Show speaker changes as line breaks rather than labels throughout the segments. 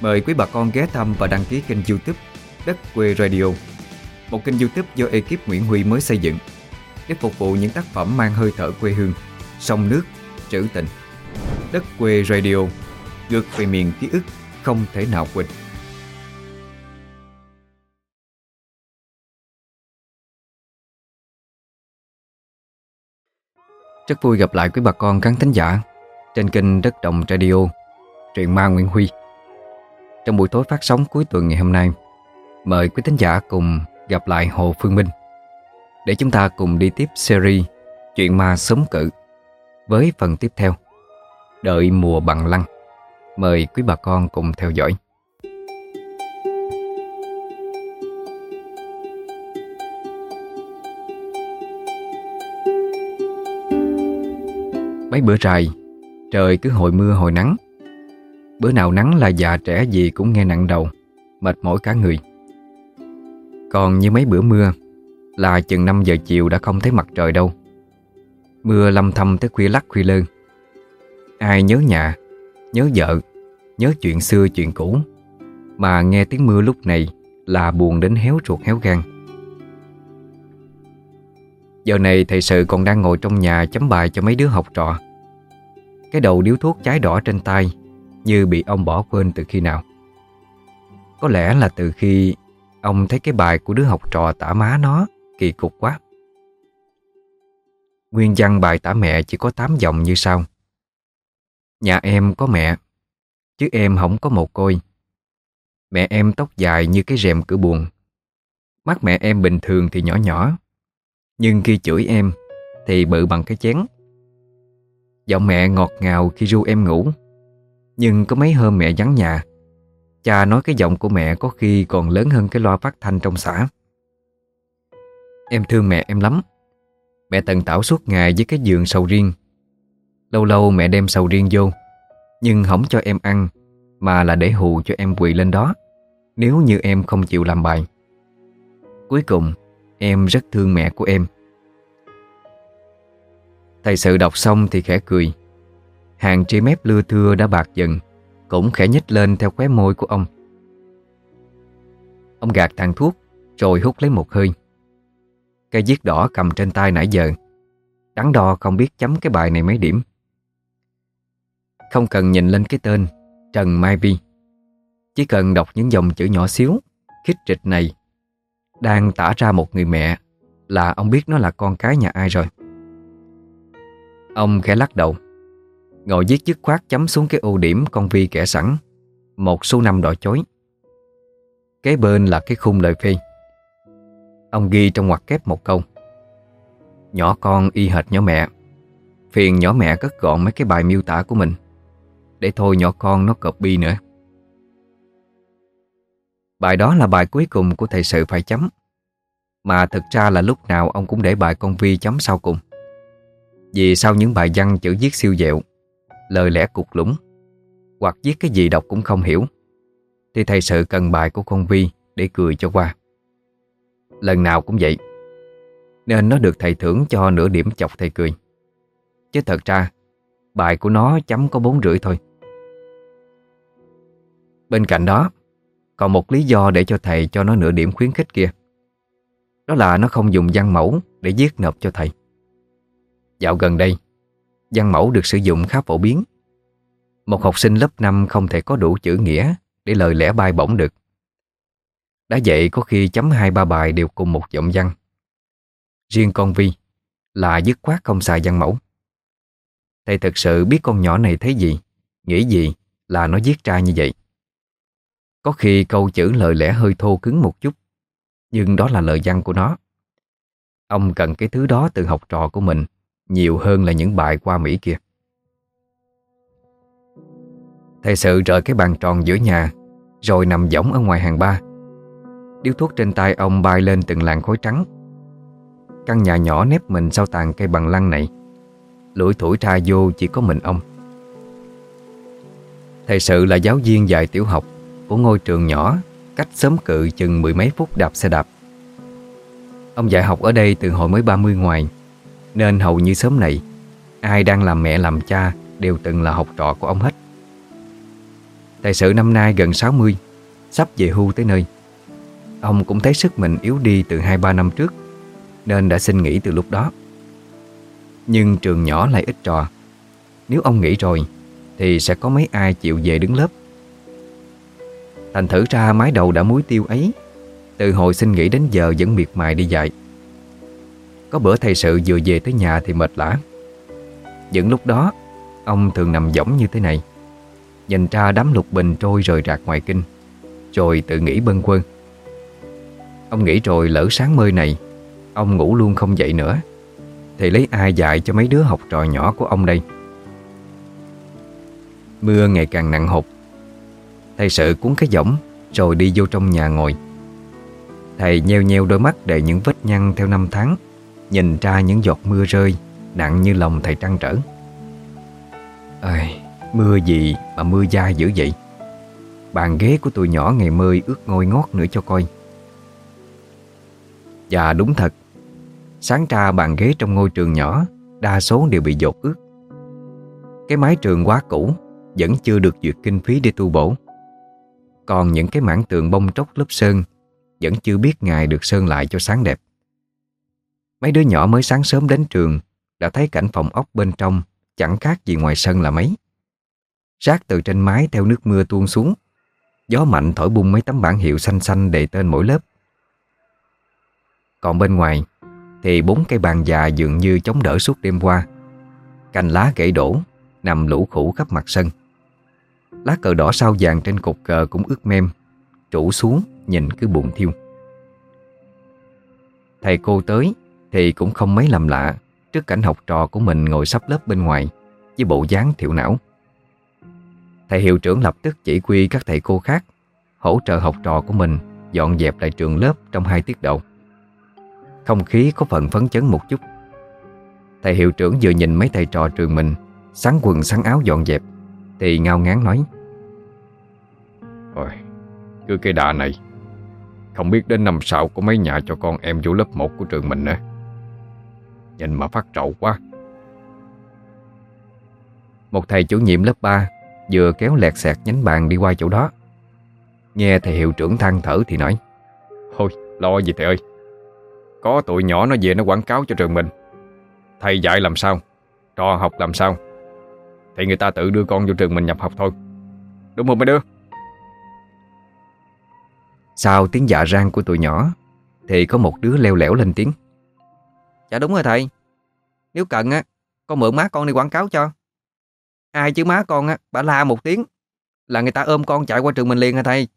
Mời quý bà con ghé thăm và đăng ký kênh youtube Đất Quê Radio. Một kênh youtube do ekip Nguyễn Huy mới xây dựng Để phục vụ những tác phẩm mang hơi thở quê hương Sông nước, trữ tình. Đất Quê Radio Ngược về miền ký ức không thể nào quên. Rất vui gặp lại quý bà con khán thính giả trên kênh Đất Đồng Radio, truyện ma Nguyễn Huy. Trong buổi tối phát sóng cuối tuần ngày hôm nay, mời quý thính giả cùng gặp lại Hồ Phương Minh để chúng ta cùng đi tiếp series Chuyện ma sống cự với phần tiếp theo Đợi mùa bằng lăng. Mời quý bà con cùng theo dõi. Mấy bữa dài Trời cứ hồi mưa hồi nắng Bữa nào nắng là già trẻ gì cũng nghe nặng đầu, Mệt mỏi cả người. Còn như mấy bữa mưa, Là chừng 5 giờ chiều đã không thấy mặt trời đâu. Mưa lâm thâm tới khuya lắc khuya lơ. Ai nhớ nhà, Nhớ vợ, Nhớ chuyện xưa chuyện cũ, Mà nghe tiếng mưa lúc này Là buồn đến héo ruột héo gan. Giờ này thầy sự còn đang ngồi trong nhà chấm bài cho mấy đứa học trò. Cái đầu điếu thuốc cháy đỏ trên tay như bị ông bỏ quên từ khi nào. Có lẽ là từ khi Ông thấy cái bài của đứa học trò tả má nó Kỳ cục quá. Nguyên văn bài tả mẹ chỉ có 8 dòng như sau. Nhà em có mẹ, Chứ em không có một côi. Mẹ em tóc dài như cái rèm cửa buồn Mắt mẹ em bình thường thì nhỏ nhỏ, nhưng khi chửi em Thì bự bằng cái chén. Giọng mẹ ngọt ngào khi ru em ngủ. Nhưng có mấy hôm mẹ vắng nhà. Cha nói cái giọng của mẹ có khi còn lớn hơn cái loa phát thanh trong xã. Em thương mẹ em lắm. Mẹ tận tảo suốt ngày với cái giường sầu riêng. Lâu lâu mẹ đem sầu riêng vô. Nhưng không cho em ăn, Mà là để hù cho em quỳ lên đó. Nếu như em không chịu làm bài. Cuối cùng, Em rất thương mẹ của em. Thầy sự đọc xong thì khẽ cười. Hàng trên mép lưa thưa đã bạc dần, Cũng khẽ nhích lên theo khóe môi của ông. Ông gạt thằng thuốc, Rồi hút lấy một hơi. Cây viết đỏ cầm trên tay nãy giờ, Đắn đo không biết chấm cái bài này mấy điểm. Không cần nhìn lên cái tên, Trần Mai Vi Chỉ cần đọc những dòng chữ nhỏ xíu, Khích trịch này, đang tả ra một người mẹ, Là ông biết nó là con cái nhà ai rồi. Ông khẽ lắc đầu. Ngồi viết dứt khoát chấm xuống cái ưu điểm con Vi kẻ sẵn. Một số năm đòi chối. Kế bên là cái khung lời phê. Ông ghi trong ngoặc kép một câu. Nhỏ con y hệt nhỏ mẹ. Phiền nhỏ mẹ cất gọn mấy cái bài miêu tả của mình. Để thôi nhỏ con nó copy nữa. Bài đó là bài cuối cùng của thầy sự phải chấm. Mà thực ra là lúc nào ông cũng để bài con Vi chấm sau cùng. Vì sau những bài văn chữ viết siêu dẹo Lời lẽ cục lũng. Hoặc viết cái gì đọc cũng không hiểu. Thì thầy sự cần bài của con Vi Để cười cho qua. Lần nào cũng vậy, Nên nó được thầy thưởng cho nửa điểm chọc thầy cười. Chứ thật ra, Bài của nó chấm có bốn rưỡi thôi. Bên cạnh đó, còn một lý do để cho thầy cho nó nửa điểm khuyến khích kia. Đó là nó không dùng văn mẫu để viết nộp cho thầy. Dạo gần đây Văn mẫu được sử dụng khá phổ biến. Một học sinh lớp 5 không thể có đủ chữ nghĩa Để lời lẽ bay bổng được. Đã vậy có khi chấm hai ba bài đều cùng một giọng văn. Riêng con Vi Là dứt khoát không xài văn mẫu. Thầy thật sự biết con nhỏ này thấy gì, Nghĩ gì là nó viết ra như vậy. Có khi câu chữ lời lẽ hơi thô cứng một chút, Nhưng đó là lời văn của nó. Ông cần cái thứ đó từ học trò của mình. Nhiều hơn là những bài qua Mỹ kia. Thầy sự rời cái bàn tròn giữa nhà, Rồi nằm võng ở ngoài hàng ba. Điếu thuốc trên tay ông bay lên từng làn khói trắng. Căn nhà nhỏ nếp mình sau tàn cây bằng lăng này. Lũi thủi ra vô chỉ có mình ông. Thầy sự là giáo viên dạy tiểu học của ngôi trường nhỏ, cách sớm cự chừng mười mấy phút đạp xe đạp. Ông dạy học ở đây từ hồi mới 30 ngoài nên hầu như sớm này, ai đang làm mẹ làm cha đều từng là học trò của ông hết. tài sự năm nay gần 60 Sắp về hưu tới nơi. Ông cũng thấy sức mình yếu đi từ 2-3 năm trước, Nên đã xin nghỉ từ lúc đó. Nhưng trường nhỏ lại ít trò. Nếu ông nghỉ rồi, Thì sẽ có mấy ai chịu về đứng lớp. Thành thử ra mái đầu đã muối tiêu ấy, Từ hồi xin nghỉ đến giờ vẫn miệt mài đi dạy. Có bữa thầy sự vừa về tới nhà thì mệt lã Những lúc đó, Ông thường nằm võng như thế này. Nhìn ra đám lục bình trôi rời rạc ngoài kinh, Rồi tự nghĩ bâng quơ Ông nghĩ rồi lỡ sáng mơ này, Ông ngủ luôn không dậy nữa. Thì lấy ai dạy cho mấy đứa học trò nhỏ của ông đây? Mưa ngày càng nặng hột. Thầy sự cuốn cái võng, Rồi đi vô trong nhà ngồi. Thầy nheo nheo đôi mắt để những vết nhăn theo năm tháng. Nhìn ra những giọt mưa rơi Nặng như lòng thầy trăn trở. Ây, Mưa gì mà mưa dai dữ vậy? Bàn ghế của tụi nhỏ ngày mơi ướt ngôi ngót nữa cho coi. Và đúng thật. Sáng ra bàn ghế trong ngôi trường nhỏ Đa số đều bị dột ướt. Cái mái trường quá cũ Vẫn chưa được duyệt kinh phí để tu bổ. Còn những cái mảng tường bông tróc lớp sơn Vẫn chưa biết ngày được sơn lại cho sáng đẹp. Mấy đứa nhỏ mới sáng sớm đến trường Đã thấy cảnh phòng ốc bên trong Chẳng khác gì ngoài sân là mấy. Rác từ trên mái theo nước mưa tuôn xuống. Gió mạnh thổi bung mấy tấm bảng hiệu xanh xanh đầy tên mỗi lớp. Còn bên ngoài Thì bốn cây bàn già dường như chống đỡ suốt đêm qua. Cành lá gãy đổ, Nằm lũ khủ khắp mặt sân. Lá cờ đỏ sao vàng trên cột cờ cũng ướt mem Trụ xuống nhìn cứ buồn thiêu. Thầy cô tới thì cũng không mấy làm lạ Trước cảnh học trò của mình ngồi sắp lớp bên ngoài Với bộ dáng thiểu não Thầy hiệu trưởng lập tức chỉ quy các thầy cô khác hỗ trợ học trò của mình dọn dẹp lại trường lớp trong hai tiết đầu. Không khí có phần phấn chấn một chút. Thầy hiệu trưởng vừa nhìn mấy thầy trò trường mình sáng quần sáng áo dọn dẹp thì ngao ngán nói
Ôi, cứ cái đà này không biết đến năm sau có mấy nhà cho con em vô lớp 1 của trường mình nữa. Nhìn mà phát trậu quá.
Một thầy chủ nhiệm lớp 3 Vừa kéo lẹt xẹt nhánh bàn đi qua chỗ đó. Nghe thầy hiệu trưởng than thở thì nói,
Thôi, lo gì thầy ơi. Có tụi nhỏ nó về nó quảng cáo cho trường mình. Thầy dạy làm sao, Trò học làm sao, Thì người ta tự đưa con vô trường mình nhập học thôi. Đúng không mấy đứa?
Sau tiếng dạ rang của tụi nhỏ, Thì có một đứa leo lẻo lên tiếng.
Dạ đúng rồi thầy. Nếu cần á Con mượn má con đi quảng cáo cho. Ai chứ má con á, bà la một tiếng Là người ta ôm con chạy qua trường mình liền hả thầy.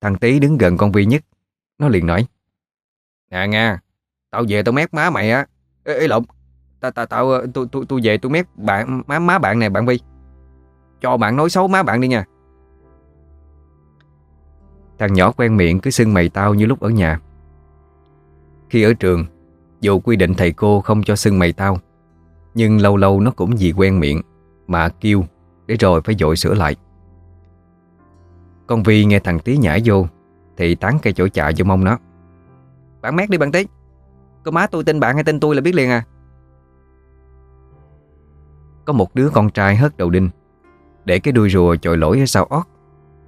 Thằng Tý đứng gần con Vi nhất Nó liền nói
Nè nha Tao về tao mét má mày á. Ê, ê lộn Tao ờ, tao tao tôi tôi tôi về tôi mét bạn má má bạn này bạn Vi. Cho bạn nói xấu má bạn đi nha.
Thằng nhỏ quen miệng cứ xưng mày tao như lúc ở nhà. Khi ở trường, Dù quy định thầy cô không cho xưng mày tao, nhưng lâu lâu nó cũng vì quen miệng Mà kêu Để rồi phải dội sửa lại. Con Vi nghe thằng Tí nhảy vô Thì tán cây chỗ chạ vô mông nó.
Bạn mét đi bạn Tí Có má tôi tin bạn hay tin tôi là biết liền à.
Có một đứa con trai hất đầu đinh Để cái đuôi rùa chồi lỗi ở sau ót,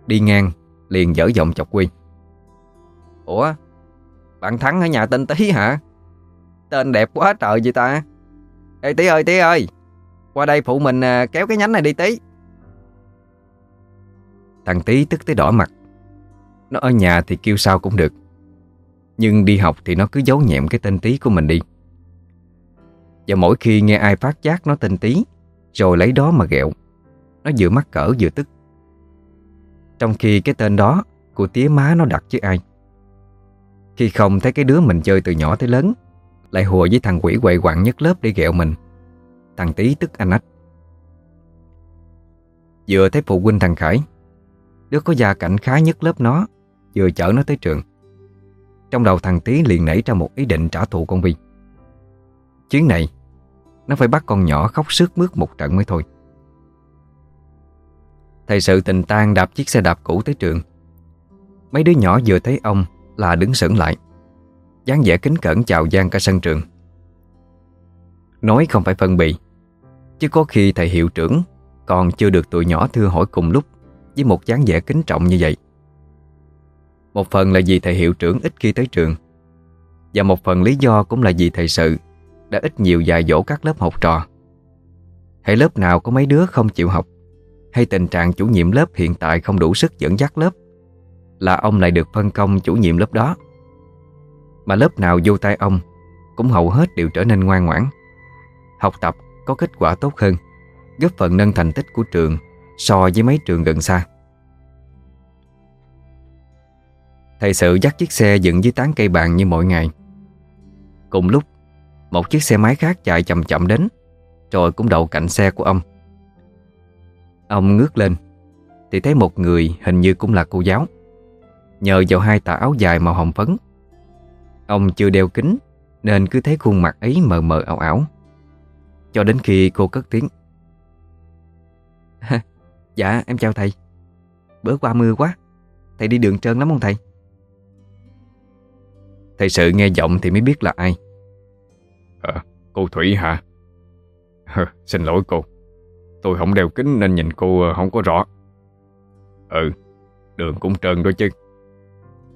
Đi ngang liền dở giọng chọc quy
Ủa bạn Thắng ở nhà tên Tí hả? Tên đẹp quá trời vậy ta. Ê Tí ơi Tí ơi. Qua đây phụ mình à, kéo cái nhánh này đi Tí
Thằng Tí tức tới đỏ mặt. Nó ở nhà thì kêu sao cũng được. Nhưng đi học thì nó cứ giấu nhẹm cái tên Tí của mình đi. Và mỗi khi nghe ai phát giác nó tên Tí Rồi lấy đó mà ghẹo, Nó vừa mắc cỡ vừa tức. Trong khi cái tên đó Của tía má nó đặt chứ ai? Khi không thấy cái đứa mình chơi từ nhỏ tới lớn, lại hùa với thằng quỷ quậy quạng nhất lớp để ghẹo mình. Thằng tí tức anh ách. Vừa thấy phụ huynh thằng Khải, Đứa có gia cảnh khá nhất lớp nó, Vừa chở nó tới trường. Trong đầu thằng tí liền nảy ra một ý định trả thù con Vi Chuyến này, Nó phải bắt con nhỏ khóc sướt mướt một trận mới thôi. Thầy sự tình tan đạp chiếc xe đạp cũ tới trường. Mấy đứa nhỏ vừa thấy ông là đứng sững lại. Dáng vẻ kính cẩn chào gian cả sân trường. Nói không phải phân bì, Chứ có khi thầy hiệu trưởng Còn chưa được tụi nhỏ thưa hỏi cùng lúc Với một dáng vẻ kính trọng như vậy. Một phần là vì thầy hiệu trưởng ít khi tới trường, Và một phần lý do cũng là vì thầy sự Đã ít nhiều dạy dỗ các lớp học trò. Hay lớp nào có mấy đứa không chịu học, Hay tình trạng chủ nhiệm lớp hiện tại không đủ sức dẫn dắt lớp là ông lại được phân công chủ nhiệm lớp đó Mà lớp nào vô tay ông Cũng hầu hết đều trở nên ngoan ngoãn Học tập có kết quả tốt hơn góp phần nâng thành tích của trường so với mấy trường gần xa. Thầy sự dắt chiếc xe dựng dưới tán cây bàn như mọi ngày. Cùng lúc, một chiếc xe máy khác chạy chậm chậm đến, rồi cũng đậu cạnh xe của ông. Ông ngước lên, thì thấy một người hình như cũng là cô giáo. Nhờ vào hai tà áo dài màu hồng phấn. Ông chưa đeo kính, nên cứ thấy khuôn mặt ấy mờ mờ ảo ảo. Cho đến khi cô cất tiếng. Dạ em chào thầy. Bữa qua mưa quá. Thầy đi đường trơn lắm không thầy? Thầy sự nghe giọng thì mới biết là ai.
À, cô Thủy hả? Xin lỗi cô. Tôi không đeo kính nên nhìn cô không có rõ. Ừ, đường cũng trơn đó chứ.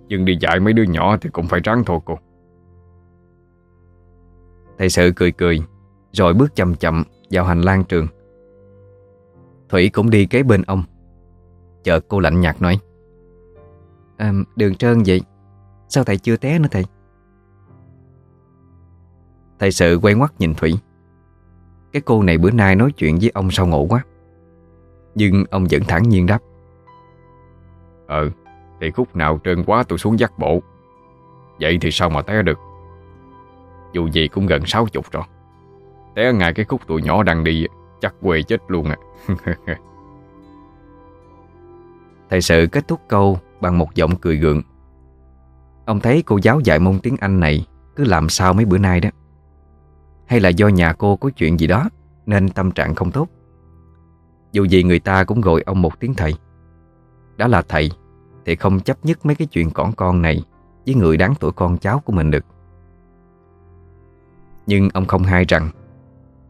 Nhưng đi dạy mấy đứa nhỏ thì cũng phải ráng thôi cô.
Thầy sự cười cười Rồi bước chậm chậm vào hành lang trường. Thủy cũng đi kế bên ông. Chợt cô lạnh nhạt nói à, Đường trơn vậy Sao thầy chưa té nữa thầy? Thầy sự quay ngoắt nhìn Thủy. Cái cô này bữa nay nói chuyện với ông sao ngộ quá. Nhưng ông vẫn thẳng nhiên đáp
Ừ thì khúc nào trơn quá tôi xuống dắt bộ. Vậy thì sao mà té được? Dù gì cũng gần 60 rồi. Té ngay cái khúc tụi nhỏ đang đi, Chắc quê chết luôn à.
Thầy sự kết thúc câu bằng một giọng cười gượng. Ông thấy cô giáo dạy môn tiếng Anh này Cứ làm sao mấy bữa nay đó? Hay là do nhà cô có chuyện gì đó Nên tâm trạng không tốt? Dù gì người ta cũng gọi ông một tiếng thầy. Đó là thầy thì không chấp nhất mấy cái chuyện cỏn con này Với người đáng tuổi con cháu của mình được. Nhưng ông không hay rằng,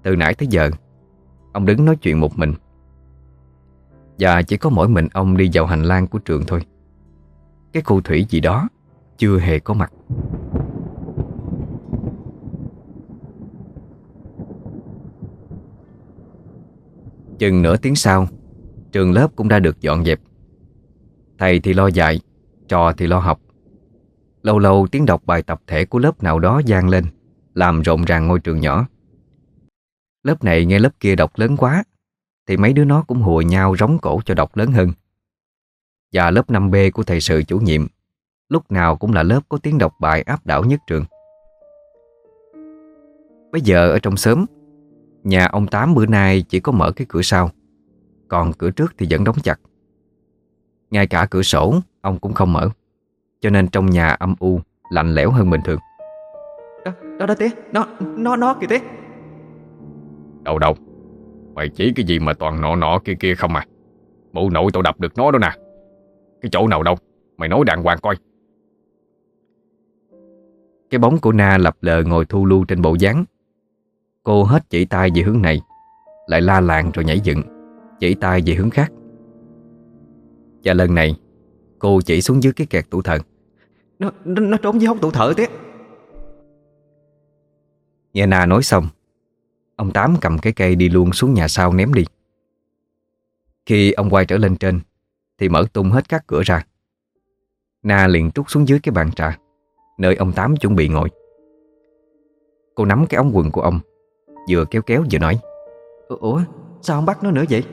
Từ nãy tới giờ, Ông đứng nói chuyện một mình. Và chỉ có mỗi mình ông đi vào hành lang của trường thôi. Cái cô thủy gì đó Chưa hề có mặt. Chừng nửa tiếng sau, Trường lớp cũng đã được dọn dẹp. Thầy thì lo dạy, Trò thì lo học. Lâu lâu tiếng đọc bài tập thể của lớp nào đó gian lên, Làm rộn ràng ngôi trường nhỏ. Lớp này nghe lớp kia đọc lớn quá, Thì mấy đứa nó cũng hùa nhau rống cổ cho đọc lớn hơn. Và lớp 5B của thầy sự chủ nhiệm, Lúc nào cũng là lớp có tiếng đọc bài áp đảo nhất trường. Bây giờ ở trong xóm, Nhà ông Tám bữa nay chỉ có mở cái cửa sau, Còn cửa trước thì vẫn đóng chặt. Ngay cả cửa sổ ông cũng không mở. Cho nên trong nhà âm u Lạnh lẽo hơn bình thường.
Đó, đó, đó tía Nó, nó, nó kìa tía
Đâu đâu? Mày chỉ cái gì mà toàn nọ nọ kia kia không à? Mụ nội tao đập được nó đó nè. Cái chỗ nào đâu? Mày nói đàng hoàng coi.
Cái bóng của Na lập lờ ngồi thu lưu trên bộ dáng. Cô hết chỉ tay về hướng này Lại la làng rồi nhảy dựng Chỉ tay về hướng khác Và lần này Cô chỉ xuống dưới cái kẹt tủ thờ.
Nó, nó, nó trốn dưới hốc tủ thờ tía
Nghe Na nói xong Ông Tám cầm cái cây đi luôn xuống nhà sau ném đi. Khi ông quay trở lên trên Thì mở tung hết các cửa ra. Na liền trút xuống dưới cái bàn trà Nơi ông Tám chuẩn bị ngồi. Cô nắm cái ống quần của ông Vừa kéo kéo vừa nói.
Ủa sao không bắt nó nữa vậy?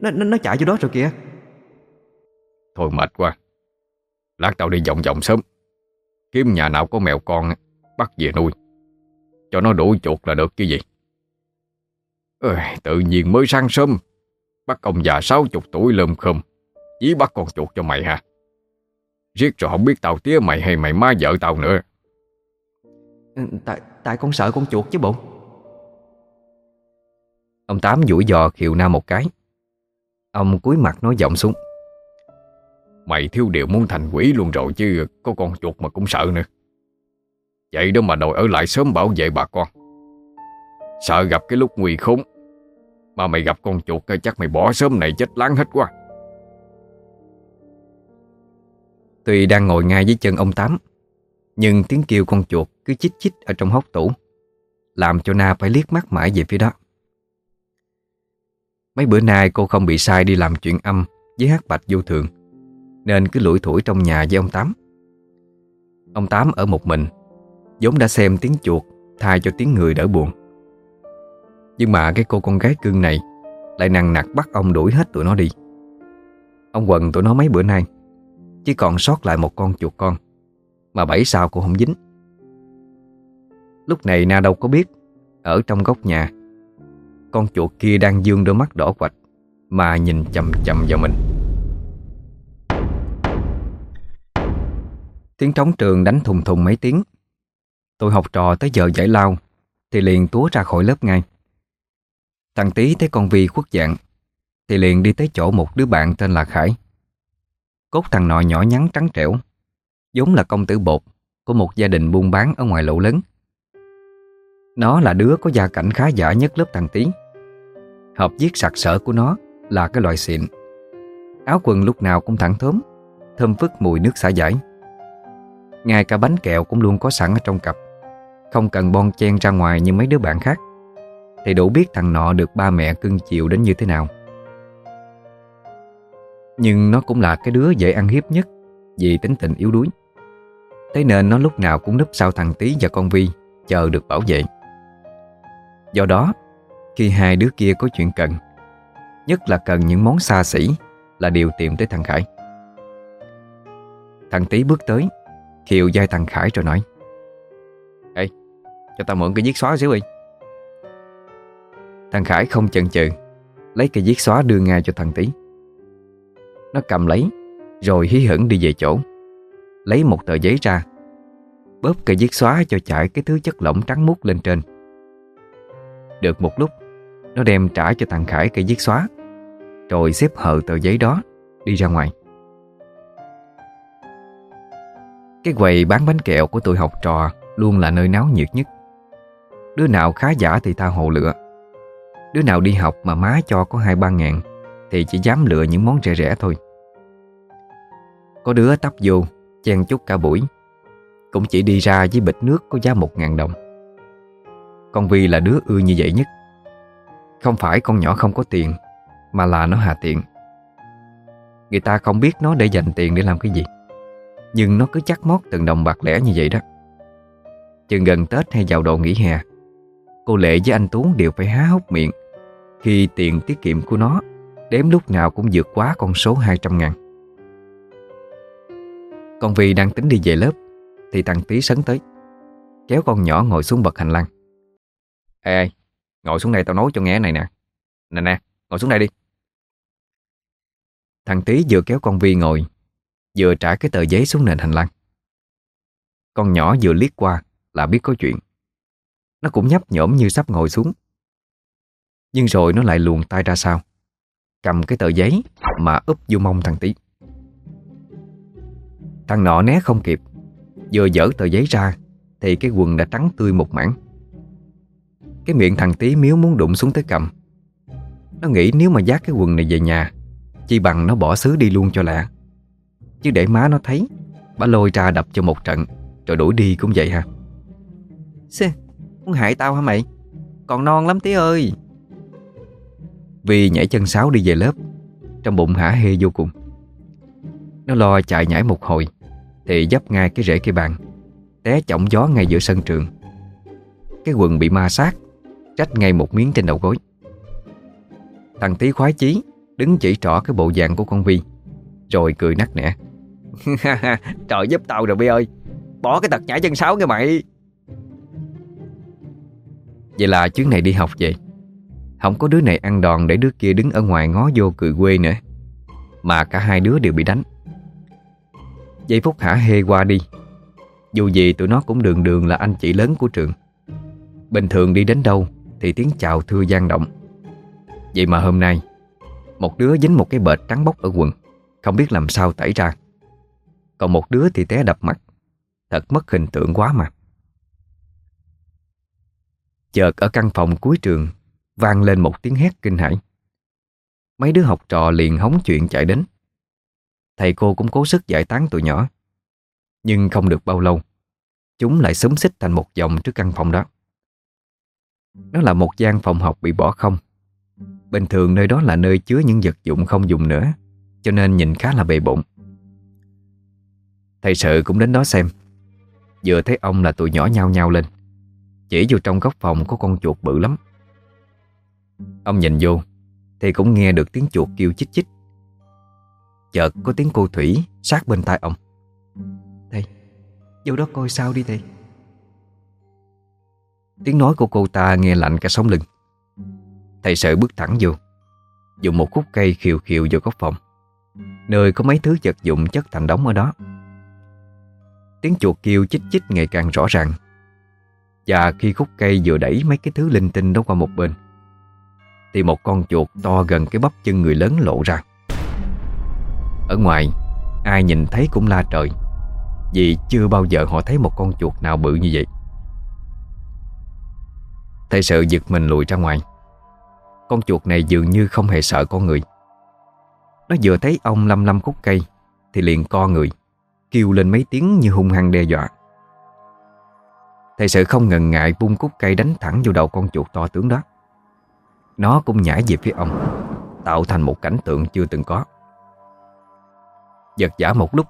Nó, nó, nó chạy vô đó rồi kìa
Thôi mệt quá. Lát tao đi vòng vòng sớm. Kiếm nhà nào có mèo con Bắt về nuôi. Cho nó đủ chuột là được chứ gì. Ơi, Tự nhiên mới sáng sớm. Bắt ông già sáu chục tuổi lơm khơm. Chí bắt con chuột cho mày hả? Riết rồi không biết tao tía mày hay mày má vợ tao nữa.
Ừ, Tại tại con sợ con chuột chứ bộ.
Ông Tám duỗi dò khiệu na một cái. Ông cúi mặt nói giọng xuống
Mày thiếu điều muốn thành quỷ luôn rồi chứ, Có con chuột mà cũng sợ nữa. Vậy đó mà đòi ở lại sớm bảo vệ bà con. Sợ gặp cái lúc nguy khốn. Mà mày gặp con chuột chắc mày bỏ sớm này chết láng hết quá.
Tuy đang ngồi ngay dưới chân ông Tám, Nhưng tiếng kêu con chuột cứ chích chích ở trong hốc tủ, Làm cho Na phải liếc mắt mãi về phía đó. Mấy bữa nay cô không bị sai đi làm chuyện âm với hát bạch vô thường. Nên cứ lủi thủi trong nhà với ông Tám. Ông Tám ở một mình, vốn đã xem tiếng chuột thay cho tiếng người đỡ buồn. Nhưng mà cái cô con gái cưng này Lại nặng nặc bắt ông đuổi hết tụi nó đi. Ông quần tụi nó mấy bữa nay, Chỉ còn sót lại một con chuột con, Mà bảy sao cũng không dính. Lúc này Na đâu có biết, Ở trong góc nhà, Con chuột kia đang dương đôi mắt đỏ quạch, Mà nhìn chầm chầm vào mình. Tiếng trống trường đánh thùng thùng mấy tiếng. Tôi học trò tới giờ giải lao, Thì liền túa ra khỏi lớp ngay. Thằng Tý thấy con Vi khuất dạng, Thì liền đi tới chỗ một đứa bạn tên là Khải. Cốt thằng nọ nhỏ nhắn trắng trẻo, vốn là công tử bột Của một gia đình buôn bán ở ngoài lộ lớn. Nó là đứa có gia cảnh khá giả nhất lớp thằng Tí. Hợp viết sặc sỡ của nó Là cái loại xịn. Áo quần lúc nào cũng thẳng thớm, Thơm phức mùi nước xả giải ngay cả bánh kẹo cũng luôn có sẵn ở trong cặp. Không cần bon chen ra ngoài như mấy đứa bạn khác. Thì đủ biết thằng nọ được ba mẹ cưng chiều đến như thế nào. Nhưng nó cũng là cái đứa dễ ăn hiếp nhất, Vì tính tình yếu đuối. Thế nên nó lúc nào cũng núp sau thằng Tý và con Vi, Chờ được bảo vệ. Do đó, Khi hai đứa kia có chuyện cần, Nhất là cần những món xa xỉ, Là điều tìm tới thằng Khải. Thằng Tý bước tới Khiều dai thằng Khải rồi nói Ê, cho tao mượn cái viết xóa xíu đi. Thằng Khải không chần chừ Lấy cái viết xóa đưa ngay cho thằng Tý. Nó cầm lấy Rồi hí hửng đi về chỗ Lấy một tờ giấy ra Bóp cây viết xóa cho chảy cái thứ chất lỏng trắng mút lên trên. Được một lúc Nó đem trả cho thằng Khải cây viết xóa Rồi xếp hờ tờ giấy đó Đi ra ngoài. Cái quầy bán bánh kẹo của tụi học trò Luôn là nơi náo nhiệt nhất. Đứa nào khá giả thì tha hồ lựa. Đứa nào đi học mà má cho có hai ba ngàn Thì chỉ dám lựa những món rẻ rẻ thôi. Có đứa tấp vô, Chen chút cả buổi. Cũng chỉ đi ra với bịch nước có giá một ngàn đồng. Con Vi là đứa ưa như vậy nhất. Không phải con nhỏ không có tiền, Mà là nó hà tiện. Người ta không biết nó để dành tiền để làm cái gì nhưng nó cứ chắc mót từng đồng bạc lẻ như vậy đó. Chừng gần Tết hay vào độ nghỉ hè, Cô Lệ với anh Tú đều phải há hốc miệng Khi tiền tiết kiệm của nó Đếm lúc nào cũng vượt quá con số 200 ngàn. Con Vi đang tính đi về lớp, Thì thằng Tí sấn tới, Kéo con nhỏ ngồi xuống bậc hành lang. Ê ê Ngồi xuống đây tao nói cho nghe này nè. Nè nè, ngồi xuống đây đi. Thằng Tí vừa kéo con Vi ngồi Vừa trả cái tờ giấy xuống nền hành lang. Con nhỏ vừa liếc qua Là biết có chuyện. Nó cũng nhấp nhổm như sắp ngồi xuống. Nhưng rồi nó lại luồn tay ra sau, Cầm cái tờ giấy Mà úp vô mông thằng tí Thằng nọ né không kịp, Vừa dở tờ giấy ra Thì cái quần đã trắng tươi một mảng. Cái miệng thằng tí miếu muốn đụng xuống tới cầm. Nó nghĩ nếu mà giác cái quần này về nhà Chỉ bằng nó bỏ xứ đi luôn cho lạ Chứ để má nó thấy Bà lôi ra đập cho một trận Rồi đuổi đi cũng vậy ha Xê, muốn hại tao hả mày? Còn non lắm tí ơi. Vì nhảy chân sáo đi về lớp Trong bụng hả hê vô cùng. Nó lo chạy nhảy một hồi Thì dấp ngay cái rễ cây bàn Té chỏng gió ngay giữa sân trường. Cái quần bị ma sát Rách ngay một miếng trên đầu gối. Thằng tí khoái chí Đứng chỉ trỏ cái bộ dạng của con Vi Rồi cười nắc nẻ Trời giúp tao rồi Bi ơi. Bỏ cái tật nhảy chân sáo nghe mày. Vậy là chuyến này đi học vậy Không có đứa này ăn đòn để đứa kia đứng ở ngoài ngó vô cười quê nữa. Mà cả hai đứa đều bị đánh. Giây phút hả hê qua đi. Dù gì tụi nó cũng đường đường là anh chị lớn của trường. Bình thường đi đến đâu Thì tiếng chào thưa gian động. Vậy mà hôm nay, Một đứa dính một cái bệt trắng bóc ở quần. Không biết làm sao tẩy ra còn một đứa thì té đập mặt Thật mất hình tượng quá mà Chợt ở căn phòng cuối trường vang lên một tiếng hét kinh hãi. Mấy đứa học trò liền hóng chuyện chạy đến. Thầy cô cũng cố sức giải tán tụi nhỏ. Nhưng không được bao lâu, chúng lại xúm xích thành một vòng trước căn phòng đó. Đó là một gian phòng học bị bỏ không. Bình thường nơi đó là nơi chứa những vật dụng không dùng nữa, cho nên nhìn khá là bề bộn. Thầy sự cũng đến đó xem. Vừa thấy ông là tụi nhỏ nhao nhao lên. Chỉ vô trong góc phòng có con chuột bự lắm. Ông nhìn vô thì cũng nghe được tiếng chuột kêu chích chích Chợt có tiếng cô Thủy sát bên tai ông Thầy, vô đó coi sao đi thầy Tiếng nói của cô ta nghe lạnh cả sống lưng Thầy sợ bước thẳng vô Dùng một khúc cây khiều khiều vô góc phòng Nơi có mấy thứ vật dụng chất thành đống ở đó Tiếng chuột kêu chích chích ngày càng rõ ràng. Và khi khúc cây vừa đẩy mấy cái thứ linh tinh đó qua một bên, thì một con chuột to gần cái bắp chân người lớn lộ ra. Ở ngoài, Ai nhìn thấy cũng la trời, Vì chưa bao giờ họ thấy một con chuột nào bự như vậy. Thầy sự giật mình lùi ra ngoài. Con chuột này dường như không hề sợ con người. Nó vừa thấy ông lâm lâm khúc cây, Thì liền co người. Kêu lên mấy tiếng như hung hăng đe dọa. Thầy sự không ngần ngại bung cúc cây đánh thẳng vô đầu con chuột to tướng đó. Nó cũng nhảy về phía ông, Tạo thành một cảnh tượng chưa từng có. Giật giả một lúc,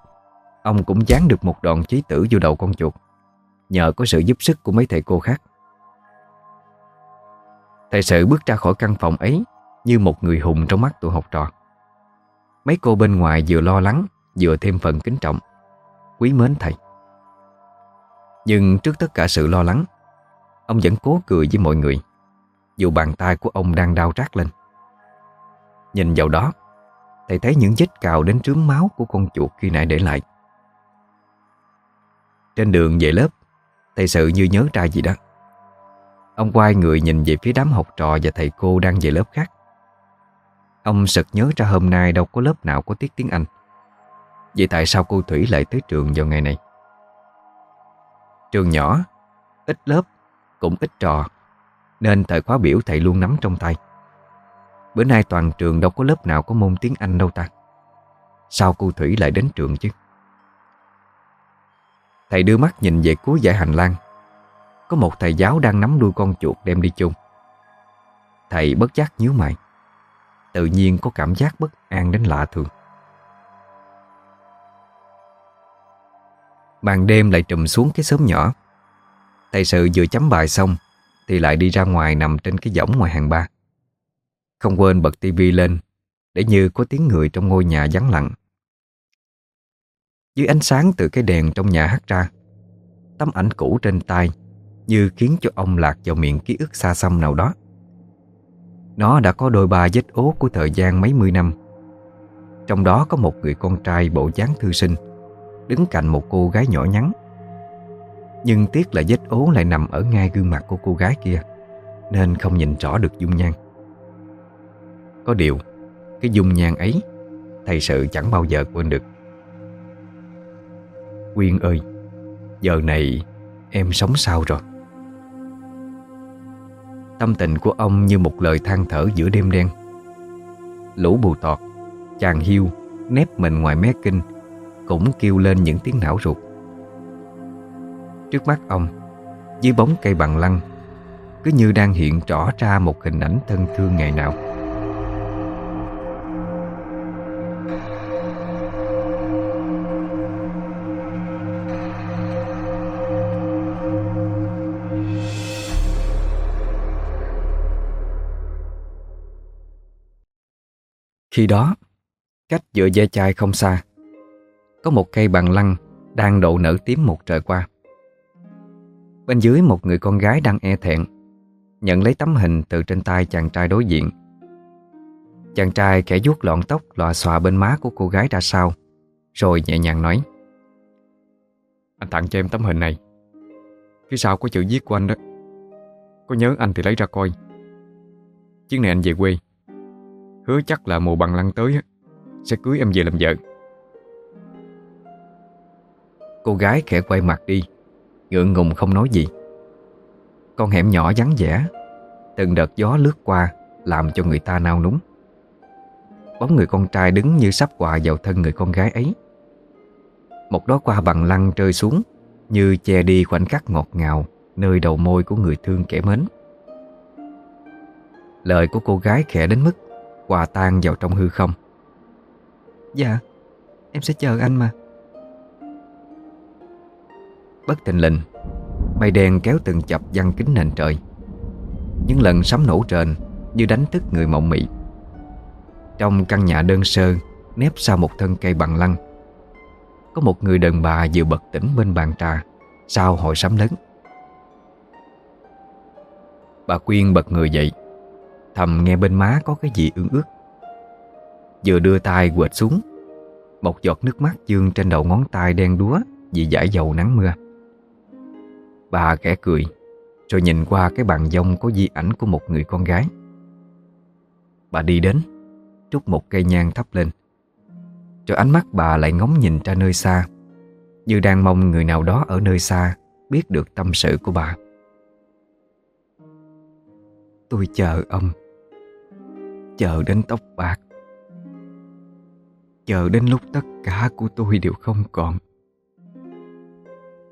Ông cũng dán được một đòn chí tử vô đầu con chuột, Nhờ có sự giúp sức của mấy thầy cô khác. Thầy sự bước ra khỏi căn phòng ấy Như một người hùng trong mắt tụi học trò. Mấy cô bên ngoài vừa lo lắng, Vừa thêm phần kính trọng. Quý mến thầy. Nhưng trước tất cả sự lo lắng, Ông vẫn cố cười với mọi người, dù bàn tay của ông đang đau rát lên. Nhìn vào đó, Thầy thấy những vết cào đến trướng máu Của con chuột khi nãy để lại. Trên đường về lớp, Thầy sự như nhớ ra gì đó. Ông quay người nhìn về phía đám học trò Và thầy cô đang về lớp khác. Ông sực nhớ ra hôm nay Đâu có lớp nào có tiết tiếng Anh. Vậy tại sao cô Thủy lại tới trường vào ngày này? Trường nhỏ, Ít lớp, Cũng ít trò, nên thời khóa biểu thầy luôn nắm trong tay. Bữa nay toàn trường đâu có lớp nào có môn tiếng Anh đâu ta. Sao cô Thủy lại đến trường chứ? Thầy đưa mắt nhìn về cuối dãy hành lang. Có một thầy giáo đang nắm đuôi con chuột đem đi chung Thầy bất giác nhíu mày. Tự nhiên có cảm giác bất an đến lạ thường. Bàn đêm lại trùm xuống cái xóm nhỏ. Thầy sự vừa chấm bài xong, thì lại đi ra ngoài nằm trên cái võng ngoài hàng ba. Không quên bật tivi lên, Để như có tiếng người trong ngôi nhà vắng lặng. Dưới ánh sáng từ cái đèn trong nhà hắt ra, Tấm ảnh cũ trên tay Như khiến cho ông lạc vào miệng ký ức xa xăm nào đó. Nó đã có đôi ba vết ố của thời gian mấy mươi năm. Trong đó có một người con trai bộ dáng thư sinh. Đứng cạnh một cô gái nhỏ nhắn. Nhưng tiếc là vết ố lại nằm ở ngay gương mặt của cô gái kia, Nên không nhìn rõ được dung nhan. Có điều, Cái dung nhan ấy, Thầy sự chẳng bao giờ quên được. Quyên ơi, Giờ này em sống sao rồi? Tâm tình của ông như một lời than thở giữa đêm đen. Lũ bù tọt, Chàng hiu Nép mình ngoài mé kinh cũng kêu lên những tiếng não ruột. Trước mắt ông Dưới bóng cây bằng lăng Cứ như đang hiện rõ ra một hình ảnh thân thương ngày nào. Khi đó, cách giữa dây chai không xa, có một cây bằng lăng đang độ nở tím một trời qua. Bên dưới một người con gái đang e thẹn, Nhận lấy tấm hình từ trên tay chàng trai đối diện. Chàng trai kẻ vuốt lọn tóc lòa xòa bên má của cô gái ra sau, Rồi nhẹ nhàng nói, Anh tặng cho em tấm hình này. Phía sau có chữ viết của anh đó. Có nhớ anh thì lấy ra coi. Chuyến này anh về quê. Hứa chắc là mùa bằng lăng tới Sẽ cưới em về làm vợ. Cô gái khẽ quay mặt đi, Ngượng ngùng không nói gì. Con hẻm nhỏ vắng vẻ, Từng đợt gió lướt qua, Làm cho người ta nao núng. Bóng người con trai đứng như sắp quà vào thân người con gái ấy. Một đó qua bằng lăng rơi xuống, Như che đi khoảnh khắc ngọt ngào, Nơi đầu môi của người thương kẻ mến. Lời của cô gái khẽ đến mức Hòa tan vào trong hư không.
Dạ Em sẽ chờ anh mà.
Bất tình lình. Mây đen kéo từng chập văng kính nền trời. Những lần sấm nổ trên Như đánh thức người mộng mị. Trong căn nhà đơn sơ, Nép sau một thân cây bằng lăng, Có một người đàn bà vừa bật tỉnh bên bàn trà Sau hội sấm lớn. Bà Quyên bật người dậy, Thầm nghe bên má có cái gì ương ướt. Vừa đưa tay quệt xuống, Một giọt nước mắt dương trên đầu ngón tay đen đúa Vì giải dầu nắng mưa. Bà khẽ cười, Rồi nhìn qua cái bàn dông có di ảnh của một người con gái. Bà đi đến trúc một cây nhang thắp lên, Rồi ánh mắt bà lại ngóng nhìn ra nơi xa, Như đang mong người nào đó ở nơi xa Biết được tâm sự của bà. Tôi chờ ông, Chờ đến tóc bạc, Chờ đến lúc tất cả của tôi đều không còn.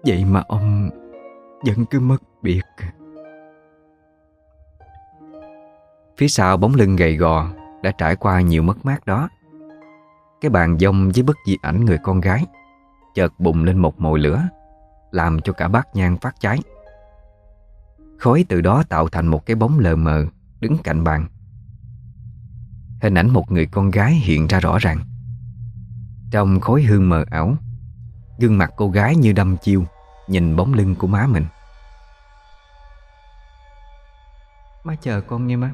Vậy mà ông vẫn cứ mất biệt. Phía sau bóng lưng gầy gò Đã trải qua nhiều mất mát đó. Cái bàn dông với bức di ảnh người con gái Chợt bùng lên một mồi lửa, Làm cho cả bát nhang phát cháy. Khói từ đó tạo thành một cái bóng lờ mờ Đứng cạnh bàn. Hình ảnh một người con gái hiện ra rõ ràng. Trong khói hương mờ ảo, Gương mặt cô gái như đâm chiêu. Nhìn bóng lưng của má mình.
Má chờ con nghe má.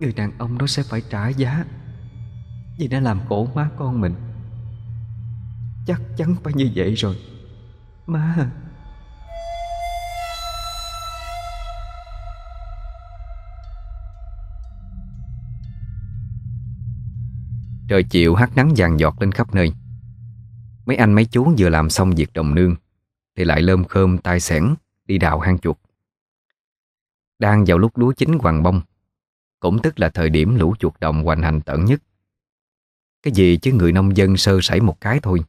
Người đàn ông đó sẽ phải trả giá Vì đã làm khổ má con mình. Chắc chắn phải như vậy rồi. Má
Trời chiều hắt nắng vàng giọt lên khắp nơi. Mấy anh mấy chú vừa làm xong việc đồng nương thì lại lơm khơm tai sẻn, Đi đào hang chuột. Đang vào lúc lúa chín hoàng bông, Cũng tức là thời điểm lũ chuột đồng hoành hành tận nhất. Cái gì chứ người nông dân sơ sẩy một cái thôi,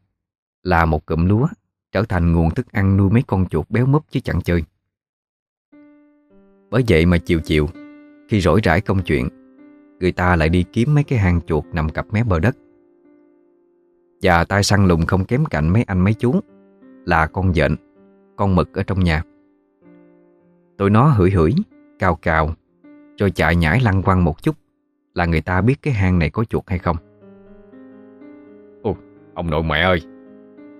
Là một cụm lúa Trở thành nguồn thức ăn nuôi mấy con chuột béo múp chứ chẳng chơi. Bởi vậy mà chiều chiều, Khi rỗi rãi công chuyện, Người ta lại đi kiếm mấy cái hang chuột nằm cặp mé bờ đất. Và tay săn lùng không kém cạnh mấy anh mấy chú. Là con dện Con mực ở trong nhà. Tụi nó hửi hửi Cào cào Rồi chạy nhảy lăn quăng một chút Là người ta biết cái hang này có chuột hay không.
Ồ, ông nội mẹ ơi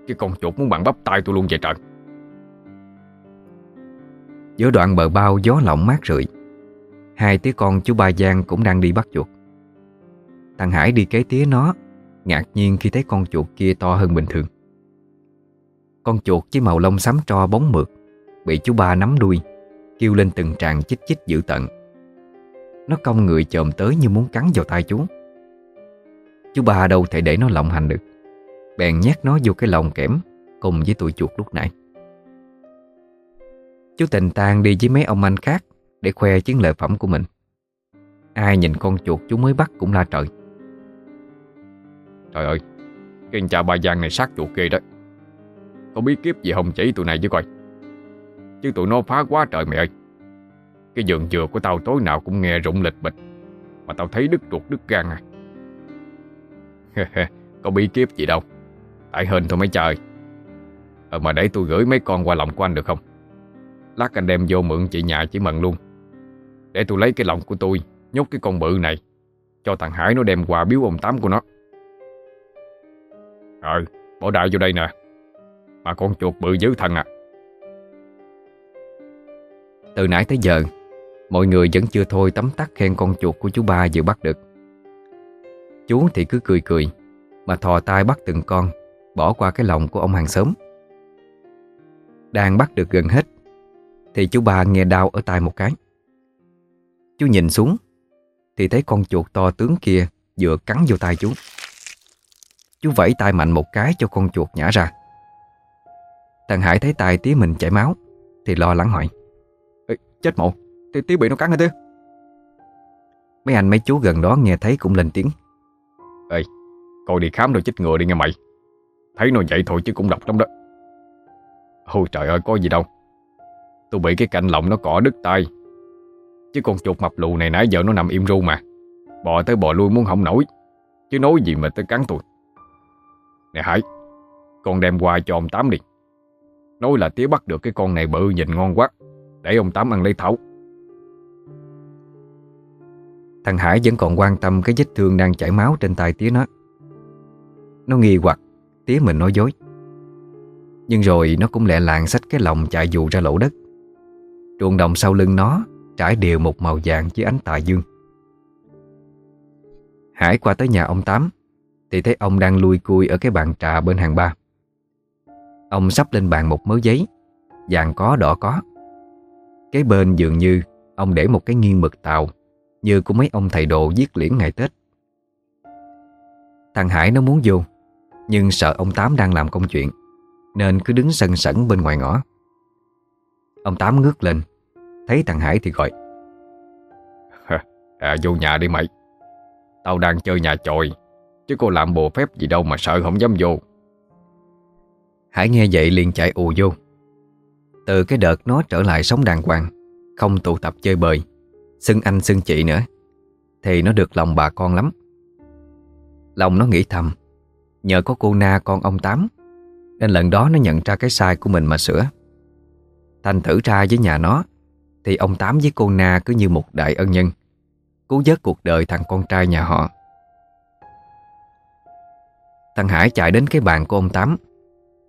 Cái con chuột muốn bằng bắp tay tôi luôn vậy trời.
Giữa đoạn bờ bao gió lộng mát rượi Hai tía con chú Ba Giang cũng đang đi bắt chuột. Thằng Hải đi kế tía nó Ngạc nhiên khi thấy con chuột kia to hơn bình thường con chuột với màu lông xám tro bóng mượt, Bị chú ba nắm đuôi, Kêu lên từng tràng chích chích dữ tận. Nó cong người chồm tới như muốn cắn vào tay chú. Chú ba đâu thể để nó lộng hành được. Bèn nhét nó vô cái lồng kẽm Cùng với tụi chuột lúc nãy. Chú Tình Tang đi với mấy ông anh khác để khoe chiến lợi phẩm của mình. Ai nhìn con chuột chú mới bắt cũng la trời.
Trời ơi, Cái anh cha ba Giang này sát chuột ghê đó có bí kiếp gì không chỉ tụi này chứ coi. Chứ tụi nó phá quá trời mẹ ơi. Cái giường dừa của tao tối nào cũng nghe rụng lịch bịch. Mà tao thấy đứt ruột đứt gan à. Có bí kiếp gì đâu. Tại hên thôi mấy trời Ờ mà để tôi gửi mấy con qua lòng của anh được không? Lát anh đem vô mượn chị nhà chỉ mần luôn. Để tôi lấy cái lòng của tôi Nhốt cái con bự này, Cho thằng Hải nó đem quà biếu ông Tám của nó. Ờ Bỏ đại vô đây nè. Mà con chuột bự dữ thần à.
Từ nãy tới giờ, Mọi người vẫn chưa thôi tấm tắc khen con chuột của chú ba vừa bắt được. Chú thì cứ cười cười, Mà thò tay bắt từng con, Bỏ qua cái lòng của ông hàng xóm. Đang bắt được gần hết, Thì chú ba nghe đau ở tay một cái. Chú nhìn xuống, Thì thấy con chuột to tướng kia Vừa cắn vô tay chú. Chú vẫy tay mạnh một cái cho con chuột nhả ra. Thằng Hải thấy tay tía mình chảy máu Thì lo lắng hỏi.
Ê, Chết mộ Tí, tí bị nó cắn hả Tía
Mấy anh mấy chú gần đó nghe thấy cũng lên tiếng.
Ê Coi đi khám rồi chích ngừa đi nghe mày. Thấy nó vậy thôi chứ cũng độc lắm đó. Ôi trời ơi có gì đâu. Tôi bị cái cạnh lọng nó cỏ đứt tay. Chứ con chuột mập lù này nãy giờ nó nằm im ru mà. Bò tới bò lui muốn không nổi. Chứ nói gì mà tới cắn tôi. Nè Hải Con đem qua cho ông Tám đi Nói là tía bắt được cái con này bự nhìn ngon quá. Để ông Tám ăn lấy thảo.
Thằng Hải vẫn còn quan tâm cái vết thương đang chảy máu trên tay tía nó. Nó nghi hoặc, tía mình nói dối. Nhưng rồi nó cũng lẹ làng xách cái lồng chạy dù ra lỗ đất. Ruộng đồng sau lưng nó trải đều một màu vàng dưới ánh tà dương. Hải qua tới nhà ông Tám, Thì thấy ông đang lui cui ở cái bàn trà bên hàng ba. Ông sắp lên bàn một mớ giấy. Vàng có, đỏ có. Cái bên dường như Ông để một cái nghiêng mực tàu, Như của mấy ông thầy đồ viết liễn ngày Tết. Thằng Hải nó muốn vô, Nhưng sợ ông Tám đang làm công chuyện, Nên cứ đứng sân sẩn bên ngoài ngõ. Ông Tám ngước lên, Thấy thằng Hải thì gọi
À vô nhà đi mày. Tao đang chơi nhà chòi, Chứ cô làm bộ phép gì đâu mà sợ không dám vô.
Hải nghe vậy liền chạy ù vô. Từ cái đợt nó trở lại sống đàng hoàng, Không tụ tập chơi bời, Xưng anh xưng chị nữa, Thì nó được lòng bà con lắm. Lòng nó nghĩ thầm, Nhờ có cô Na con ông Tám, Nên lần đó nó nhận ra cái sai của mình mà sửa. Thành thử ra với nhà nó, Thì ông Tám với cô Na cứ như một đại ân nhân, Cứu vớt cuộc đời thằng con trai nhà họ. Thằng Hải chạy đến cái bàn của ông Tám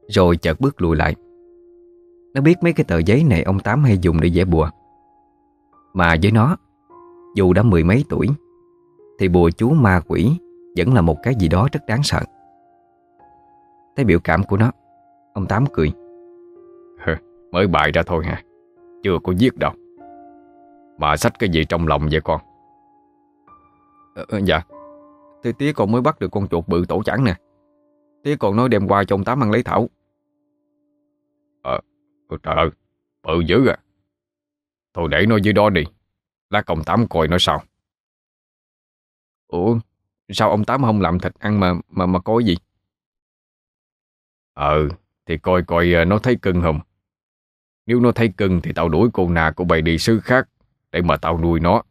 rồi chợt bước lùi lại. Nó biết mấy cái tờ giấy này ông Tám hay dùng để vẽ bùa. Mà với nó Dù đã mười mấy tuổi Thì bùa chú ma quỷ Vẫn là một cái gì đó rất đáng sợ. Thấy biểu cảm của nó Ông Tám cười.
Mới bài ra thôi hả? Chưa có giết đâu. Mà sách cái gì trong lòng vậy con? Ờ, Dạ. Thì tía còn mới bắt được con chuột bự tổ chẳng nè. Tía còn nói đem qua cho ông Tám ăn lấy thảo Ờ Trời ơi, Bự dữ à. Thôi để nó dưới đó đi Lát ông Tám coi nó sao Ủa, Sao ông Tám không làm thịt ăn mà mà mà coi gì? Ờ Thì coi coi ờ, nó thấy cưng không? Nếu nó thấy cưng thì tao đuổi cô nà của bày đi xứ khác Để mà tao nuôi nó.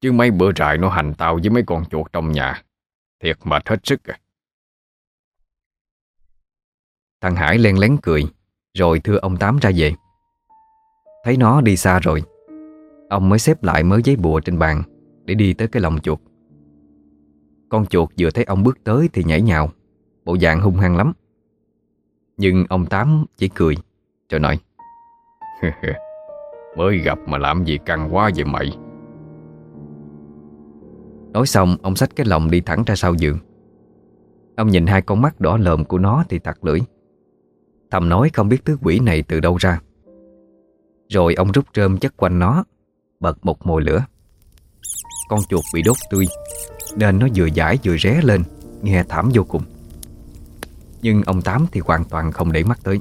Chứ mấy bữa rại nó hành tao với mấy con chuột trong nhà, Thiệt mệt hết sức à.
Thằng Hải len lén cười. Rồi thưa ông Tám ra về. Thấy nó đi xa rồi. Ông mới xếp lại mớ giấy bùa trên bàn Để đi tới cái lồng chuột. Con chuột vừa thấy ông bước tới Thì nhảy nhào. Bộ dạng hung hăng lắm. Nhưng ông Tám chỉ cười, Rồi nói
Mới gặp mà làm gì căng quá vậy mày?
Nói xong, ông xách cái lồng đi thẳng ra sau giường. Ông nhìn hai con mắt đỏ lợm của nó thì tặc lưỡi. Thầm nói không biết thứ quỷ này từ đâu ra. Rồi ông rút rơm chất quanh nó, Bật một mồi lửa. Con chuột bị đốt tươi, Nên nó vừa giải vừa ré lên, Nghe thảm vô cùng. Nhưng ông Tám thì hoàn toàn không để mắt tới.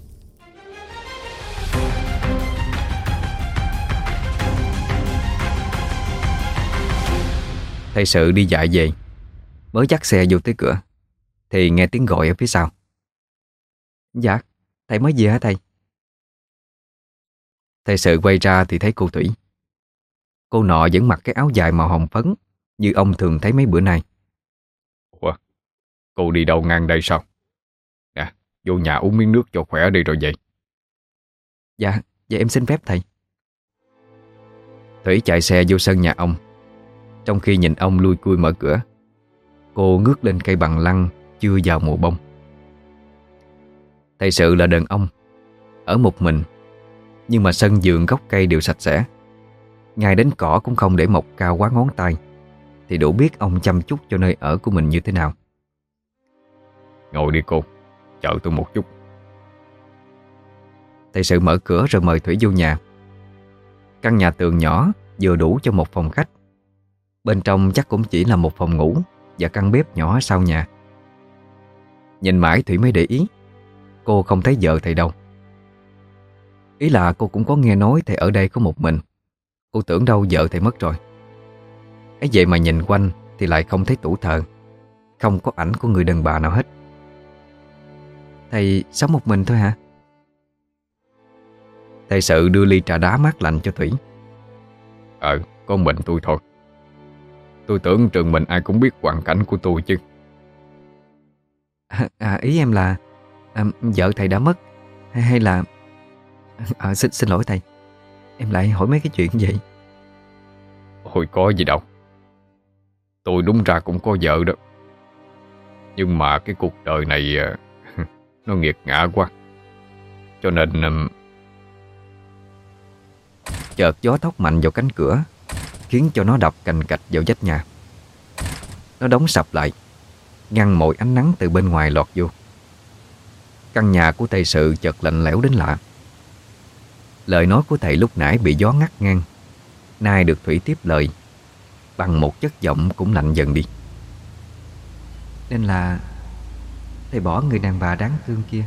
Thầy sự đi dạy về. Mới dắt xe vô tới cửa, Thì nghe tiếng gọi ở phía sau. Dạ. Thầy mới về hả thầy? Thầy sự quay ra thì thấy cô Thủy. Cô nọ vẫn mặc cái áo dài màu hồng phấn Như ông thường thấy mấy bữa nay.
Ủa Cô đi đâu ngang đây sao? Nè vô nhà uống miếng nước cho khỏe đi rồi vậy.
Dạ Dạ em xin phép thầy. Thủy chạy xe vô sân nhà ông. Trong khi nhìn ông lui cui mở cửa Cô ngước lên cây bằng lăng Chưa vào mùa bông Thầy sự là đàn ông. Ở một mình. Nhưng mà sân vườn gốc cây đều sạch sẽ. Ngay đến cỏ cũng không để mọc cao quá ngón tay. Thì đủ biết ông chăm chút cho nơi ở của mình như thế nào.
Ngồi đi cô. Chờ tôi một chút.
Thầy sự mở cửa rồi mời Thủy vô nhà. Căn nhà tường nhỏ Vừa đủ cho một phòng khách. Bên trong chắc cũng chỉ là một phòng ngủ Và căn bếp nhỏ sau nhà. Nhìn mãi Thủy mới để ý Cô không thấy vợ thầy đâu. Ý là cô cũng có nghe nói thầy ở đây có một mình. Cô tưởng đâu vợ thầy mất rồi. Ấy vậy mà nhìn quanh Thì lại không thấy tủ thờ. Không có ảnh của người đàn bà nào hết. Thầy sống một mình thôi hả? Thầy sự đưa ly trà đá mát lạnh cho Thủy.
Ờ, có mình tôi thôi. Tôi tưởng trường mình ai cũng biết hoàn cảnh của tôi chứ.
À, à ý em là à, Vợ thầy đã mất. Hay, hay là à, xin, xin lỗi thầy. Em lại hỏi mấy cái chuyện vậy.
Ôi có gì đâu. Tôi đúng ra cũng có vợ đó. Nhưng mà cái cuộc đời này à, Nó nghiệt ngã quá. Cho nên à,
Chợt gió thốc mạnh vào cánh cửa Khiến cho nó đập cành cạch vào vách nhà. Nó đóng sập lại Ngăn mọi ánh nắng từ bên ngoài lọt vô. Căn nhà của thầy sự chợt lạnh lẽo đến lạ. Lời nói của thầy lúc nãy bị gió ngắt ngang. Nay được Thủy tiếp lời. Bằng một chất giọng cũng lạnh dần đi.
Nên là Thầy bỏ người đàn bà đáng thương kia.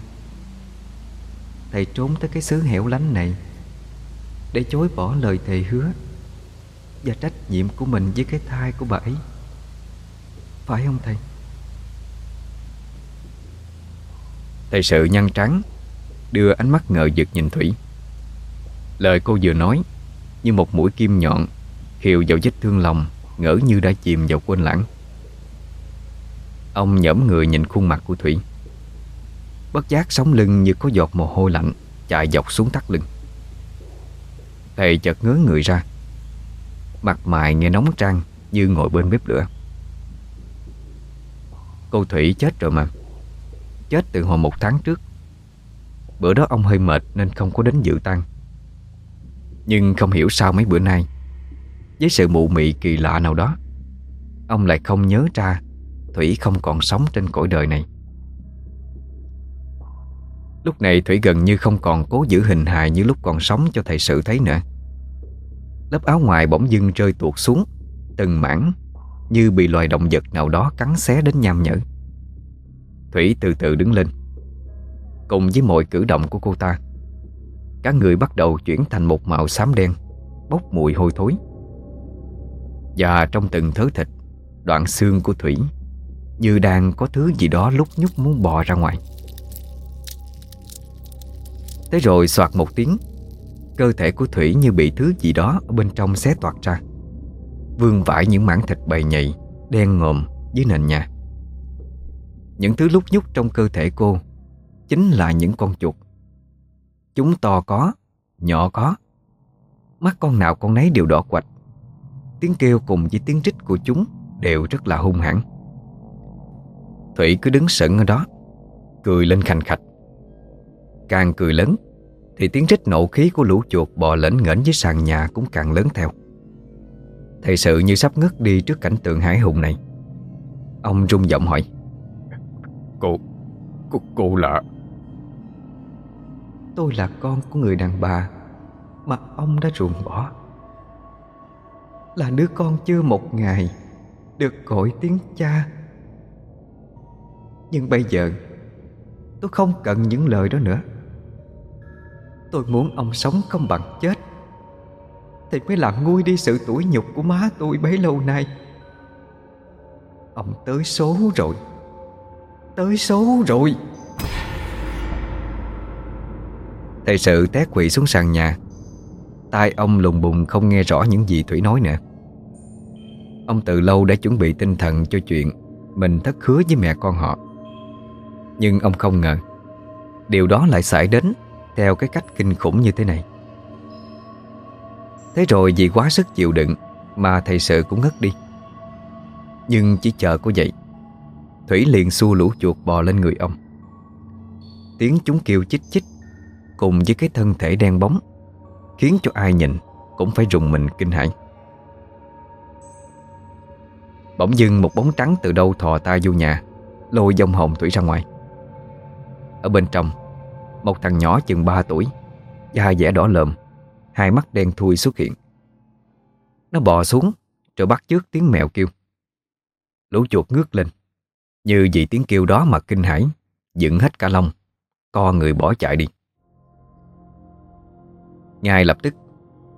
Thầy trốn tới cái xứ hẻo lánh này Để chối bỏ lời thầy hứa Và trách nhiệm của mình với cái thai của bà ấy. Phải không thầy?
Thầy sự nhăn trắng Đưa ánh mắt ngờ vực nhìn Thủy. Lời cô vừa nói, Như một mũi kim nhọn Khiều vào vết thương lòng, Ngỡ như đã chìm vào quên lãng. Ông nhẫm người nhìn khuôn mặt của Thủy. Bất giác sóng lưng như có giọt mồ hôi lạnh Chạy dọc xuống thắt lưng. Thầy chợt ngớ người ra. Mặt mày nghe nóng trăng Như ngồi bên bếp lửa. Cô Thủy chết rồi mà. Chết từ hồi một tháng trước. Bữa đó ông hơi mệt Nên không có đến dự tang. Nhưng không hiểu sao mấy bữa nay, Với sự mụ mị kỳ lạ nào đó, Ông lại không nhớ ra Thủy không còn sống trên cõi đời này. Lúc này Thủy gần như không còn cố giữ hình hài Như lúc còn sống cho thầy sự thấy nữa. Lớp áo ngoài bỗng dưng rơi tuột xuống, Từng mảng Như bị loài động vật nào đó cắn xé đến nham nhở. Thủy từ từ đứng lên. Cùng với mọi cử động của cô ta, Cả người bắt đầu chuyển thành một màu xám đen, Bốc mùi hôi thối. Và trong từng thớ thịt, Đoạn xương của Thủy Như đang có thứ gì đó lúc nhúc muốn bò ra ngoài. Thế rồi soạt một tiếng, Cơ thể của Thủy như bị thứ gì đó Ở bên trong xé toạc ra. Vương vãi những mảng thịt bầy nhầy, Đen ngòm dưới nền nhà. Những thứ lúc nhúc trong cơ thể cô Chính là những con chuột. Chúng to có, Nhỏ có. Mắt con nào con nấy đều đỏ quạch. Tiếng kêu cùng với tiếng rít của chúng Đều rất là hung hãn. Thủy cứ đứng sững ở đó, Cười lên khành khạch. Càng cười lớn Thì tiếng rít nộ khí của lũ chuột bò lẫn ngẩn dưới sàn nhà cũng càng lớn theo. Thầy sự như sắp ngất đi trước cảnh tượng hải hùng này. Ông rung giọng hỏi
Cô, cô, cô là?
Tôi là con của người đàn bà Mà ông đã ruồng bỏ. Là đứa con chưa một ngày Được gọi tiếng cha. Nhưng bây giờ Tôi không cần những lời đó nữa. Tôi muốn ông sống không bằng chết. Thì mới làm nguôi đi sự tủi nhục của má tôi bấy lâu nay. Ông tới số rồi. Tới số rồi.
Thầy sự té quỵ xuống sàn nhà. Tai ông lùng bùng không nghe rõ những gì Thủy nói nữa Ông từ lâu đã chuẩn bị tinh thần cho chuyện Mình thất hứa với mẹ con họ. Nhưng ông không ngờ, Điều đó lại xảy đến Theo cái cách kinh khủng như thế này. Thế rồi vì quá sức chịu đựng Mà thầy sự cũng ngất đi. Nhưng chỉ chờ có vậy Thủy liền xua lũ chuột bò lên người ông. Tiếng chúng kêu chích chích Cùng với cái thân thể đen bóng, Khiến cho ai nhìn Cũng phải rùng mình kinh hãi. Bỗng dưng một bóng trắng từ đâu thò tay vô nhà, Lôi dông hồn Thủy ra ngoài. Ở bên trong, Một thằng nhỏ chừng 3 tuổi, Da dẻ đỏ lợm, Hai mắt đen thui xuất hiện. Nó bò xuống, Rồi bắt trước tiếng mèo kêu. Lũ chuột ngước lên. Như vì tiếng kêu đó mà kinh hãi Dựng hết cả lông Co người bỏ chạy đi. Ngay lập tức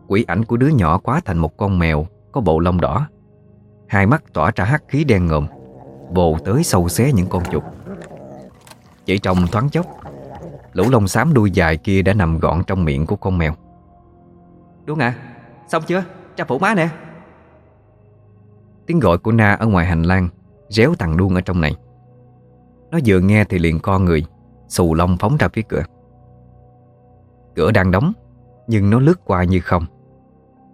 Quỷ ảnh của đứa nhỏ quá thành một con mèo Có bộ lông đỏ. Hai mắt tỏa ra hắc khí đen ngòm Vồ tới sâu xé những con chuột. Chỉ trong thoáng chốc Lũ lông xám đuôi dài kia đã nằm gọn trong miệng của con mèo.
Đúng à Xong chưa? Cha phủ má nè.
Tiếng gọi của Na ở ngoài hành lang Réo thằng đuông ở trong này. Nó vừa nghe thì liền co người, Xù lông phóng ra phía cửa. Cửa đang đóng, Nhưng nó lướt qua như không,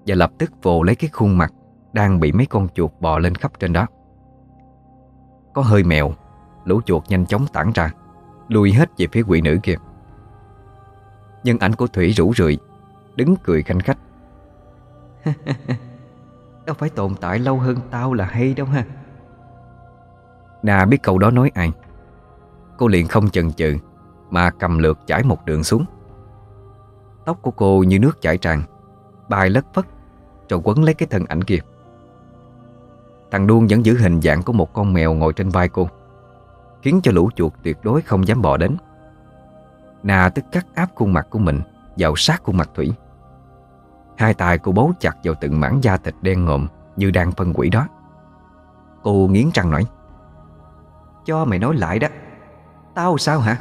Và lập tức vồ lấy cái khuôn mặt Đang bị mấy con chuột bò lên khắp trên đó. Có hơi mèo, Lũ chuột nhanh chóng tản ra, Lùi hết về phía quỷ nữ kia. Nhưng ảnh của Thủy rủ rượi, Đứng cười khanh khách.
Đâu phải tồn tại lâu hơn tao là hay đâu ha.
Na biết câu đó nói ai. Cô liền không chần chừ, Mà cầm lượt chải một đường xuống. Tóc của cô như nước chảy tràn, Bài lất phất, Rồi quấn lấy cái thân ảnh kia. Thằng Đuông vẫn giữ hình dạng của một con mèo ngồi trên vai cô, Khiến cho lũ chuột tuyệt đối không dám bò đến. Na tức cắt áp khuôn mặt của mình Vào sát khuôn mặt Thủy. Hai tay cô bấu chặt vào từng mảng da thịt đen ngộm Như đang phân quỷ đó. Cô nghiến răng nói
cho mày nói lại đó. Tao sao hả?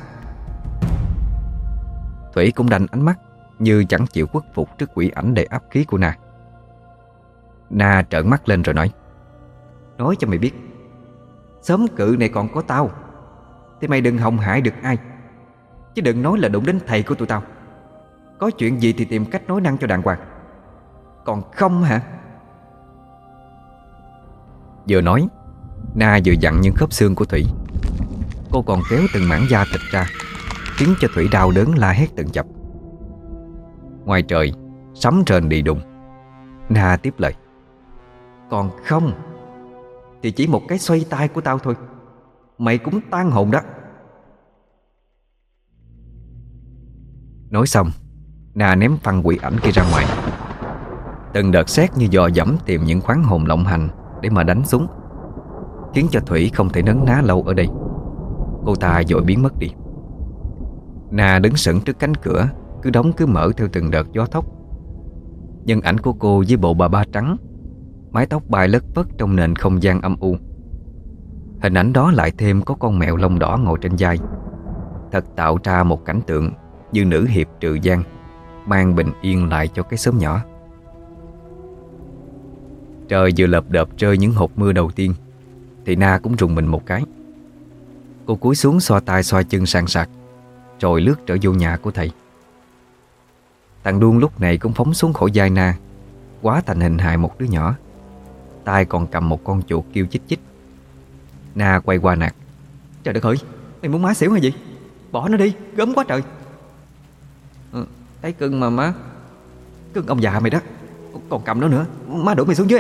Thủy cũng đành ánh mắt Như chẳng chịu khuất phục trước quỷ ảnh đầy áp khí của Na. Na trợn mắt lên rồi nói
Nói cho mày biết, Sớm cự này còn có tao, Thì mày đừng hòng hại được ai. Chứ đừng nói là đụng đến thầy của tụi tao. Có chuyện gì thì tìm cách nói năng cho đàng hoàng. Còn không hả?
Vừa nói Na vừa dặn những khớp xương của Thủy. Cô còn kéo từng mảng da thịt ra, Khiến cho Thủy đau đớn la hét từng chập. Ngoài trời, Sấm rền đi đùng. Na tiếp lời,
Còn không? Thì chỉ một cái xoay tay của tao thôi. Mày cũng tan hồn đó.
Nói xong, Na ném phăng quỷ ảnh kia ra ngoài. Từng đợt xét như dò dẫm tìm những khoáng hồn lộng hành Để mà đánh súng. Khiến cho Thủy không thể nấn ná lâu ở đây. Cô ta dội biến mất đi. Na đứng sững trước cánh cửa, Cứ đóng cứ mở theo từng đợt gió thốc. Nhân ảnh của cô với bộ bà ba trắng, Mái tóc bay lất phất trong nền không gian âm u. Hình ảnh đó lại thêm có con mèo lông đỏ ngồi trên vai. Thật tạo ra một cảnh tượng Như nữ hiệp trừ gian, Mang bình yên lại cho cái xóm nhỏ. Trời vừa lợp đợp rơi những hột mưa đầu tiên thì Na cũng rùng mình một cái. Cô cúi xuống xoa tay xoa chân sàn sạc Rồi lướt trở vô nhà của thầy. Thằng Đuông lúc này cũng phóng xuống khỏi vai Na Quá thành hình hài một đứa nhỏ. Tay còn cầm một con chuột kêu chích chích. Na quay qua nạt.
Trời đất ơi Mày muốn má xỉu hay gì? Bỏ nó đi Gớm quá trời. Ừ, Thấy cưng mà má. Cưng ông già mày đó Còn cầm nó nữa Má đuổi mày xuống dưới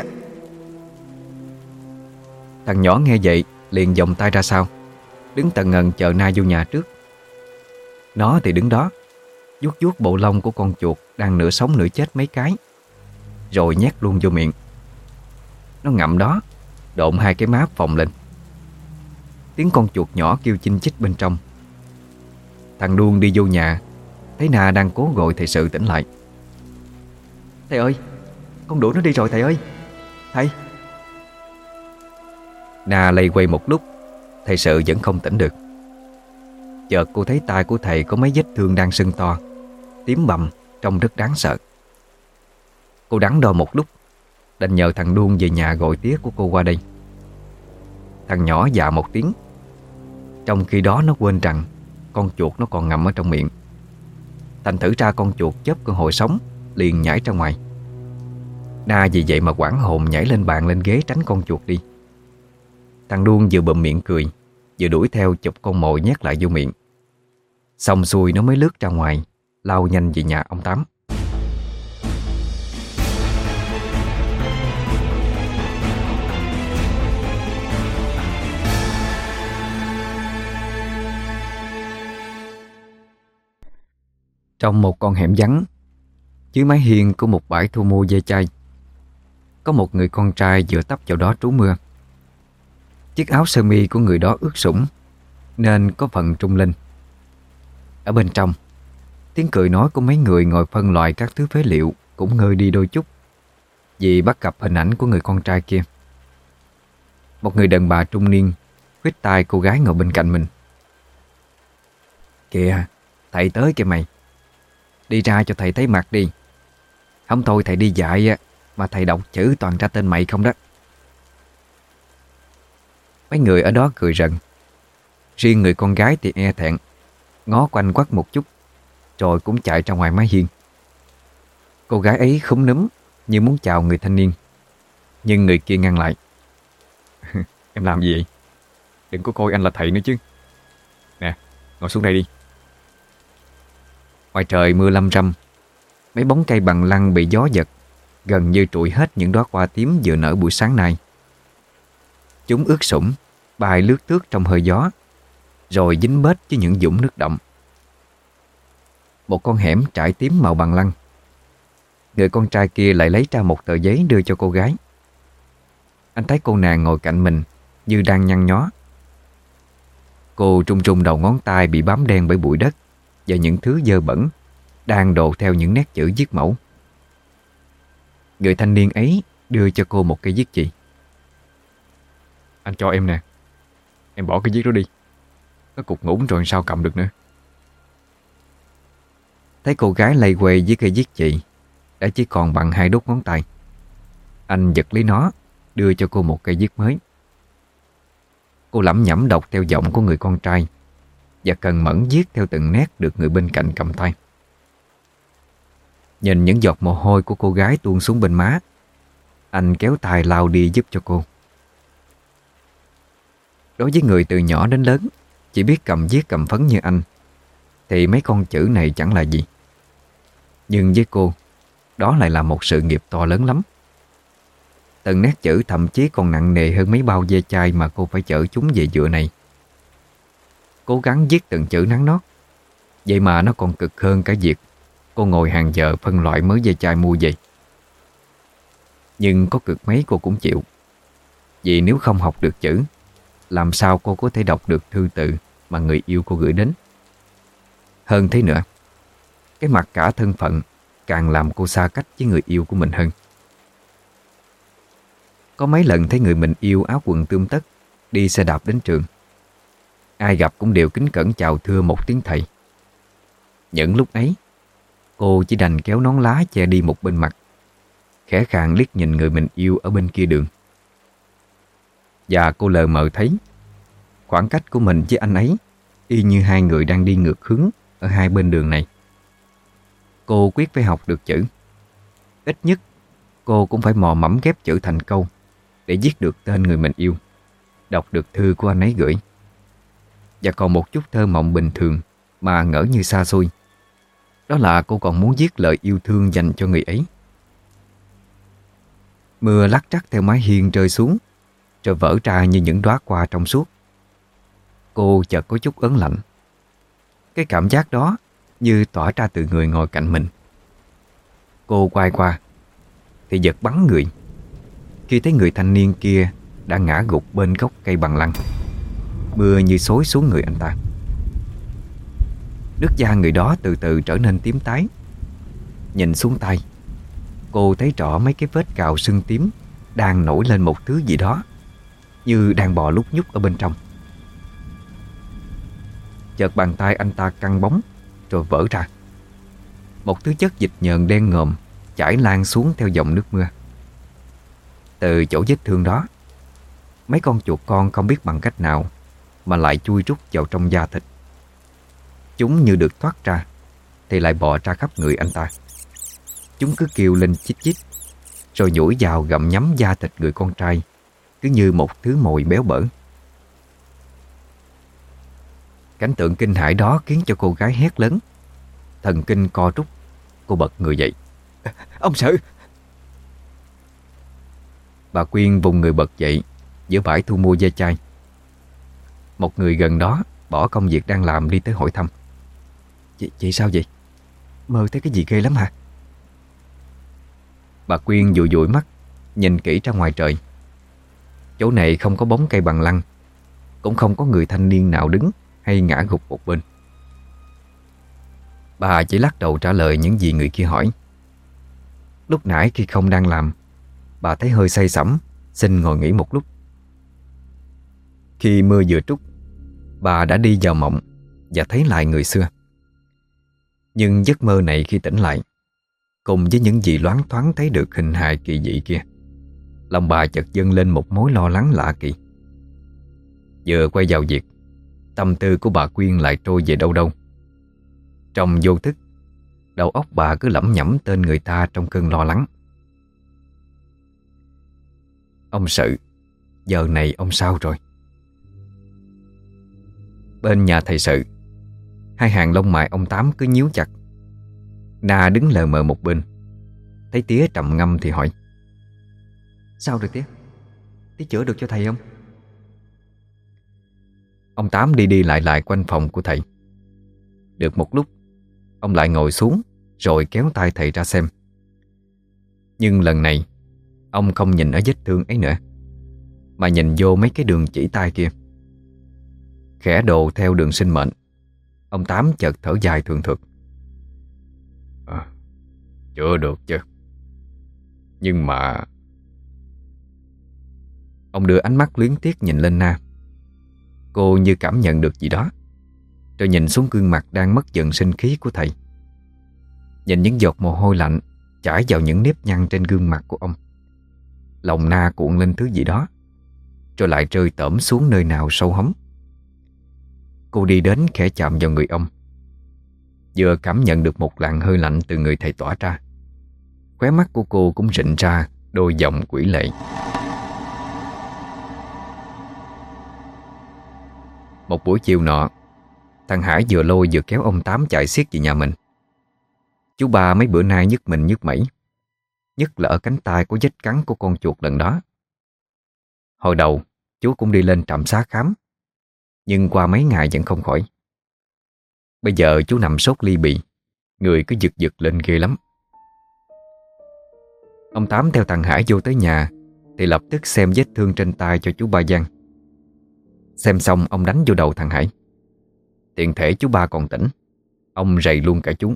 Thằng nhỏ nghe vậy, Liền vòng tay ra sau. Đứng tần ngần chờ Na vô nhà trước. Nó thì đứng đó, vuốt vuốt bộ lông của con chuột Đang nửa sống nửa chết mấy cái, Rồi nhét luôn vô miệng. Nó ngậm đó, Độn hai cái má phồng lên. Tiếng con chuột nhỏ kêu chinh chích bên trong. Thằng Đuông đi vô nhà, Thấy Na đang cố gọi thầy sự tỉnh lại.
Thầy ơi, Con đuổi nó đi rồi thầy ơi. Thầy
Na lây quay một lúc, Thầy sự vẫn không tỉnh được. Chợt cô thấy tay của thầy có mấy vết thương đang sưng to, Tím bầm Trông rất đáng sợ. Cô đắn đo một lúc, Đành nhờ thằng Đuông về nhà gọi tía của cô qua đây. Thằng nhỏ dạ một tiếng, Trong khi đó nó quên rằng Con chuột nó còn ngậm ở trong miệng. Thành thử ra con chuột chớp cơ hội sống, Liền nhảy ra ngoài. Na vì vậy mà quảng hồn nhảy lên bàn lên ghế tránh con chuột đi. Thằng Đuông vừa bậm miệng cười, Vừa đuổi theo chụp con mồi nhét lại vô miệng. Xong xuôi nó mới lướt ra ngoài, Lao nhanh về nhà ông Tám. Trong một con hẻm vắng, Dưới mái hiên của một bãi thu mua dây chai Có một người con trai vừa tấp vào đó trú mưa. Chiếc áo sơ mi của người đó ướt sũng, Nên có phần trung linh. Ở bên trong, Tiếng cười nói của mấy người ngồi phân loại các thứ phế liệu cũng ngơi đi đôi chút, Vì bắt gặp hình ảnh của người con trai kia. Một người đàn bà trung niên khuyết tai cô gái ngồi bên cạnh mình. Kìa, Thầy tới kìa mày. Đi ra cho thầy thấy mặt đi. Không thôi thầy đi dạy Mà thầy đọc chữ toàn ra tên mày không đó. Mấy người ở đó cười rần. Riêng người con gái thì e thẹn Ngó quanh quắt một chút Rồi cũng chạy ra ngoài mái hiên. Cô gái ấy khúng núm Như muốn chào người thanh niên Nhưng người kia ngăn lại.
Em làm gì vậy? Đừng có coi anh là thầy nữa chứ. Nè, ngồi xuống đây đi.
Ngoài trời mưa lâm râm Mấy bóng cây bằng lăng bị gió giật Gần như trụi hết những đóa hoa tím vừa nở buổi sáng nay. Chúng ướt sũng Bay lướt tước trong hơi gió, Rồi dính bết với những dũng nước động Một con hẻm trải tím màu bằng lăng. Người con trai kia lại lấy ra một tờ giấy đưa cho cô gái. Anh thấy cô nàng ngồi cạnh mình Như đang nhăn nhó. Cô trung trung đầu ngón tay bị bám đen bởi bụi đất Và những thứ dơ bẩn Đang đổ theo những nét chữ viết mẫu. Người thanh niên ấy đưa cho cô một cây viết chỉ
anh cho em nè. Em bỏ cái chiếc đó đi. Nó cục ngủn rồi sao cầm được nữa?
Thấy cô gái lây quay với cây viết chị, Đã chỉ còn bằng hai đốt ngón tay. Anh giật lấy nó, Đưa cho cô một cây viết mới. Cô lẩm nhẩm đọc theo giọng của người con trai Và cần mẫn viết theo từng nét Được người bên cạnh cầm tay. Nhìn những giọt mồ hôi của cô gái tuôn xuống bên má, Anh kéo tay lao đi giúp cho cô. Đối với người từ nhỏ đến lớn, Chỉ biết cầm viết cầm phấn như anh, Thì mấy con chữ này chẳng là gì. Nhưng với cô, Đó lại là một sự nghiệp to lớn lắm. Từng nét chữ thậm chí còn nặng nề hơn mấy bao dê chai Mà cô phải chở chúng về dựa này. Cố gắng viết từng chữ nắng nót, Vậy mà nó còn cực hơn cả việc Cô ngồi hàng giờ phân loại mới dây chai mua về. Nhưng có cực mấy cô cũng chịu, Vì nếu không học được chữ làm sao cô có thể đọc được thư tự Mà người yêu cô gửi đến? Hơn thế nữa, Cái mặt cả thân phận Càng làm cô xa cách với người yêu của mình hơn. Có mấy lần thấy người mình yêu áo quần tươm tất, Đi xe đạp đến trường. Ai gặp cũng đều kính cẩn chào thưa một tiếng thầy. Những lúc ấy, Cô chỉ đành kéo nón lá che đi một bên mặt, Khẽ khàng liếc nhìn người mình yêu ở bên kia đường. Và cô lờ mờ thấy Khoảng cách của mình với anh ấy Y như hai người đang đi ngược hướng Ở hai bên đường này. Cô quyết phải học được chữ. Ít nhất, Cô cũng phải mò mẫm ghép chữ thành câu Để viết được tên người mình yêu, Đọc được thư của anh ấy gửi. Và còn một chút thơ mộng bình thường Mà ngỡ như xa xôi. Đó là cô còn muốn viết lời yêu thương dành cho người ấy. Mưa lắc trắc theo mái hiên rơi xuống. Rồi vỡ ra như những đóa hoa trong suốt. Cô chợt có chút ớn lạnh. Cái cảm giác đó Như tỏa ra từ người ngồi cạnh mình. Cô quay qua, Thì giật bắn người. Khi thấy người thanh niên kia Đã ngã gục bên gốc cây bằng lăng, Mưa như xối xuống người anh ta. Nước da người đó từ từ trở nên tím tái. Nhìn xuống tay, Cô thấy rõ mấy cái vết cào sưng tím Đang nổi lên một thứ gì đó. Như đang bò lúc nhúc ở bên trong. Chợt bàn tay anh ta căng bóng Rồi vỡ ra. Một thứ chất dịch nhờn đen ngòm Chảy lan xuống theo dòng nước mưa. Từ chỗ vết thương đó, Mấy con chuột con không biết bằng cách nào Mà lại chui rút vào trong da thịt. Chúng như được thoát ra Thì lại bò ra khắp người anh ta. Chúng cứ kêu lên chít chít, Rồi nhủi vào gặm nhắm da thịt người con trai cứ như một thứ mồi béo bở. Cảnh tượng kinh hãi đó khiến cho cô gái hét lớn. Thần kinh co rút. Cô bật người dậy. Ông sợ. Bà Quyên vùng người bật dậy Giữa bãi thu mua dây chai. Một người gần đó Bỏ công việc đang làm đi tới hỏi thăm. Chị, chị sao vậy? Mơ thấy cái gì ghê lắm hả? Bà Quyên dụi dụi mắt Nhìn kỹ ra ngoài trời Chỗ này không có bóng cây bằng lăng, Cũng không có người thanh niên nào đứng Hay ngã gục một bên. Bà chỉ lắc đầu trả lời những gì người kia hỏi. Lúc nãy khi không đang làm, Bà thấy hơi say sẩm, Xin ngồi nghỉ một lúc. Khi mưa vừa trút, Bà đã đi vào mộng Và thấy lại người xưa. Nhưng giấc mơ này khi tỉnh lại, Cùng với những gì loáng thoáng thấy được hình hài kỳ dị kia Lòng bà chợt dâng lên một mối lo lắng lạ kỳ. Vừa quay vào việc, Tâm tư của bà Quyên lại trôi về đâu đâu. Trong vô thức, Đầu óc bà cứ lẩm nhẩm tên người ta trong cơn lo lắng. Ông sự, Giờ này ông sao rồi? Bên nhà thầy sự, Hai hàng lông mày ông Tám cứ nhíu chặt. Na đứng lờ mờ một bên, Thấy tía trầm ngâm thì hỏi.
Sao rồi tía Tía chữa được cho thầy không?
Ông Tám đi đi lại lại quanh phòng của thầy. Được một lúc Ông lại ngồi xuống Rồi kéo tay thầy ra xem. Nhưng lần này Ông không nhìn ở vết thương ấy nữa Mà nhìn vô mấy cái đường chỉ tay kia. Khẽ đồ theo đường sinh mệnh Ông Tám chợt thở dài thường thực
à, Chữa được chứ. Nhưng mà
Ông đưa ánh mắt luyến tiếc nhìn lên Na. Cô như cảm nhận được gì đó. Rồi nhìn xuống gương mặt đang mất dần sinh khí của thầy. Nhìn những giọt mồ hôi lạnh Chảy vào những nếp nhăn trên gương mặt của ông. Lòng Na cuộn lên thứ gì đó, Rồi lại rơi tẩm xuống nơi nào sâu hấm. Cô đi đến khẽ chạm vào người ông. Vừa cảm nhận được một làn hơi lạnh từ người thầy tỏa ra, Khóe mắt của cô cũng rịnh ra đôi dòng quỷ lệ. Một buổi chiều nọ, Thằng Hải vừa lôi vừa kéo ông Tám chạy xiết về nhà mình. Chú ba mấy bữa nay nhức mình nhức mẩy, Nhất là ở cánh tay có vết cắn của con chuột lần đó. Hồi đầu, chú cũng đi lên trạm xá khám, Nhưng qua mấy ngày vẫn không khỏi. Bây giờ chú nằm sốt ly bì, Người cứ giật giật lên ghê lắm. Ông Tám theo thằng Hải vô tới nhà, Thì lập tức xem vết thương trên tay cho chú ba Giang. Xem xong ông đánh vô đầu thằng Hải. Tiện thể chú ba còn tỉnh. Ông rầy luôn cả chú.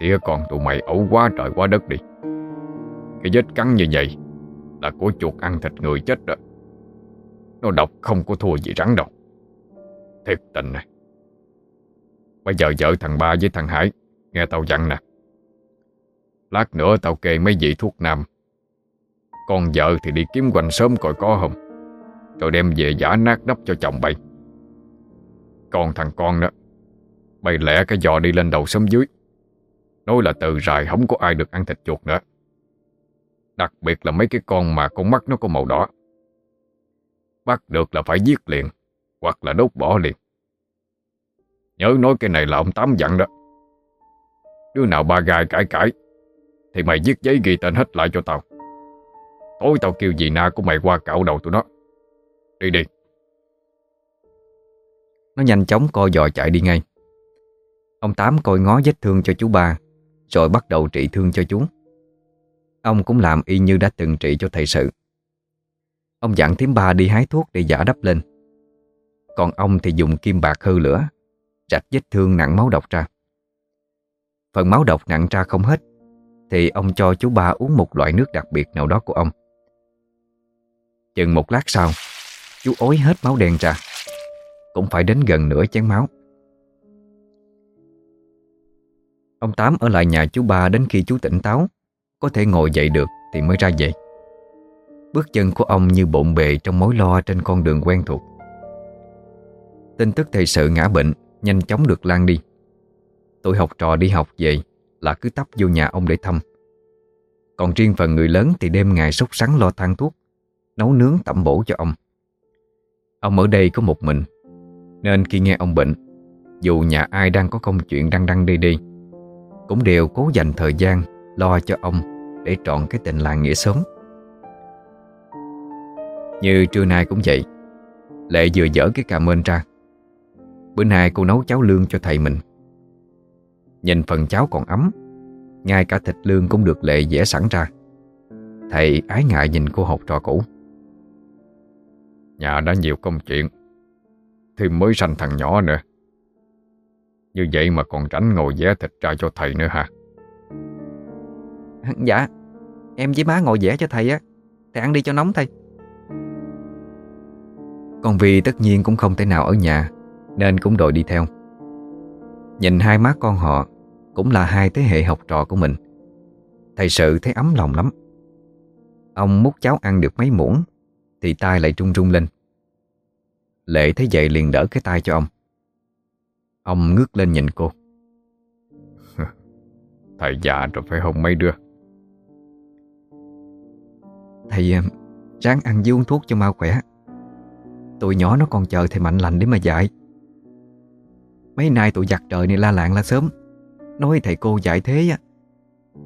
Tía con tụi mày ẩu quá trời quá đất đi. Cái vết cắn như vậy Là của chuột ăn thịt người chết đó. Nó độc không có thua gì rắn đâu. Thiệt tình này Bây giờ vợ thằng ba với thằng Hải, Nghe tao dặn nè. Lát nữa tao kê mấy vị thuốc nam. Con vợ thì đi kiếm quanh sớm coi có không. Rồi đem về giả nát đắp cho chồng bay. Còn thằng con đó Bày lẻ cái giò đi lên đầu xóm dưới. Nói là từ rài không có ai được ăn thịt chuột nữa. Đặc biệt là mấy cái con mà con mắt nó có màu đỏ. Bắt được là phải giết liền, Hoặc là đốt bỏ liền. Nhớ nói cái này là ông Tám dặn đó. Đứa nào ba gai cãi cãi, Thì mày viết giấy ghi tên hết lại cho tao. Tối tao kêu dì na của mày qua cạo đầu tụi nó. Đi đi.
Nó nhanh chóng co giò chạy đi ngay. Ông Tám coi ngó vết thương cho chú ba, Rồi bắt đầu trị thương cho chú. Ông cũng làm y như đã từng trị cho thầy sự. Ông dặn thím ba đi hái thuốc để giả đắp lên. Còn ông thì dùng kim bạc hư lửa, Rạch vết thương nặng máu độc ra. Phần máu độc nặng ra không hết, Thì ông cho chú ba uống một loại nước đặc biệt nào đó của ông. Chừng một lát sau Chú ối hết máu đen ra. Cũng phải đến gần nửa chén máu. Ông Tám ở lại nhà chú ba đến khi chú tỉnh táo, Có thể ngồi dậy được thì mới ra về. Bước chân của ông như bộn bề trong mối lo trên con đường quen thuộc. Tin tức thầy sự ngã bệnh nhanh chóng được lan đi. Tôi học trò đi học về là cứ tấp vô nhà ông để thăm. Còn riêng phần người lớn thì đêm ngày sốt sắng lo than thuốc, Nấu nướng tẩm bổ cho ông. Ông ở đây có một mình, Nên khi nghe ông bệnh, Dù nhà ai đang có công chuyện đăng đăng đi đi, Cũng đều cố dành thời gian Lo cho ông Để trọn cái tình làng nghĩa sớm Như trưa nay cũng vậy, Lệ vừa dở cái cà mên ra. Bữa nay cô nấu cháo lương cho thầy mình. Nhìn phần cháo còn ấm, Ngay cả thịt lương cũng được Lệ vẽ sẵn ra. Thầy ái ngại nhìn cô học trò cũ.
Nhà đã nhiều công chuyện Thì mới sanh thằng nhỏ nữa. Như vậy mà còn tránh ngồi vẽ thịt ra cho thầy nữa hả?
Dạ Em với má ngồi vẽ cho thầy á Thầy ăn đi cho nóng thầy.
Con Vi tất nhiên cũng không thể nào ở nhà Nên cũng đội đi theo. Nhìn hai má con họ Cũng là hai thế hệ học trò của mình. Thầy sự thấy ấm lòng lắm. Ông múc cháo ăn được mấy muỗng Thì tay lại trung trung lên. Lệ thấy vậy liền đỡ cái tay cho ông. Ông ngước lên nhìn cô.
Thầy già rồi phải không mấy đứa?
Thầy ờ, ráng ăn với uống thuốc cho mau khỏe. Tụi nhỏ nó còn chờ thầy mạnh lành để mà dạy. Mấy nay tụi giặt trời này la lạng la sớm Nói thầy cô dạy thế á.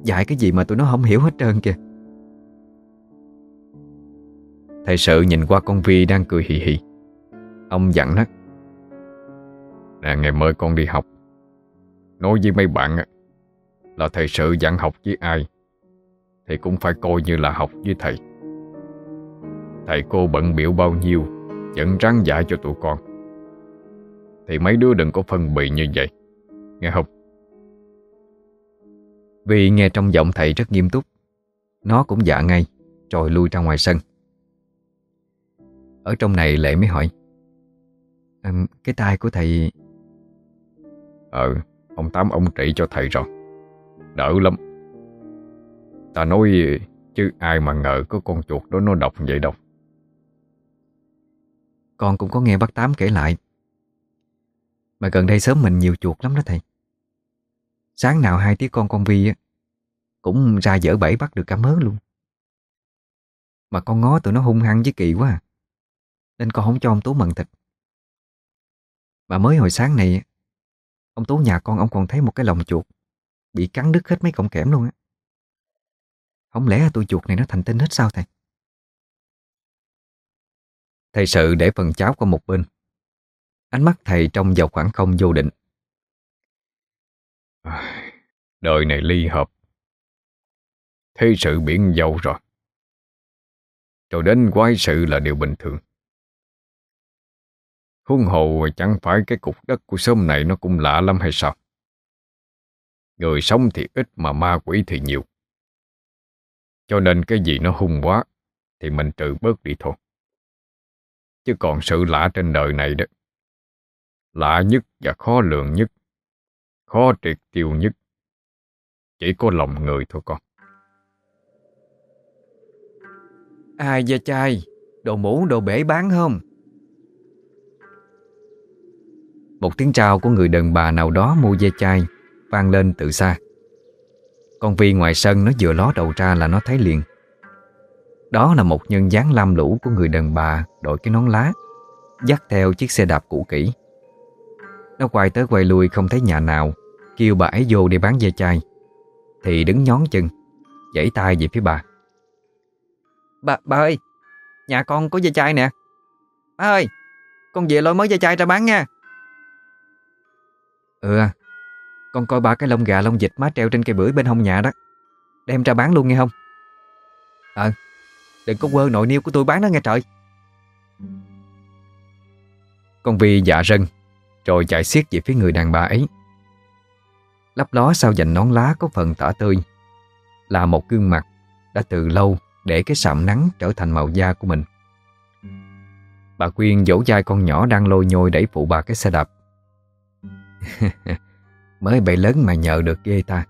Dạy cái gì mà tụi nó không hiểu hết trơn kìa
Thầy sự nhìn qua con Vi đang cười hì hì. Ông dặn nó
Nè, ngày mới con đi học. Nói với mấy bạn Là thầy sự dặn học với ai Thì cũng phải coi như là học với thầy. Thầy cô bận biểu bao nhiêu, Vẫn ráng dạy cho tụi con. Thì mấy đứa đừng có phân bì như vậy. Nghe không?
Vì nghe trong giọng thầy rất nghiêm túc. Nó cũng dạ ngay Rồi lui ra ngoài sân. Ở trong này Lệ mới hỏi
à, Cái tai của thầy
Ờ Ông Tám ông trị cho thầy rồi Đỡ lắm. Ta nói chứ ai mà ngờ có con chuột đó nó độc vậy đâu.
Con cũng có nghe bác Tám kể lại. Mà gần đây sớm mình nhiều chuột lắm đó thầy. Sáng nào hai tí con con Vi á Cũng ra dở bẫy bắt được cả mớ luôn. Mà con ngó tụi nó hung hăng với kỳ quá à. Nên con không cho ông Tú mận thịt Mà mới hồi sáng này, Ông Tú nhà con ông còn thấy một cái lồng chuột Bị cắn đứt hết mấy cọng kẽm luôn á. Không lẽ tụi chuột này nó thành tinh hết sao thầy?
Thầy sự để phần cháo qua một bên. Ánh mắt thầy trong vào khoảng không vô định.
Đời này ly hợp. Thế sự biển dâu rồi. Rồi đến quái sự là điều bình thường. Huân hồ chẳng phải cái cục đất của xóm này nó cũng lạ lắm hay sao? Người sống thì ít mà ma quỷ thì nhiều. Cho nên cái gì nó hung quá thì mình trừ bớt đi thôi. Chứ còn sự lạ trên đời này đó. Lạ nhất và khó lường nhất. Khó triệt tiêu nhất. Chỉ có lòng người thôi con.
Ai da chai, Đồ mũ đồ bể bán không
Một tiếng trao của người đàn bà nào đó mua dây chai vang lên từ xa. Con Vi ngoài sân nó vừa ló đầu ra là nó thấy liền. Đó là một nhân dáng lam lũ của người đàn bà đội cái nón lá, dắt theo chiếc xe đạp cũ kỹ. Nó quay tới quay lui không thấy nhà nào, kêu bà ấy vô để bán dây chai. Thì đứng nhón chân, giãy tay về phía bà.
Bà, bà ơi, nhà con có dây chai nè. Bà ơi, con về lôi mới dây chai ra bán nha. Ừ à, con coi ba cái lông gà lông vịt má treo trên cây bưởi bên hông nhà đó. Đem ra bán luôn nghe không? Ờ Đừng có quơ nội niêu của tôi bán đó nghe trời.
Con Vi dạ rân Rồi chạy xiết về phía người đàn bà ấy. Lắp ló sau dành nón lá có phần tỏ tươi Là một gương mặt Đã từ lâu để cái sạm nắng trở thành màu da của mình. Bà Quyên dỗ dai con nhỏ đang lôi nhôi đẩy phụ bà cái xe đạp. Mới bậy lớn mà nhờ được ghê ta.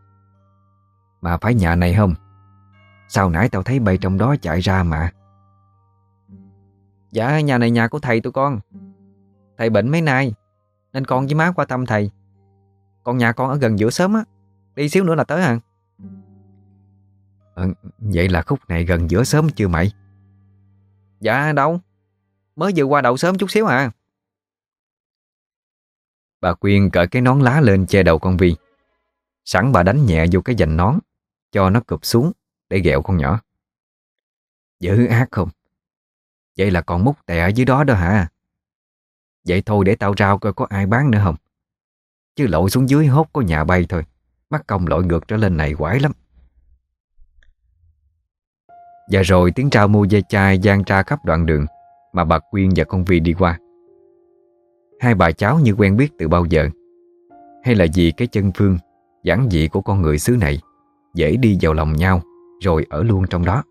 Mà phải nhà này không? Sao nãy tao thấy bầy trong đó chạy ra mà?
Dạ nhà này nhà của thầy tụi con. Thầy bệnh mấy nay Nên con với má qua thăm thầy. Còn nhà con ở gần giữa sớm á Đi xíu nữa là tới
à, Vậy là khúc này gần giữa sớm chưa mày?
Dạ đâu. Mới vừa qua đầu sớm chút xíu à
Bà Quyên cởi cái nón lá lên che đầu con Vi Sẵn bà đánh nhẹ vô cái dành nón, Cho nó cụp xuống, Để ghẹo con nhỏ. Dữ ác không? Vậy là còn múc tè ở dưới đó đó hả? Vậy thôi để tao rao coi có ai bán nữa không? Chứ lội xuống dưới hốt có nhà bay thôi. Mắc công lội ngược trở lên này quái lắm. Và rồi tiếng trao mua dây chai gian ra khắp đoạn đường Mà bà Quyên và con Vi đi qua. Hai bà cháu như quen biết từ bao giờ? Hay là vì cái chân phương, Giản dị của con người xứ này, Dễ đi vào lòng nhau, Rồi ở luôn trong đó?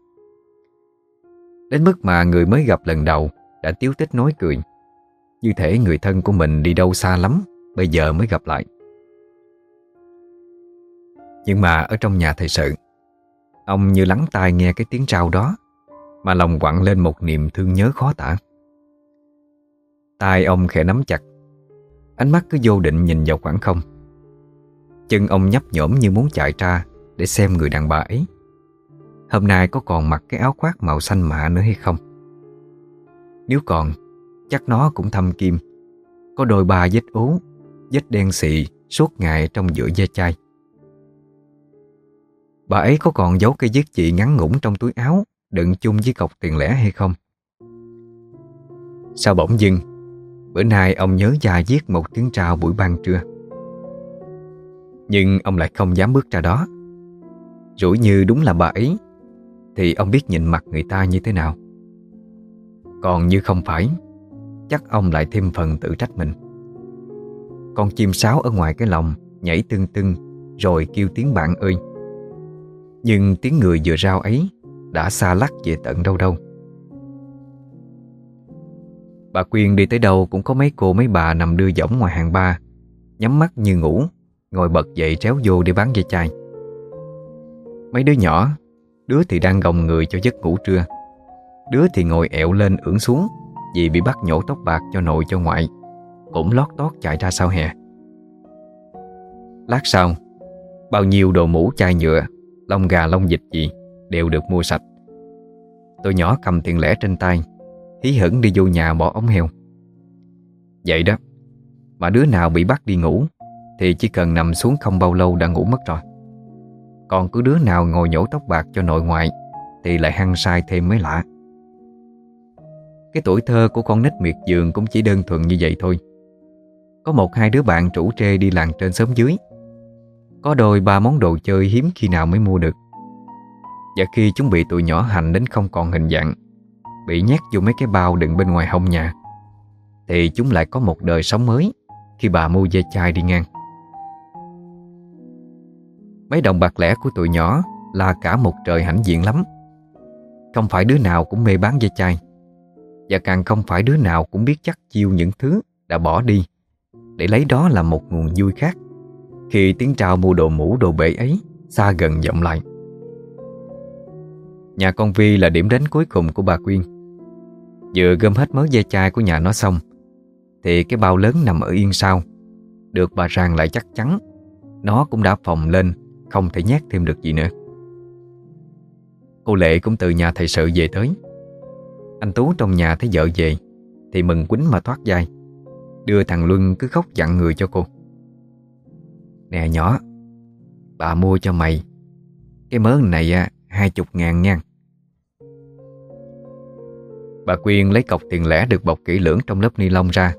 Đến mức mà người mới gặp lần đầu Đã tiếu tích nói cười. Như thể người thân của mình đi đâu xa lắm, Bây giờ mới gặp lại. Nhưng mà ở trong nhà thầy sự, Ông như lắng tai nghe cái tiếng trao đó, Mà lòng quặn lên một niềm thương nhớ khó tả tay ông khẽ nắm chặt. Ánh mắt cứ vô định nhìn vào khoảng không. Chân ông nhấp nhổm như muốn chạy ra Để xem người đàn bà ấy. Hôm nay có còn mặc cái áo khoác màu xanh mạ nữa hay không? Nếu còn, Chắc nó cũng thâm kim. Có đôi ba vết ố, Vết đen xị suốt ngày trong giữa da chai. Bà ấy có còn giấu cây viết chị ngắn ngủn trong túi áo, Đựng chung với cọc tiền lẻ hay không? Sao bỗng dưng Bữa nay ông nhớ ra viết một tiếng trao buổi ban trưa. Nhưng ông lại không dám bước ra đó. Rủi như đúng là bà ấy, Thì ông biết nhìn mặt người ta như thế nào. Còn như không phải, Chắc ông lại thêm phần tự trách mình. Con chim sáo ở ngoài cái lòng Nhảy tưng tưng, Rồi kêu tiếng bạn ơi. Nhưng tiếng người vừa rao ấy Đã xa lắc về tận đâu đâu. Bà Quyên đi tới đâu cũng có mấy cô mấy bà nằm đưa giỏng ngoài hàng ba. Nhắm mắt như ngủ, Ngồi bật dậy tréo vô để bán dây chai. Mấy đứa nhỏ, Đứa thì đang gồng người cho giấc ngủ trưa. Đứa thì ngồi ẹo lên ưỡn xuống Vì bị bắt nhổ tóc bạc cho nội cho ngoại, Cũng lót tót chạy ra sau hè. Lát sau, Bao nhiêu đồ mũ, chai nhựa, Lông gà, lông dịch gì Đều được mua sạch. Tôi nhỏ cầm tiền lẻ trên tay Hí hửng đi vô nhà bỏ ống heo. Vậy đó, Mà đứa nào bị bắt đi ngủ Thì chỉ cần nằm xuống không bao lâu đã ngủ mất rồi. Còn cứ đứa nào ngồi nhổ tóc bạc cho nội ngoại Thì lại hăng sai thêm mới lạ. Cái tuổi thơ của con nít miệt giường cũng chỉ đơn thuần như vậy thôi. Có một hai đứa bạn chủ trê đi làng trên xóm dưới. Có đôi ba món đồ chơi hiếm khi nào mới mua được. Và khi chúng bị tụi nhỏ hành đến không còn hình dạng Bị nhét vô mấy cái bao đựng bên ngoài hông nhà. Thì chúng lại có một đời sống mới Khi bà mua dây chai đi ngang. Mấy đồng bạc lẻ của tụi nhỏ Là cả một trời hãnh diện lắm. Không phải đứa nào cũng mê bán dây chai. Và càng không phải đứa nào cũng biết chắc chiêu những thứ đã bỏ đi. Để lấy đó là một nguồn vui khác Khi tiếng trao mua đồ mũ đồ bể ấy Xa gần vọng lại. Nhà con Vi là điểm đến cuối cùng của bà Quyên. Vừa gom hết mớ dây chai của nhà nó xong, Thì cái bao lớn nằm ở yên sau. Được bà ràng lại chắc chắn, Nó cũng đã phòng lên, Không thể nhét thêm được gì nữa. Cô Lệ cũng từ nhà thầy sự về tới. Anh Tú trong nhà thấy vợ về, Thì mừng quýnh mà thoát dai Đưa thằng Luân cứ khóc dặn người cho cô. Nè nhỏ, Bà mua cho mày. Cái mớ này hai chục ngàn nha. Bà Quyên lấy cọc tiền lẻ được bọc kỹ lưỡng trong lớp ni lông ra.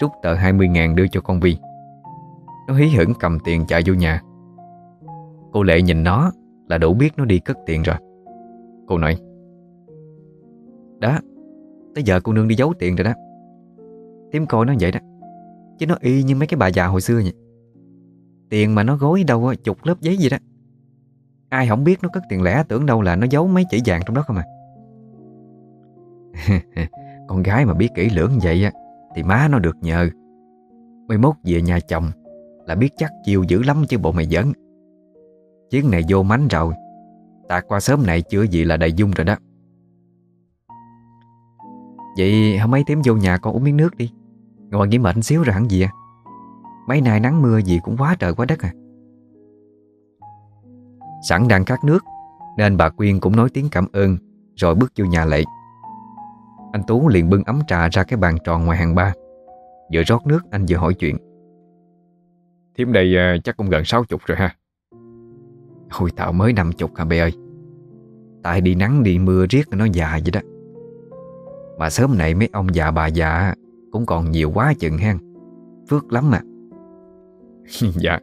Rút tờ 20 ngàn đưa cho con Vi. Nó hí hửng cầm tiền chạy vô nhà. Cô Lệ nhìn nó là đủ biết nó đi cất tiền rồi. Cô nói, Đó, Tới giờ cô nương đi giấu tiền rồi đó. Tiếm coi nó vậy đó, Chứ nó y như mấy cái bà già hồi xưa vậy. Tiền mà nó gối đâu chục lớp giấy gì đó. Ai không biết nó cất tiền lẻ, tưởng đâu là nó giấu mấy chỉ vàng trong đó không à. Con gái mà biết kỹ lưỡng vậy á, Thì má nó được nhờ. Mới mốt về nhà chồng Là biết chắc chiều dữ lắm chứ bộ mày giỡn. Chuyến này vô mánh rồi. Tạc qua sớm này chưa gì là đầy dung rồi đó. Vậy hôm mấy tím vô nhà con uống miếng nước đi. Ngồi nghỉ mệt xíu rồi hẳn gì à? Mấy nay nắng mưa gì cũng quá trời quá đất à. Sẵn đang cắt nước, Nên bà Quyên cũng nói tiếng cảm ơn, Rồi bước vô nhà lệ anh Tú liền bưng ấm trà ra cái bàn tròn ngoài hàng ba. Vừa rót nước anh vừa hỏi chuyện.
Thiếm đây à, chắc cũng gần 60 rồi ha.
Ôi tao mới 50 hả bê ơi? Tại đi nắng đi mưa riết nó già vậy đó. Mà sớm này mấy ông già bà già Cũng còn nhiều quá chừng ha Phước lắm mà
Dạ.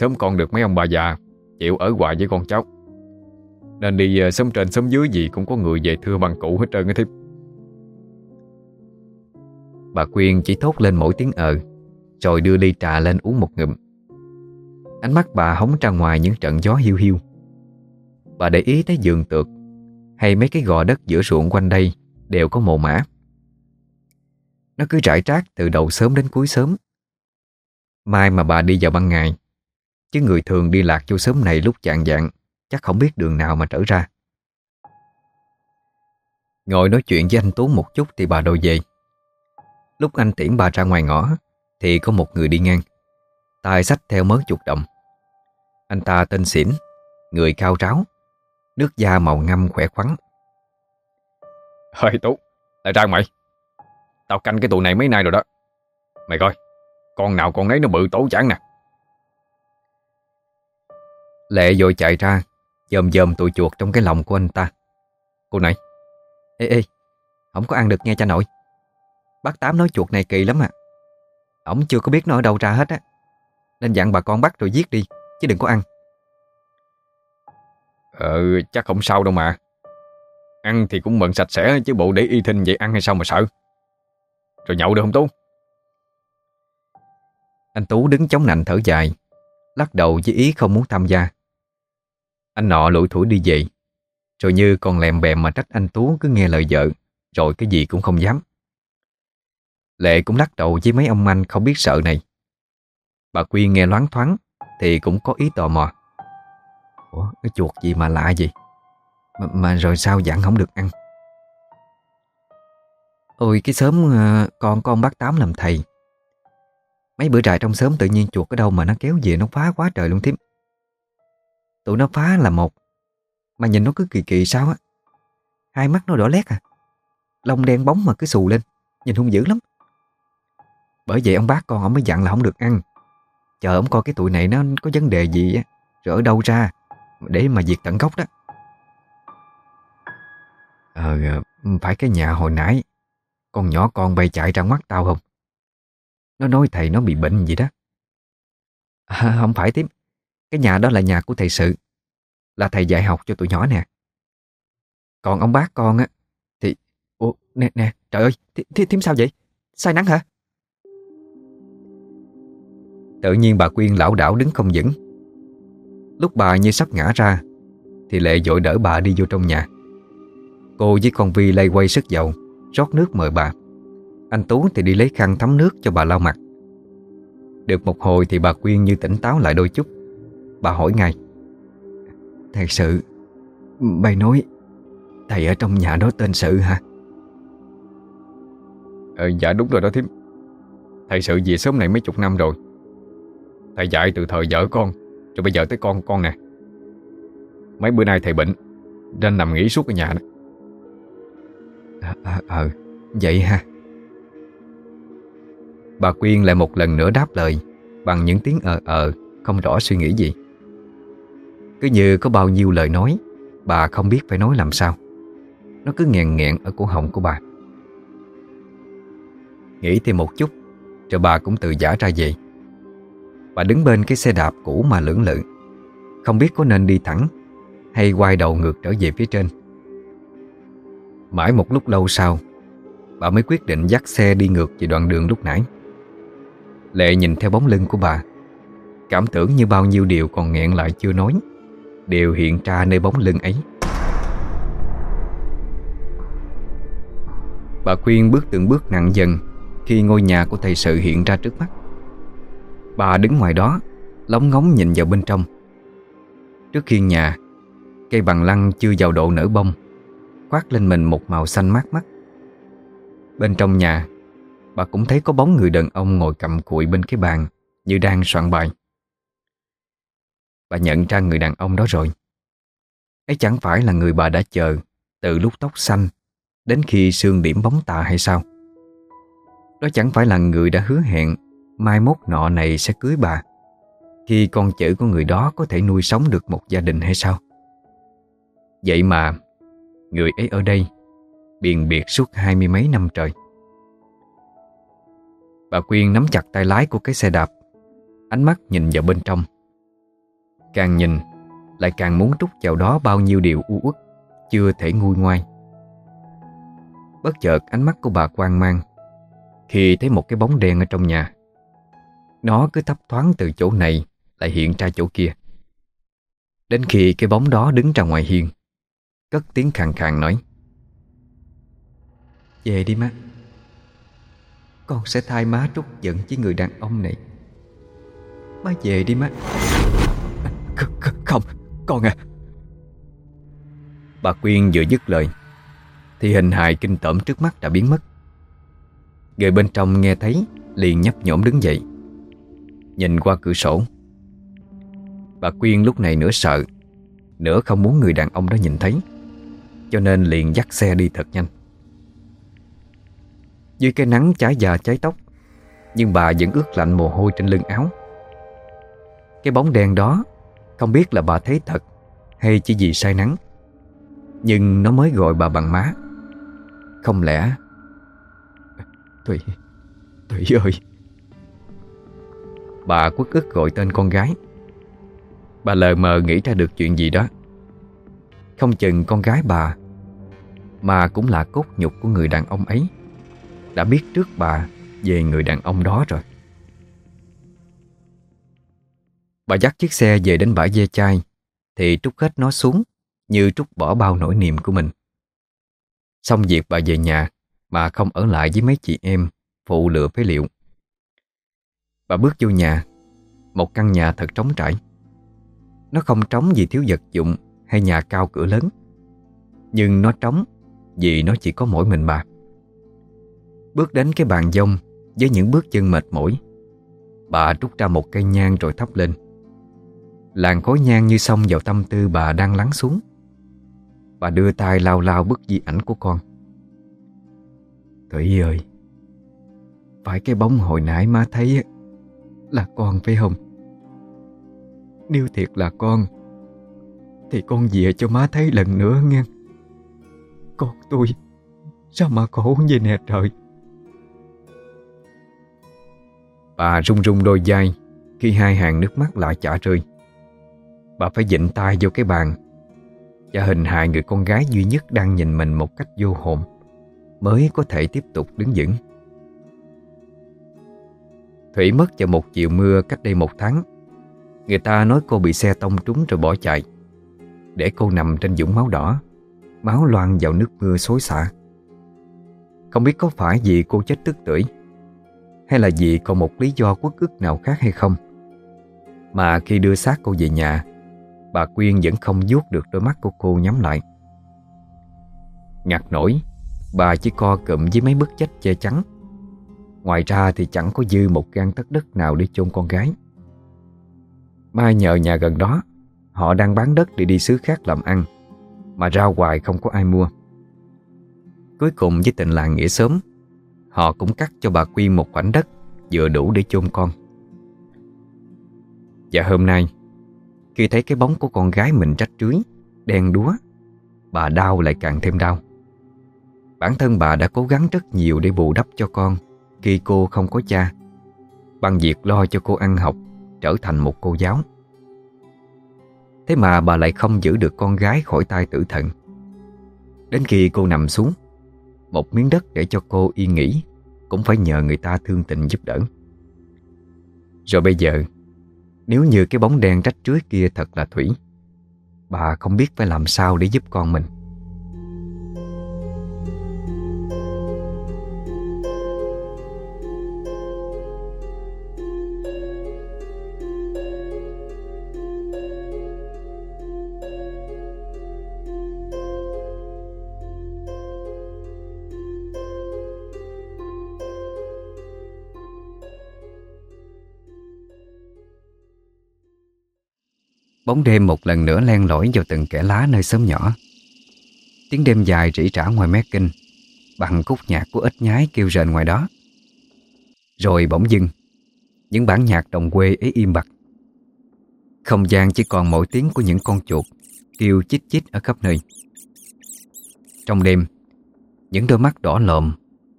Sớm con được mấy ông bà già Chịu ở hoài với con cháu. Nên đi à, sớm trên sớm dưới gì Cũng có người về thưa bằng cụ hết trơn á thiếp
Bà Quyên chỉ thốt lên mỗi tiếng ờ Rồi đưa ly trà lên uống một ngụm. Ánh mắt bà hóng ra ngoài những trận gió hiu hiu. Bà để ý tới giường tược, Hay mấy cái gò đất giữa ruộng quanh đây Đều có mồ mã Nó cứ rải rác từ đầu sớm đến cuối sớm. Mai mà bà đi vào ban ngày, Chứ người thường đi lạc vô sớm này lúc chạng dạng, Chắc không biết đường nào mà trở ra. Ngồi nói chuyện với anh Tú một chút Thì bà đồ về. Lúc anh tiễn bà ra ngoài ngõ Thì có một người đi ngang. Tay xách theo mớ chuột đồng. Anh ta tên xỉn Người cao ráo Nước da màu ngâm khỏe khoắn.
Hơi Tú Lại ra mày Tao canh cái tụi này mấy nay rồi đó. Mày coi Con nào con nấy nó bự tố chán nè.
Lệ vội chạy ra Dòm dòm tụi chuột trong cái lòng của anh ta. Cô này Ê ê Không có ăn được nghe cha nội Bác Tám nói chuột này kỳ lắm à. Ông chưa có biết nó ở đâu ra hết á. Nên dặn bà con bắt rồi giết đi Chứ đừng có ăn.
Ờ chắc không sao đâu mà. Ăn thì cũng mận sạch sẽ Chứ bộ để y thinh vậy ăn hay sao mà sợ. Rồi nhậu được không Tú?
Anh Tú đứng chống nạnh thở dài Lắc đầu với ý không muốn tham gia. Anh nọ lủi thủi đi về Rồi như còn lèm bèm mà trách anh Tú cứ nghe lời vợ Rồi cái gì cũng không dám Lệ cũng lắc đầu với mấy ông anh không biết sợ này. Bà Quyên nghe loáng thoáng Thì cũng có ý tò mò. Ủa cái chuột gì mà lạ gì Mà, mà rồi sao dặn không được ăn? Ôi cái sớm ờ, con con bác Tám làm thầy. Mấy bữa trại trong sớm tự nhiên chuột ở đâu mà nó kéo về nó phá quá trời luôn thím. Tụi nó phá là một Mà nhìn nó cứ kỳ kỳ sao á. Hai mắt nó đỏ lét à. Lông đen bóng mà cứ xù lên Nhìn hung dữ lắm. Bởi vậy ông bác con ông mới dặn là không được ăn. Chờ ông coi cái tụi này nó có vấn đề gì á Rồi ở đâu ra Để mà diệt tận gốc đó. Ờ Phải cái nhà hồi nãy Con nhỏ con bay chạy ra mắt tao không? Nó nói thầy nó bị bệnh gì đó. À, Không phải tiếp Cái nhà đó là nhà của thầy sự Là thầy dạy học cho tụi nhỏ nè. Còn ông bác con á Thì Ủa nè nè trời ơi th th sao vậy? Sai nắng hả? Tự nhiên bà Quyên lão đảo đứng không vững. Lúc bà như sắp ngã ra, Thì Lệ dội đỡ bà đi vô trong nhà. Cô với con Vi lay quay sức dầu rót nước mời bà. Anh Tú thì đi lấy khăn thấm nước cho bà lau mặt. Được một hồi thì bà Quyên như tỉnh táo lại đôi chút. Bà hỏi ngay Thật sự, bày nói, Thầy ở trong nhà đó tên Sự hả?
Ờ dạ đúng rồi đó thím. Thầy sự về sớm này mấy chục năm rồi. Thầy dạy từ thời vợ con Rồi bây giờ tới con con nè. Mấy bữa nay thầy bệnh Nên nằm nghỉ suốt ở nhà đó
Ờ, à, à, à, vậy ha. Bà Quyên lại một lần nữa đáp lời Bằng những tiếng ờ ờ Không rõ suy nghĩ gì. Cứ như có bao nhiêu lời nói Bà không biết phải nói làm sao. Nó cứ nghẹn nghẹn ở cổ họng của bà. Nghĩ thêm một chút Rồi bà cũng tự giả ra vậy. Bà đứng bên cái xe đạp cũ mà lưỡng lự. Không biết có nên đi thẳng Hay quay đầu ngược trở về phía trên. Mãi một lúc lâu sau, Bà mới quyết định dắt xe đi ngược về đoạn đường lúc nãy. Lệ nhìn theo bóng lưng của bà, Cảm tưởng như bao nhiêu điều còn nghẹn lại chưa nói, Đều hiện ra nơi bóng lưng ấy. Bà khuyên bước từng bước nặng dần Khi ngôi nhà của thầy sự hiện ra trước mắt. Bà đứng ngoài đó, Lóng ngóng nhìn vào bên trong. Trước khiên nhà, Cây bằng lăng chưa vào độ nở bông, Khoác lên mình một màu xanh mát mắt. Bên trong nhà, Bà cũng thấy có bóng người đàn ông ngồi cầm cụi bên cái bàn Như đang soạn bài. Bà nhận ra người đàn ông đó rồi. Ấy chẳng phải là người bà đã chờ Từ lúc tóc xanh Đến khi xương điểm bóng tà hay sao? Đó chẳng phải là người đã hứa hẹn Mai mốt nọ này sẽ cưới bà. Khi con chữ của người đó Có thể nuôi sống được một gia đình hay sao? Vậy mà, Người ấy ở đây, Biền biệt suốt hai mươi mấy năm trời. Bà Quyên nắm chặt tay lái của cái xe đạp, Ánh mắt nhìn vào bên trong. Càng nhìn, Lại càng muốn trút vào đó bao nhiêu điều u uất, Chưa thể nguôi ngoai. Bất chợt ánh mắt của bà quan mang Khi thấy một cái bóng đen ở trong nhà. Nó cứ thấp thoáng từ chỗ này Lại hiện ra chỗ kia. Đến khi cái bóng đó đứng ra ngoài hiên Cất tiếng khàn khàn nói
Về đi má. Con sẽ thay má trút giận với người đàn ông này. Má về đi má.
Không, con à. Bà Quyên vừa dứt lời Thì hình hài kinh tởm trước mắt đã biến mất. Người bên trong nghe thấy Liền nhấp nhổm đứng dậy. Nhìn qua cửa sổ. Bà Quyên lúc này nửa sợ, Nửa không muốn người đàn ông đó nhìn thấy, Cho nên liền dắt xe đi thật nhanh. Dưới cái nắng cháy già cháy tóc, Nhưng bà vẫn ướt lạnh mồ hôi trên lưng áo. Cái bóng đen đó, Không biết là bà thấy thật Hay chỉ vì say nắng, Nhưng nó mới gọi bà bằng má. Không lẽ
Thủy Thủy ơi!
Bà quất ức gọi tên con gái. Bà lờ mờ nghĩ ra được chuyện gì đó. Không chừng con gái bà, Mà cũng là cốt nhục của người đàn ông ấy, Đã biết trước bà Về người đàn ông đó rồi. Bà dắt chiếc xe về đến bãi dê chai, Thì trút hết nó xuống Như trút bỏ bao nỗi niềm của mình. Xong việc bà về nhà, Bà không ở lại với mấy chị em Phụ lựa phế liệu. Bà bước vô nhà. Một căn nhà thật trống trải. Nó không trống vì thiếu vật dụng Hay nhà cao cửa lớn. Nhưng nó trống Vì nó chỉ có mỗi mình bà. Bước đến cái bàn dông Với những bước chân mệt mỏi, Bà rút ra một cây nhang rồi thắp lên. Làn khói nhang như xông vào tâm tư bà đang lắng xuống. Bà đưa tay lao lao bức di ảnh của con. Thủy ơi, Phải cái bóng hồi nãy má thấy là con phải không? Nếu thiệt là con, Thì con về cho má thấy lần nữa nghe. Con tôi, Sao mà khổ như nè trời? Bà rung rung đôi vai Khi hai hàng nước mắt lại chả rơi. Bà phải dịnh tay vô cái bàn Và hình hài người con gái duy nhất Đang nhìn mình một cách vô hồn Mới có thể tiếp tục đứng vững. Thủy mất vào một chiều mưa cách đây một tháng. Người ta nói cô bị xe tông trúng rồi bỏ chạy. Để cô nằm trên dũng máu đỏ, Máu loang vào nước mưa xối xả. Không biết có phải vì cô chết tức tưởi, Hay là vì còn một lý do quất ức nào khác hay không. Mà khi đưa xác cô về nhà, Bà Quyên vẫn không vuốt được đôi mắt của cô nhắm lại. Ngặt nổi, Bà chỉ co cụm với mấy bức chết che chắn. Ngoài ra thì chẳng có dư một gan tất đất nào để chôn con gái. Mai nhờ nhà gần đó, Họ đang bán đất để đi xứ khác làm ăn, Mà ra hoài không có ai mua. Cuối cùng với tình làng nghĩa sớm Họ cũng cắt cho bà Quyên một khoảnh đất Vừa đủ để chôn con. Và hôm nay, Khi thấy cái bóng của con gái mình trách trưới Đen đúa, Bà đau lại càng thêm đau. Bản thân bà đã cố gắng rất nhiều để bù đắp cho con khi cô không có cha bằng việc lo cho cô ăn học trở thành một cô giáo. Thế mà bà lại không giữ được con gái khỏi tay tử thần. Đến khi cô nằm xuống, một miếng đất để cho cô yên nghỉ cũng phải nhờ người ta thương tình giúp đỡ. Rồi bây giờ, nếu như cái bóng đen rách rưới kia thật là Thủy, bà không biết phải làm sao để giúp con mình. Bóng đêm một lần nữa len lỏi vào từng kẽ lá nơi xóm nhỏ. Tiếng đêm dài rỉ rả ngoài mé kinh, Bằng khúc nhạc của ít nhái kêu rền ngoài đó. Rồi bỗng dưng, Những bản nhạc đồng quê ấy im bặt. Không gian chỉ còn mỗi tiếng của những con chuột Kêu chít chít ở khắp nơi. Trong đêm, Những đôi mắt đỏ lộm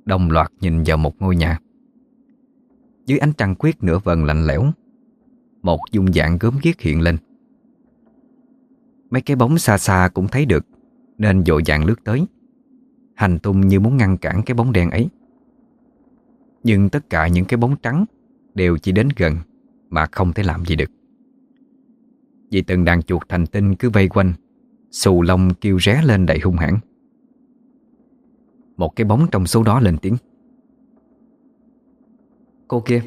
Đồng loạt nhìn vào một ngôi nhà. Dưới ánh trăng khuyết nửa vần lạnh lẽo, Một dung dạng gớm ghiếc hiện lên. Mấy cái bóng xa xa cũng thấy được, Nên dội vàng lướt tới. Hành tung như muốn ngăn cản cái bóng đen ấy. Nhưng tất cả những cái bóng trắng Đều chỉ đến gần Mà không thể làm gì được. Vì từng đàn chuột thành tinh cứ vây quanh, Xù lông kêu ré lên đầy hung hãn. Một cái bóng trong số đó lên tiếng.
Cô kia,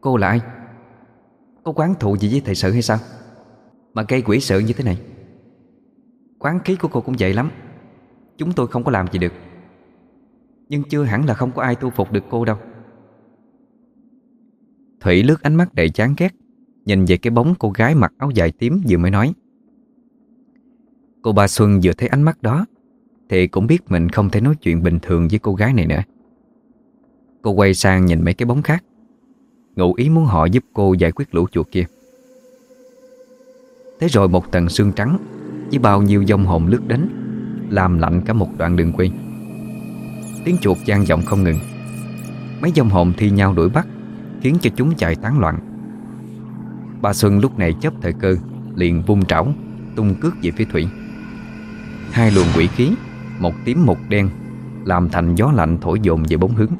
Cô là ai? Có quán thụ gì với thầy sự hay sao? Mà gây quỷ sự như thế này. Quán khí của cô cũng vậy lắm. Chúng tôi không có làm gì được. Nhưng chưa hẳn là không có ai tu phục được cô đâu.
Thủy lướt ánh mắt đầy chán ghét, Nhìn về cái bóng cô gái mặc áo dài tím vừa mới nói. Cô ba Xuân vừa thấy ánh mắt đó, Thì cũng biết mình không thể nói chuyện bình thường với cô gái này nữa. Cô quay sang nhìn mấy cái bóng khác, Ngụ ý muốn họ giúp cô giải quyết lũ chuột kia. Thế rồi một tầng xương trắng Với bao nhiêu dông hồn lướt đến, Làm lạnh cả một đoạn đường quê. Tiếng chuột gian vọng không ngừng. Mấy dông hồn thi nhau đuổi bắt, Khiến cho chúng chạy tán loạn. Bà Xuân lúc này chấp thời cơ, Liền vung trảo, Tung cước về phía Thủy Hai luồng quỷ khí, Một tím một đen, Làm thành gió lạnh thổi dồn về bốn hướng.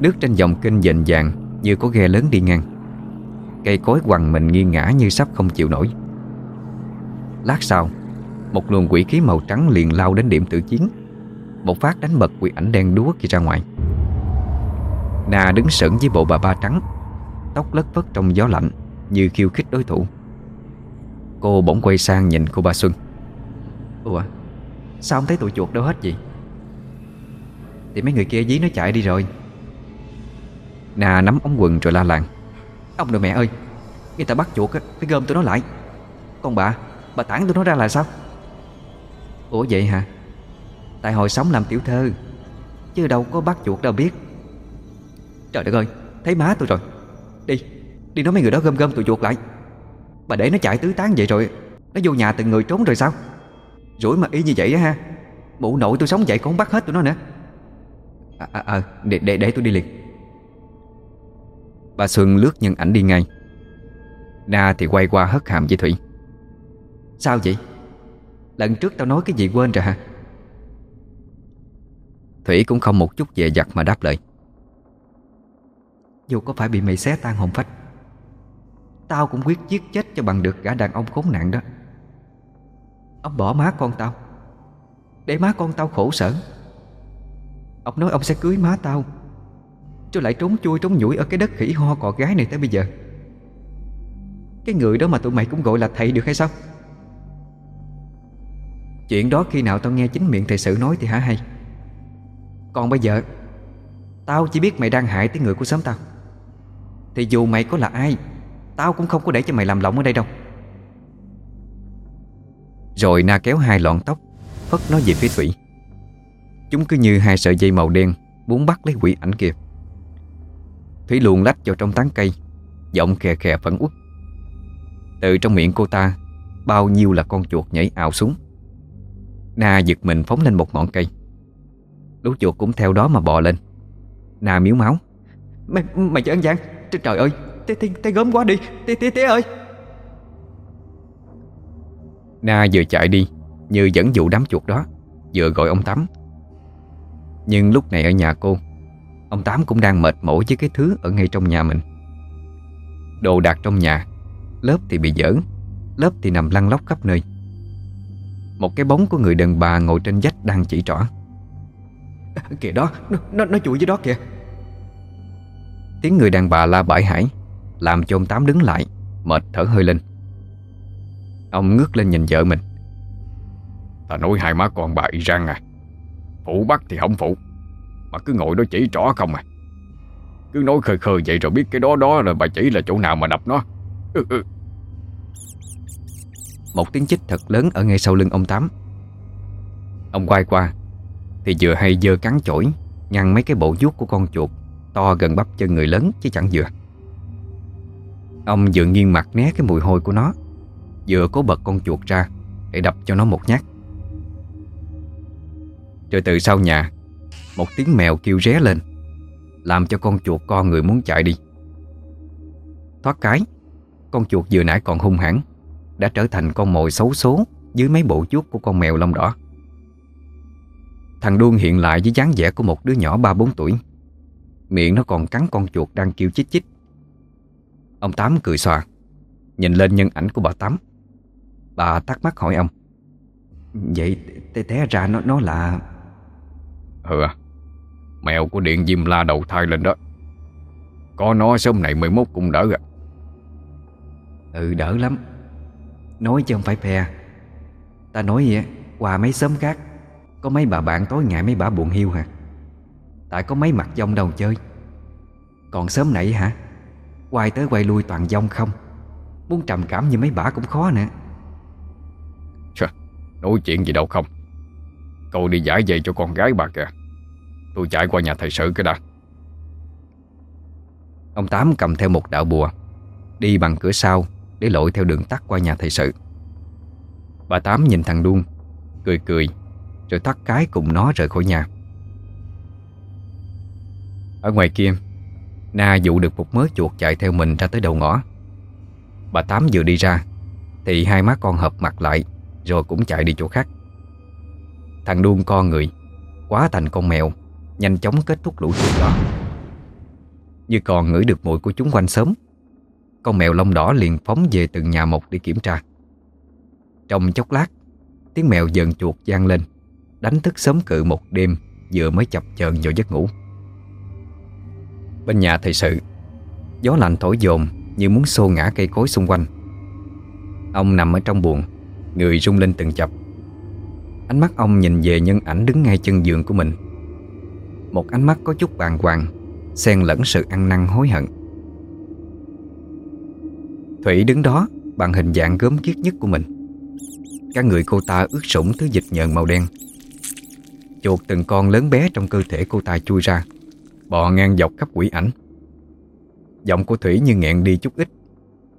Nước trên dòng kênh dền vàng Như có ghe lớn đi ngang. Cây cối quằn mình nghiêng ngã như sắp không chịu nổi. Lát sau, Một luồng quỷ khí màu trắng liền lao đến điểm tử chiến. Một phát đánh bật quỷ ảnh đen đúa kia ra ngoài. Nà đứng sững với bộ bà ba trắng, Tóc lất phất trong gió lạnh, Như khiêu khích đối thủ. Cô bỗng quay sang nhìn cô ba Xuân.
Ủa, Sao không thấy tụi chuột đâu hết vậy? Thì mấy người kia dí nó chạy đi rồi.
Nà nắm ống quần rồi la làng.
Ông nội mẹ ơi Người ta bắt chuột á, phải gom tụi nó lại. Còn bà Bà tản tụi nó ra là sao? Ủa vậy hả? Tại hồi sống làm tiểu thơ Chứ đâu có bắt chuột đâu biết. Trời đất ơi Thấy má tôi rồi. Đi Đi nói mấy người đó gom gom tụi chuột lại. Bà để nó chạy tứ tán vậy rồi Nó vô nhà từng người trốn rồi sao? Rủi mà y như vậy á ha Mụ nội tôi sống vậy cũng bắt hết tụi nó nữa. À, à, à để, để, để tôi đi liền.
Bà Xuân lướt nhân ảnh đi ngay. Na thì quay qua hất hàm với Thủy.
Sao vậy? Lần trước tao nói cái gì quên rồi hả?
Thủy cũng không một chút dè dặt mà đáp lời.
Dù có phải bị mày xé tan hồn phách, Tao cũng quyết giết chết cho bằng được gã đàn ông khốn nạn đó. Ông bỏ má con tao, Để má con tao khổ sở. Ông nói ông sẽ cưới má tao. Cho lại trốn chui trốn nhủi Ở cái đất khỉ ho cọ gái này tới bây giờ. Cái người đó mà tụi mày cũng gọi là thầy được hay sao? Chuyện đó khi nào tao nghe chính miệng thầy sự nói thì hả hay. Còn bây giờ, Tao chỉ biết mày đang hại tới người của xóm tao. Thì dù mày có là ai, Tao cũng không có để cho mày làm lộng ở đây đâu.
Rồi Na kéo hai lọn tóc Phất nó về phía Thủy. Chúng cứ như hai sợi dây màu đen, Muốn bắt lấy quỷ ảnh kia. Thủy luồn lách vào trong tán cây Giọng khè khè phẫn uất. Từ trong miệng cô ta Bao nhiêu là con chuột nhảy ảo xuống. Na giật mình phóng lên một ngọn cây. Lũ chuột cũng theo đó mà bò lên. Na miếu máu.
Mày, mày chơi ăn gian Trời, trời ơi Té, té, té gớm quá đi. Té, té, té ơi.
Na vừa chạy đi Như dẫn dụ đám chuột đó Vừa gọi ông Tám. Nhưng lúc này ở nhà cô Ông Tám cũng đang mệt mỏi với cái thứ Ở ngay trong nhà mình. Đồ đạc trong nhà Lớp thì bị dở Lớp thì nằm lăn lóc khắp nơi. Một cái bóng của người đàn bà ngồi trên vách đang chỉ trỏ.
Kìa đó Nó, nó, nó chui dưới đó kìa.
Tiếng người đàn bà la bãi hải Làm cho ông Tám đứng lại Mệt thở hơi lên. Ông ngước lên nhìn vợ mình.
Ta nói hai má con bà y răng à. Phụ bắt thì không phụ mà cứ ngồi đó chỉ trỏ không à. Cứ nói khơi khơi vậy rồi biết cái đó đó là bà chỉ là chỗ nào mà đập nó. Ừ, ừ.
Một tiếng chích thật lớn ở ngay sau lưng ông Tám. Ông quay qua Thì vừa hay dơ cắn chổi Ngăn mấy cái bộ vuốt của con chuột To gần bắp chân người lớn chứ chẳng vừa. Ông vừa nghiêng mặt né cái mùi hôi của nó Vừa cố bật con chuột ra Để đập cho nó một nhát. Rồi từ sau nhà một tiếng mèo kêu ré lên, Làm cho con chuột con người muốn chạy đi. Thoát cái, Con chuột vừa nãy còn hung hãn, Đã trở thành con mồi xấu số Dưới mấy bộ chuốt của con mèo lông đỏ. Thằng Đuông hiện lại với dáng vẻ của một đứa nhỏ 3-4 tuổi. Miệng nó còn cắn con chuột đang kêu chích chích Ông Tám cười xòa, Nhìn lên nhân ảnh của bà Tám. Bà thắc mắc hỏi ông,
Vậy té té ra nó nó là
Ừ à. Mèo của điện diêm la đầu thai lên đó. Có nó sớm này 11 cũng đỡ à
Ừ đỡ lắm. Nói chứ không phải phe Ta nói vậy Qua mấy sớm khác. Có mấy bà bạn tối ngày mấy bà buồn hiu hả? Tại có mấy mặt dông đâu chơi. Còn sớm nãy hả? Quay tới quay lui toàn dông không? Muốn trầm cảm như mấy bà cũng khó
Chà, nói chuyện gì đâu không? Cậu đi giải dây cho con gái bà kìa Tôi chạy qua nhà thầy sự cái đã.
Ông Tám cầm theo một đạo bùa, Đi bằng cửa sau Để lội theo đường tắt qua nhà thầy sự. Bà Tám nhìn thằng Đuông Cười cười, Rồi tắt cái cùng nó rời khỏi nhà. Ở ngoài kia, Na dụ được một mớ chuột chạy theo mình ra tới đầu ngõ. Bà Tám vừa đi ra, Thì hai má con hợp mặt lại, Rồi cũng chạy đi chỗ khác. Thằng Đuông con người, Quá thành con mèo Nhanh chóng kết thúc lũ chuột đó. Như còn ngửi được mùi của chúng quanh sớm, Con mèo lông đỏ liền phóng về từng nhà một để kiểm tra. Trong chốc lát, Tiếng mèo dần chuột gian lên, Đánh thức sớm cự một đêm Vừa mới chập chờn vào giấc ngủ. Bên nhà thầy sự, Gió lạnh thổi dồn Như muốn xô ngã cây cối xung quanh. Ông nằm ở trong buồng, Người rung lên từng chập. Ánh mắt ông nhìn về nhân ảnh đứng ngay chân giường của mình. Một ánh mắt có chút bàng hoàng, Xen lẫn sự ăn năn hối hận. Thủy đứng đó, Bằng hình dạng gớm kiết nhất của mình. Cả người cô ta ướt sũng thứ dịch nhờn màu đen. Chuột từng con lớn bé trong cơ thể cô ta chui ra, Bò ngang dọc khắp quỷ ảnh. Giọng của Thủy như nghẹn đi chút ít,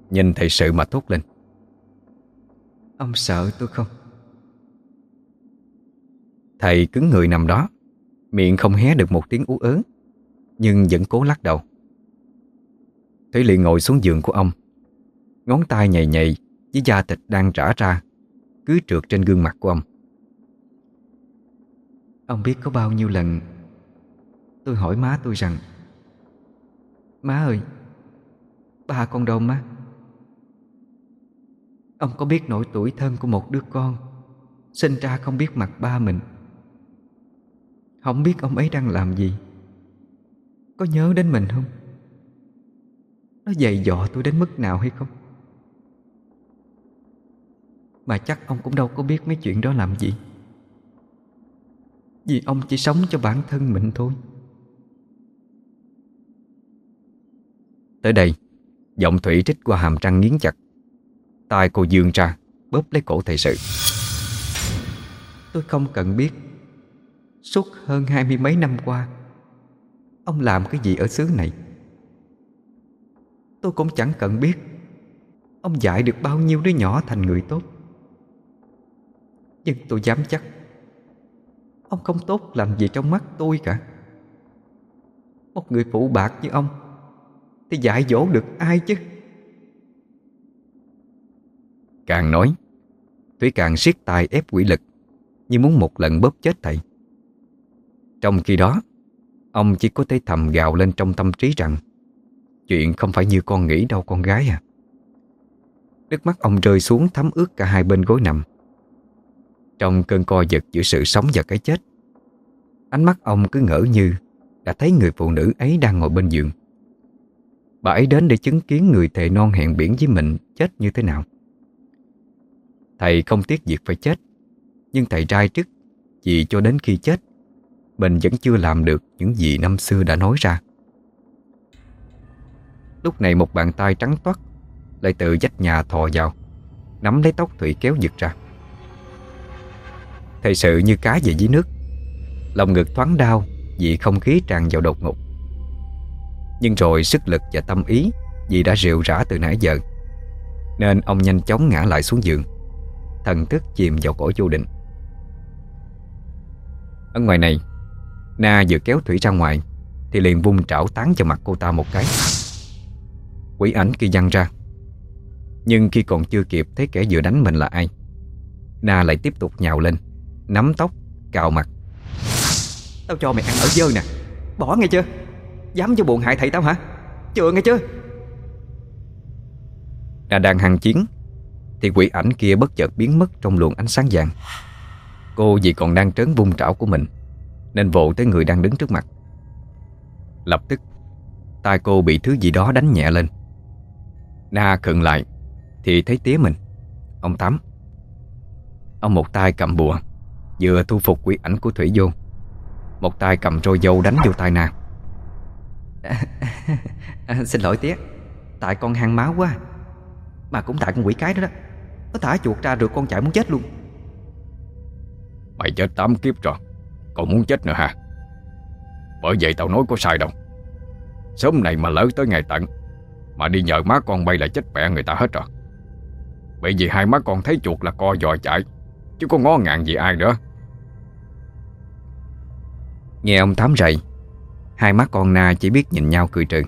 Nhìn thầy sự mà thốt lên.
Ông sợ tôi không?
Thầy cứng người nằm đó Miệng không hé được một tiếng ú ớ, Nhưng vẫn cố lắc đầu. Thủy liền ngồi xuống giường của ông. Ngón tay nhầy nhầy Với da thịt đang rã ra, Cứ trượt trên gương mặt của ông.
Ông biết có bao nhiêu lần Tôi hỏi má tôi rằng, Má ơi, Ba con đâu má? Ông có biết nỗi tuổi thân của một đứa con Sinh ra không biết mặt ba mình không biết ông ấy đang làm gì. Có nhớ đến mình không? Nó dày dọ tôi đến mức nào hay không? Mà chắc ông cũng đâu có biết mấy chuyện đó làm gì. Vì ông chỉ sống cho bản thân mình thôi.
Tới đây Giọng Thủy trích qua hàm răng nghiến chặt. Tay cô dương ra Bóp lấy cổ thầy sự.
Tôi không cần biết Suốt hơn hai mươi mấy năm qua. Ông làm cái gì ở xứ này? Tôi cũng chẳng cần biết. Ông dạy được bao nhiêu đứa nhỏ thành người tốt. Nhưng tôi dám chắc, Ông không tốt làm gì trong mắt tôi cả. Một người phụ bạc như ông Thì dạy dỗ được ai chứ?
Càng nói Thủy càng siết tay ép quỷ lực Như muốn một lần bóp chết thầy. Trong khi đó, Ông chỉ có thể thầm gào lên trong tâm trí rằng, Chuyện không phải như con nghĩ đâu, con gái à. Nước mắt ông rơi xuống thấm ướt cả hai bên gối nằm. Trong cơn co giật giữa sự sống và cái chết, Ánh mắt ông cứ ngỡ như Đã thấy người phụ nữ ấy đang ngồi bên giường. Bà ấy đến để chứng kiến người thề non hẹn biển với mình chết như thế nào. Thầy không tiếc việc phải chết, Nhưng thầy trai trước Vì cho đến khi chết. Mình vẫn chưa làm được những gì năm xưa đã nói ra. Lúc này một bàn tay trắng toát Lại tự dách nhà thò vào, Nắm lấy tóc Thủy kéo giật ra. Thầy sự như cá về dưới nước, Lòng ngực thoáng đau Vì không khí tràn vào đột ngột. Nhưng rồi sức lực và tâm ý Vì đã rượu rã từ nãy giờ, Nên ông nhanh chóng ngã lại xuống giường, Thần thức chìm vào cõi vô định. Ở ngoài này Na vừa kéo Thủy ra ngoài Thì liền vung trảo tán cho mặt cô ta một cái. Quỷ ảnh kia văng ra. Nhưng khi còn chưa kịp thấy kẻ vừa đánh mình là ai Na lại tiếp tục nhào lên Nắm tóc, cào mặt.
Tao cho mày ăn ở dơ nè. Bỏ nghe chưa? Dám cho buồn hại thầy tao hả? Chưa nghe chưa?
Na đang hăng chiến Thì quỷ ảnh kia bất chợt biến mất trong luồng ánh sáng vàng. Cô vì còn đang trớn vung trảo của mình nên vội tới người đang đứng trước mặt. Lập tức tay cô bị thứ gì đó đánh nhẹ lên. Na khựng lại Thì thấy tía mình Ông Tám. Ông một tay cầm bùa Vừa thu phục quỷ ảnh của Thủy vô Một tay cầm roi dâu đánh vô tay Na. À, à, Xin lỗi tía Tại con hang máu quá Mà cũng tại con quỷ cái đó đó. Nó thả chuột ra rồi con chạy muốn chết luôn.
Mày chết tám kiếp rồi còn muốn chết nữa hả? Bởi vậy tao nói có sai đâu. Sớm này mà lỡ tới ngày tận, Mà đi nhờ má con bay là chết mẹ người ta hết rồi. Bởi vì hai má con thấy chuột là co dò chạy, Chứ có ngó ngàng gì ai nữa.
Nghe ông Tám rầy, Hai má con Na chỉ biết nhìn nhau cười trừ.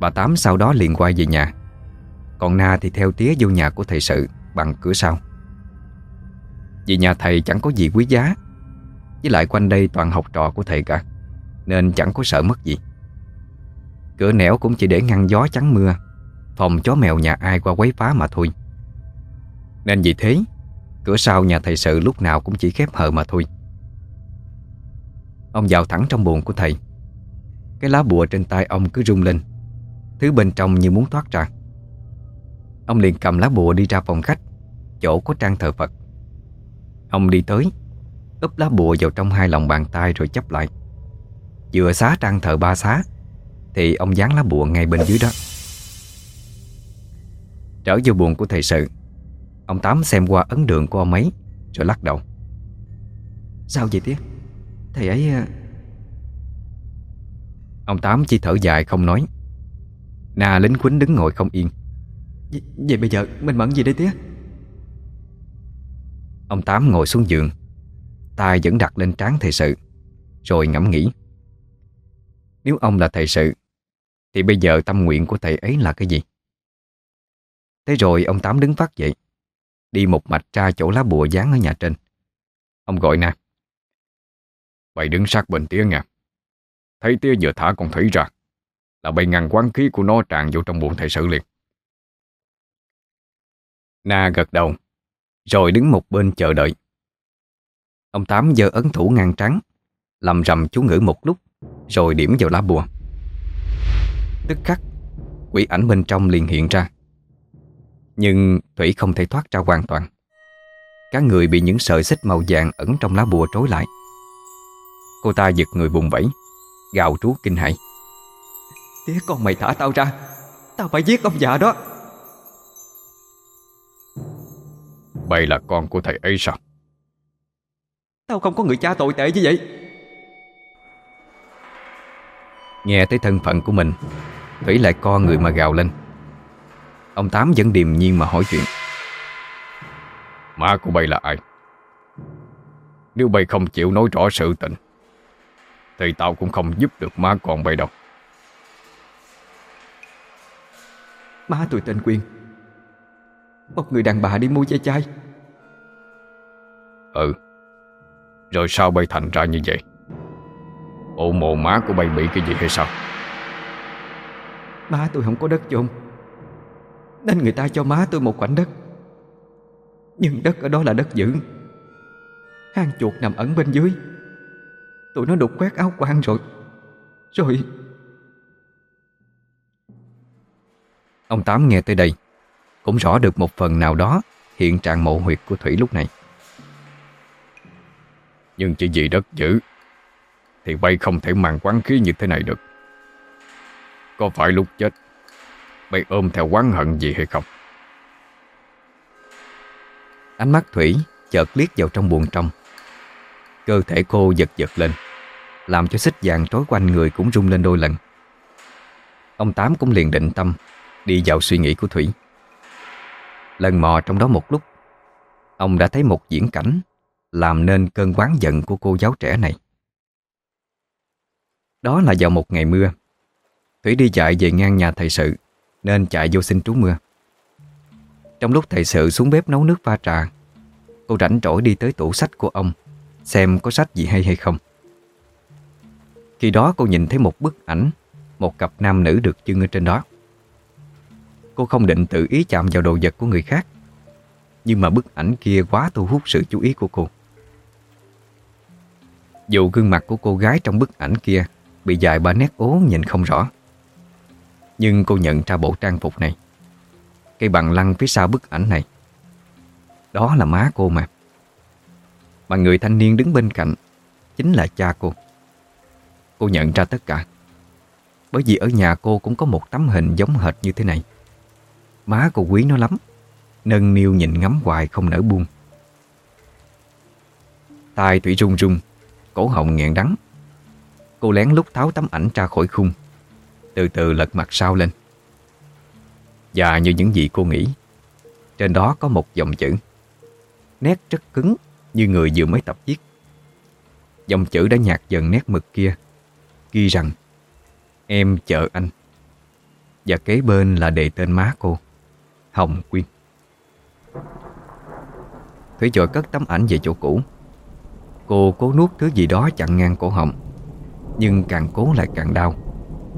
Bà Tám sau đó liền quay về nhà. Còn Na thì theo tía vô nhà của thầy sự Bằng cửa sau. Vì nhà thầy chẳng có gì quý giá với lại quanh đây toàn học trò của thầy cả, Nên chẳng có sợ mất gì. Cửa nẻo cũng chỉ để ngăn gió chắn mưa, Phòng chó mèo nhà ai qua quấy phá mà thôi. Nên vì thế, Cửa sau nhà thầy sự lúc nào cũng chỉ khép hờ mà thôi. Ông vào thẳng trong buồng của thầy. Cái lá bùa trên tay ông cứ rung lên, Thứ bên trong như muốn thoát ra. Ông liền cầm lá bùa đi ra phòng khách, Chỗ có trang thờ Phật. Ông đi tới úp lá bùa vào trong hai lòng bàn tay rồi chấp lại. Vừa xá trang thờ ba xá, Thì ông dán lá bùa ngay bên dưới đó. Trở vô buồn của thầy sự, Ông Tám xem qua ấn đường của ông ấy, Rồi lắc đầu. Sao vậy tía Thầy ấy à, Ông Tám chỉ thở dài không nói. Na lính quýnh đứng ngồi không yên. V Vậy bây giờ mình mẫn gì đây tía Ông Tám ngồi xuống giường tay vẫn đặt lên trán thầy sự, Rồi ngẫm nghĩ. Nếu ông là thầy sự, Thì bây giờ tâm nguyện của thầy ấy là cái gì? Thế rồi ông Tám đứng phát dậy, Đi một mạch ra chỗ lá bùa dán ở nhà trên. Ông gọi nè.
Bày đứng sát bên tía nha Thấy tía vừa thả con thủy ra, Là bày ngăn quán khí của nó tràn vô trong bụng thầy sự liền.
Na gật đầu, Rồi đứng một bên chờ đợi. Ông Tám giơ ấn thủ ngang trắng Làm rầm chú ngữ một lúc, Rồi điểm vào lá bùa. Tức khắc, Quỷ ảnh bên trong liền hiện ra. Nhưng Thủy không thể thoát ra hoàn toàn. Các người bị những sợi xích màu vàng ẩn trong lá bùa trối lại. Cô ta giật người bùng vẫy, Gào trú kinh hãi. Tía con mày thả tao ra, Tao phải giết ông già đó.
Mày là con của thầy ấy sao?
Tao không có người cha tội tệ như vậy? Nghe tới thân phận của mình Thủy lại co người mà gào lên. Ông Tám vẫn điềm nhiên mà hỏi chuyện.
Má của bay là ai? Nếu bay không chịu nói rõ sự tình Thì tao cũng không giúp được má con bay đâu.
Má tôi tên Quyên. Một người đàn bà đi mua ve chai.
Ừ Rồi sao bay thành ra như vậy? Bộ mồ má của bay bị cái gì hay sao?
Má tôi không có đất chôn Nên người ta cho má tôi một khoảnh đất. Nhưng đất ở đó là đất giữ Hang chuột nằm ẩn bên dưới. Tụi nó đục quét áo quan rồi. Rồi
Ông Tám nghe tới đây Cũng rõ được một phần nào đó Hiện trạng mộ huyệt của Thủy lúc này
nhưng chỉ vì đất giữ Thì bay không thể mang quán khí như thế này được. Có phải lúc chết, Bay ôm theo quán hận gì hay không?
Ánh mắt Thủy chợt liếc vào trong buồng trong. Cơ thể cô giật giật lên, Làm cho xích vàng trói quanh người cũng rung lên đôi lần. Ông Tám cũng liền định tâm, Đi vào suy nghĩ của Thủy. Lần mò trong đó một lúc, Ông đã thấy một diễn cảnh. Làm nên cơn quán giận của cô giáo trẻ này. Đó là vào một ngày mưa. Thủy đi chạy về ngang nhà thầy sự, Nên chạy vô xin trú mưa. Trong lúc thầy sự xuống bếp nấu nước pha trà, Cô rảnh rỗi đi tới tủ sách của ông, Xem có sách gì hay hay không. Khi đó cô nhìn thấy một bức ảnh, Một cặp nam nữ được trưng ở trên đó. Cô không định tự ý chạm vào đồ vật của người khác, Nhưng mà bức ảnh kia quá thu hút sự chú ý của cô. Dù gương mặt của cô gái trong bức ảnh kia Bị dài ba nét ố nhìn không rõ. Nhưng cô nhận ra bộ trang phục này. Cây bằng lăng phía sau bức ảnh này. Đó là má cô mà. Mà người thanh niên đứng bên cạnh Chính là cha cô. Cô nhận ra tất cả. Bởi vì ở nhà cô cũng có một tấm hình giống hệt như thế này. Má cô quý nó lắm. Nâng niu nhìn ngắm hoài không nở buông. Tai Thủy run run. Cổ họng nghẹn đắng. Cô lén lút tháo tấm ảnh ra khỏi khung, Từ từ lật mặt sau lên. Và như những gì cô nghĩ, Trên đó có một dòng chữ, Nét rất cứng Như người vừa mới tập viết. Dòng chữ đã nhạt dần nét mực kia, Ghi rằng, Em chờ anh. Và kế bên là đề tên má cô, Hồng Quyên. Thủy chội cất tấm ảnh về chỗ cũ. Cô cố nuốt thứ gì đó chặn ngang cổ họng. Nhưng càng cố lại càng đau,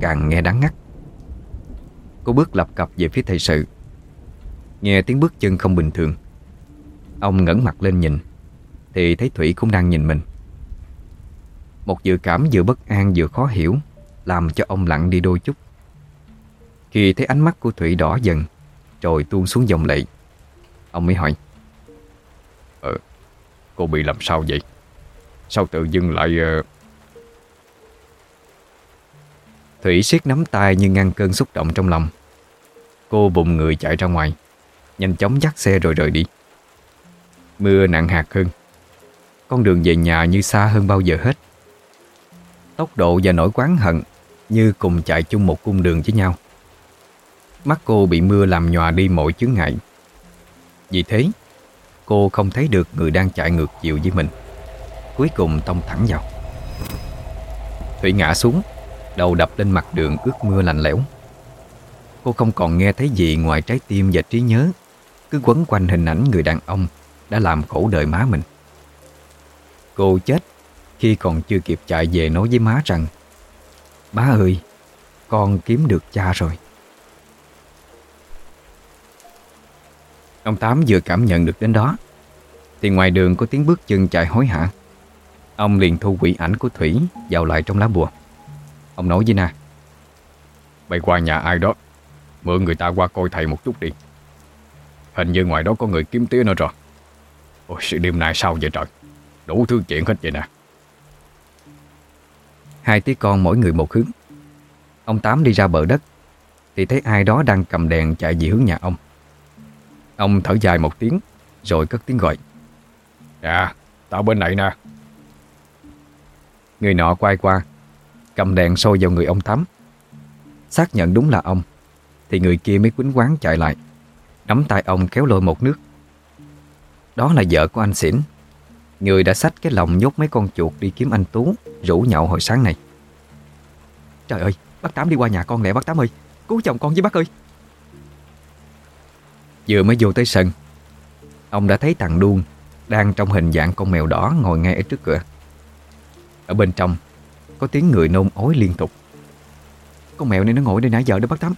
Càng nghe đắng ngắt. Cô bước lập cập về phía thầy sự. Nghe tiếng bước chân không bình thường. Ông ngẩng mặt lên nhìn, Thì thấy Thủy cũng đang nhìn mình. Một dự cảm vừa bất an vừa khó hiểu, Làm cho ông lặng đi đôi chút. Khi thấy ánh mắt của Thủy đỏ dần, Rồi tuôn xuống dòng lệ, Ông mới hỏi
Ờ Cô bị làm sao vậy? Sao tự dưng lại. Ờ,
Thủy siết nắm tay như ngăn cơn xúc động trong lòng. Cô bụng người chạy ra ngoài, Nhanh chóng dắt xe rồi rời đi. Mưa nặng hạt hơn. Con đường về nhà như xa hơn bao giờ hết. Tốc độ và nỗi quán hận Như cùng chạy chung một cung đường với nhau. Mắt cô bị mưa làm nhòa đi mọi chướng ngại. Vì thế, Cô không thấy được người đang chạy ngược chiều với mình. Cuối cùng tông thẳng vào. Thủy ngã xuống, Đầu đập lên mặt đường ướt mưa lạnh lẽo. Cô không còn nghe thấy gì ngoài trái tim và trí nhớ. Cứ quấn quanh hình ảnh người đàn ông Đã làm khổ đời má mình. Cô chết Khi còn chưa kịp chạy về nói với má rằng, Má ơi, Con kiếm được cha rồi. Ông Tám vừa cảm nhận được đến đó, Thì ngoài đường có tiếng bước chân chạy hối hả. Ông liền thu quỷ ảnh của Thủy Vào lại trong lá bùa. Ông nói với Na
Bay qua nhà ai đó Mượn người ta qua coi thầy một chút đi. Hình như ngoài đó có người kiếm tía nữa rồi. Ôi sự đêm nay sao vậy trời? Đủ thứ chuyện hết vậy nè.
Hai tí con mỗi người một hướng. Ông Tám đi ra bờ đất Thì thấy ai đó đang cầm đèn chạy về hướng nhà ông. Ông thở dài một tiếng Rồi cất tiếng gọi.
Dạ tao bên này nè
Người nọ quay qua, Cầm đèn soi vào người ông Tám Xác nhận đúng là ông, Thì người kia mới quýnh quán chạy lại, Nắm tay ông kéo lôi một nước. Đó là vợ của anh Xỉn. Người đã xách cái lòng nhốt mấy con chuột đi kiếm anh Tú, Rủ nhậu hồi sáng này. Trời ơi, Bác Tám đi qua nhà con lẹ bác Tám ơi, Cứu chồng con với bác ơi. Vừa mới vô tới sân, Ông đã thấy thằng Đuông Đang trong hình dạng con mèo đỏ ngồi ngay ở trước cửa. Ở bên trong, Có tiếng người nôn ói liên tục. Con mèo này nó ngồi đây nãy giờ đó bác Tám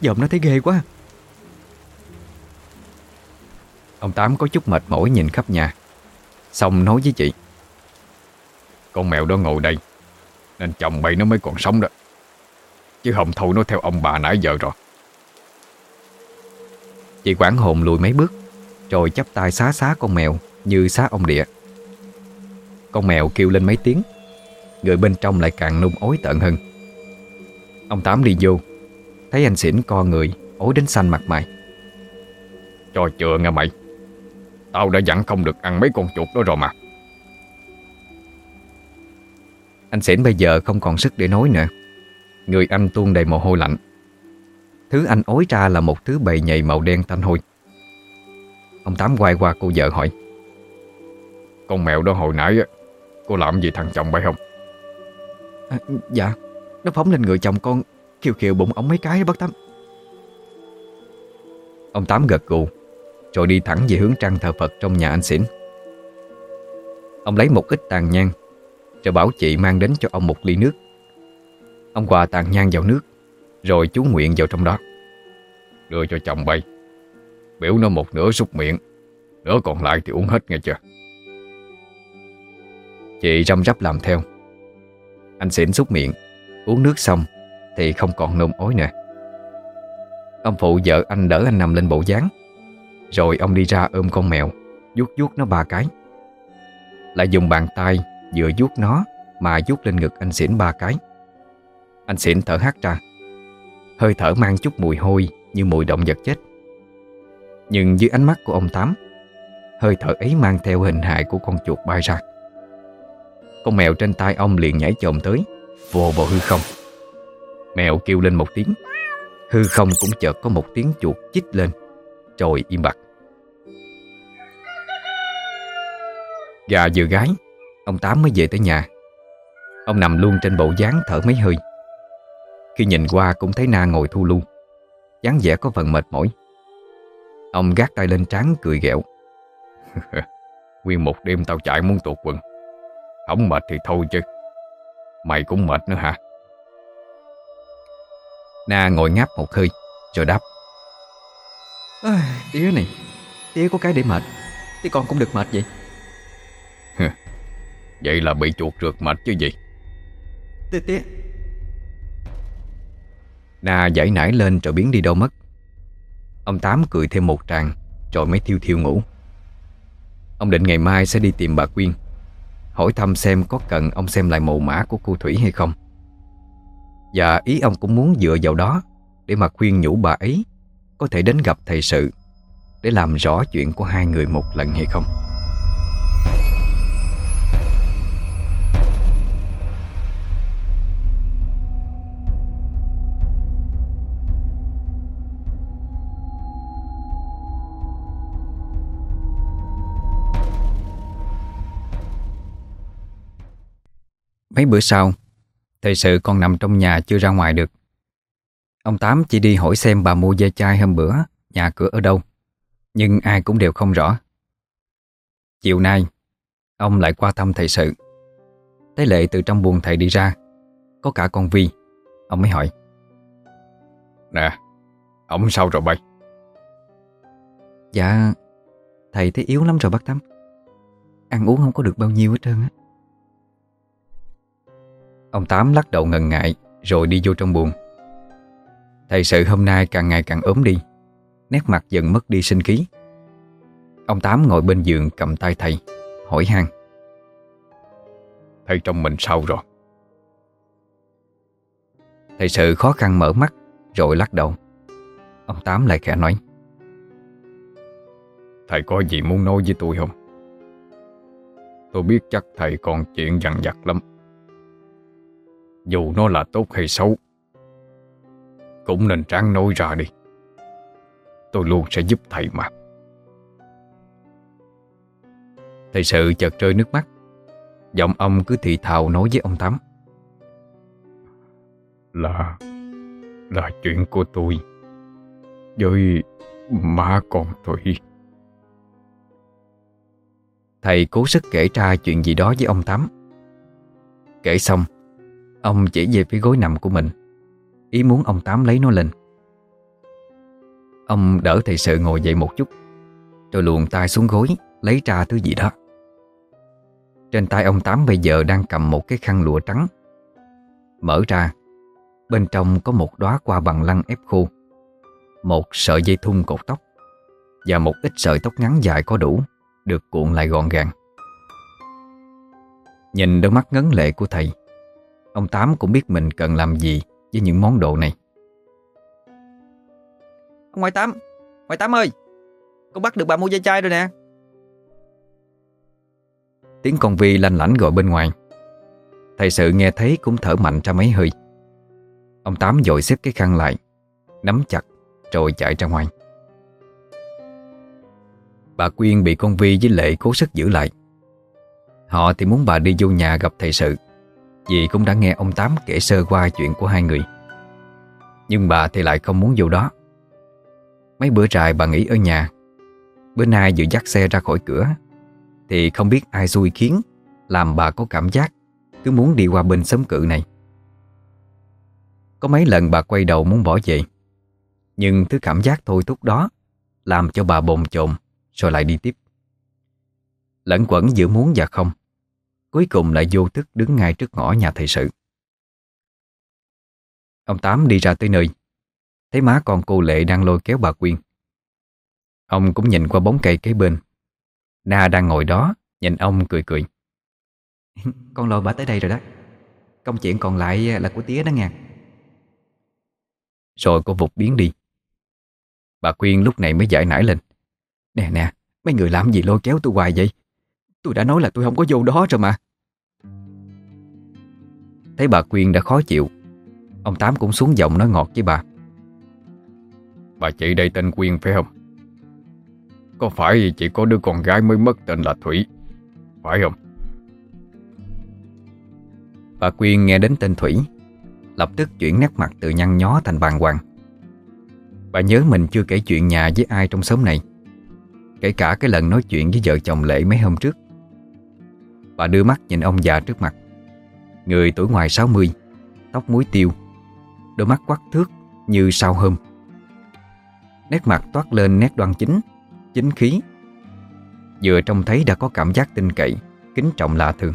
Dòm nó thấy ghê quá. Ông Tám có chút mệt mỏi nhìn khắp nhà. Xong nói với chị,
Con mèo đó ngồi đây, Nên chồng bay nó mới còn sống đó. Chứ không thâu nó theo ông bà nãy giờ rồi.
Chị quảng hồn lùi mấy bước, Rồi chắp tay xá xá con mèo Như xá ông địa. Con mèo kêu lên mấy tiếng. Người bên trong lại càng nung ối tận hơn. Ông Tám đi vô. Thấy anh xỉn co người Ối đến xanh mặt mày.
Cho chừa nghe mày. Tao đã dặn không được ăn mấy con chuột đó rồi mà.
Anh xỉn bây giờ không còn sức để nói nữa. Người anh tuôn đầy mồ hôi lạnh. Thứ anh ối ra là một thứ bầy nhầy màu đen tanh hôi. Ông Tám quay qua cô vợ hỏi.
Con mèo đó hồi nãy Cô làm gì thằng chồng bay không?
À, Dạ Nó phóng lên người chồng con Khiều khiều bụng ống mấy cái bác Tám.
Ông Tám gật gù Rồi đi thẳng về hướng trang thờ Phật trong nhà anh xỉn. Ông lấy một ít tàn nhang Rồi bảo chị mang đến cho ông một ly nước. Ông quà tàn nhang vào nước Rồi chú nguyện vào trong đó.
Đưa cho chồng bay. Biểu nó một nửa xúc miệng Nửa còn lại thì uống hết nghe chưa?
Chị răm rắp làm theo. Anh xỉn xúc miệng, Uống nước xong Thì không còn nôn ối nữa. Ông phụ vợ anh đỡ anh nằm lên bộ dáng, Rồi ông đi ra ôm con mèo, vuốt vuốt nó ba cái. Lại dùng bàn tay Vừa vuốt nó Mà vuốt lên ngực anh xỉn ba cái. Anh xỉn thở hắt ra, Hơi thở mang chút mùi hôi Như mùi động vật chết. Nhưng dưới ánh mắt của ông Tám, Hơi thở ấy mang theo hình hài của con chuột bay ra. Con mèo trên tay ông liền nhảy chồm tới. Vồ vào hư không. Mèo kêu lên một tiếng. Hư không cũng chợt có một tiếng chuột chích lên. Rồi im bặt. Gà vừa gái, Ông Tám mới về tới nhà. Ông nằm luôn trên bộ dáng thở mấy hơi. Khi nhìn qua cũng thấy Na ngồi thu lu dáng vẻ có phần mệt mỏi. Ông gác tay lên trán cười ghẹo.
Nguyên một đêm tao chạy muốn tuột quần. Không mệt thì thôi chứ. Mày cũng mệt nữa hả?
Na ngồi ngáp một hơi Rồi đáp.
À, Tía này Tía có cái để mệt Tía con cũng được mệt vậy?
Vậy là bị chuột rượt mệt chứ gì.
Tía tía.
Na giải nải lên rồi biến đi đâu mất. Ông Tám cười thêm một tràng Rồi mới thiêu thiêu ngủ. Ông định ngày mai sẽ đi tìm bà Quyên Hỏi thăm xem có cần ông xem lại mộ mã của cô Thủy hay không. Và ý ông cũng muốn dựa vào đó Để mà khuyên nhủ bà ấy Có thể đến gặp thầy sự Để làm rõ chuyện của hai người một lần hay không. Mấy bữa sau Thầy sự còn nằm trong nhà chưa ra ngoài được. Ông Tám chỉ đi hỏi xem bà mua dây chai hôm bữa Nhà cửa ở đâu. Nhưng ai cũng đều không rõ. Chiều nay Ông lại qua thăm thầy sự. Thấy Lệ từ trong buồng thầy đi ra. Có cả con Vi Ông mới hỏi.
Nè Ông sao rồi bay?
Dạ Thầy thấy yếu lắm rồi bác Tám. Ăn uống không có được bao nhiêu hết trơn á
Ông Tám lắc đầu ngần ngại Rồi đi vô trong buồng. Thầy sự hôm nay càng ngày càng ốm đi Nét mặt dần mất đi sinh khí. Ông Tám ngồi bên giường cầm tay thầy Hỏi han.
Thầy trong mình sao rồi?
Thầy sự khó khăn mở mắt Rồi lắc đầu. Ông Tám lại khẽ nói.
Thầy có gì muốn nói với tôi không? Tôi biết chắc thầy còn chuyện dằn vặt lắm Dù nó là tốt hay xấu Cũng nên tráng nói ra đi. Tôi luôn sẽ giúp thầy mà.
Thầy sự chợt rơi nước mắt. Giọng ông cứ thì thào nói với ông Tám.
Là Là chuyện của tôi Với má con Thủy
Thầy cố sức kể ra chuyện gì đó với ông Tám. Kể xong Ông chỉ về phía gối nằm của mình. Ý muốn ông Tám lấy nó lên. Ông đỡ thầy sự ngồi dậy một chút. Rồi luồn tay xuống gối, Lấy ra thứ gì đó. Trên tay ông Tám bây giờ đang cầm một cái khăn lụa trắng. Mở ra, Bên trong có một đóa hoa bằng lăng ép khô. Một sợi dây thun cột tóc Và một ít sợi tóc ngắn dài có đủ, Được cuộn lại gọn gàng. Nhìn đôi mắt ngấn lệ của thầy Ông Tám cũng biết mình cần làm gì Với những món đồ này.
Ông Ngoại Tám Ngoại Tám ơi Con bắt được bà mua dây chai rồi nè.
Tiếng con Vi lanh lảnh gọi bên ngoài. Thầy sự nghe thấy cũng thở mạnh ra mấy hơi. Ông Tám dội xếp cái khăn lại Nắm chặt Rồi chạy ra ngoài. Bà Quyên bị con Vi với Lệ cố sức giữ lại. Họ thì muốn bà đi vô nhà gặp thầy sự vì cũng đã nghe ông Tám kể sơ qua chuyện của hai người. Nhưng bà thì lại không muốn vô đó. Mấy bữa trài bà nghỉ ở nhà, Bữa nay vừa dắt xe ra khỏi cửa, Thì không biết ai xui khiến, Làm bà có cảm giác Cứ muốn đi qua bên xóm cự này. Có mấy lần bà quay đầu muốn bỏ về, Nhưng thứ cảm giác thôi thúc đó Làm cho bà bồn chồn, Rồi lại đi tiếp. Lẫn quẩn giữa muốn và không. Cuối cùng lại vô thức đứng ngay trước ngõ nhà thầy sự. Ông Tám đi ra tới nơi. Thấy má con cô Lệ đang lôi kéo bà Quyên. Ông cũng nhìn qua bóng cây kế bên. Na đang ngồi đó Nhìn ông cười cười.
Con lôi bà tới đây rồi đó. Công chuyện còn lại là của tía đó nghe.
Rồi cô vụt biến đi. Bà Quyên lúc này mới giải nải lên.
Nè nè Mấy người làm gì lôi kéo tôi hoài vậy Tôi đã nói là tôi không có vô đó rồi mà
Thấy bà Quyên đã khó chịu Ông Tám cũng xuống giọng nói ngọt với bà
Bà chị đây tên Quyên phải không? Có phải chỉ có đứa con gái mới mất tên là Thủy Phải không?
Bà Quyên nghe đến tên Thủy Lập tức chuyển nét mặt từ nhăn nhó thành bàng hoàng Bà nhớ mình chưa kể chuyện nhà với ai trong xóm này Kể cả cái lần nói chuyện với vợ chồng Lệ mấy hôm trước Bà đưa mắt nhìn ông già trước mặt. Người tuổi ngoài 60 Tóc muối tiêu, Đôi mắt quắc thước như sao hôm. Nét mặt toát lên nét đoan chính Chính khí. Vừa trông thấy đã có cảm giác tin cậy, Kính trọng lạ thường.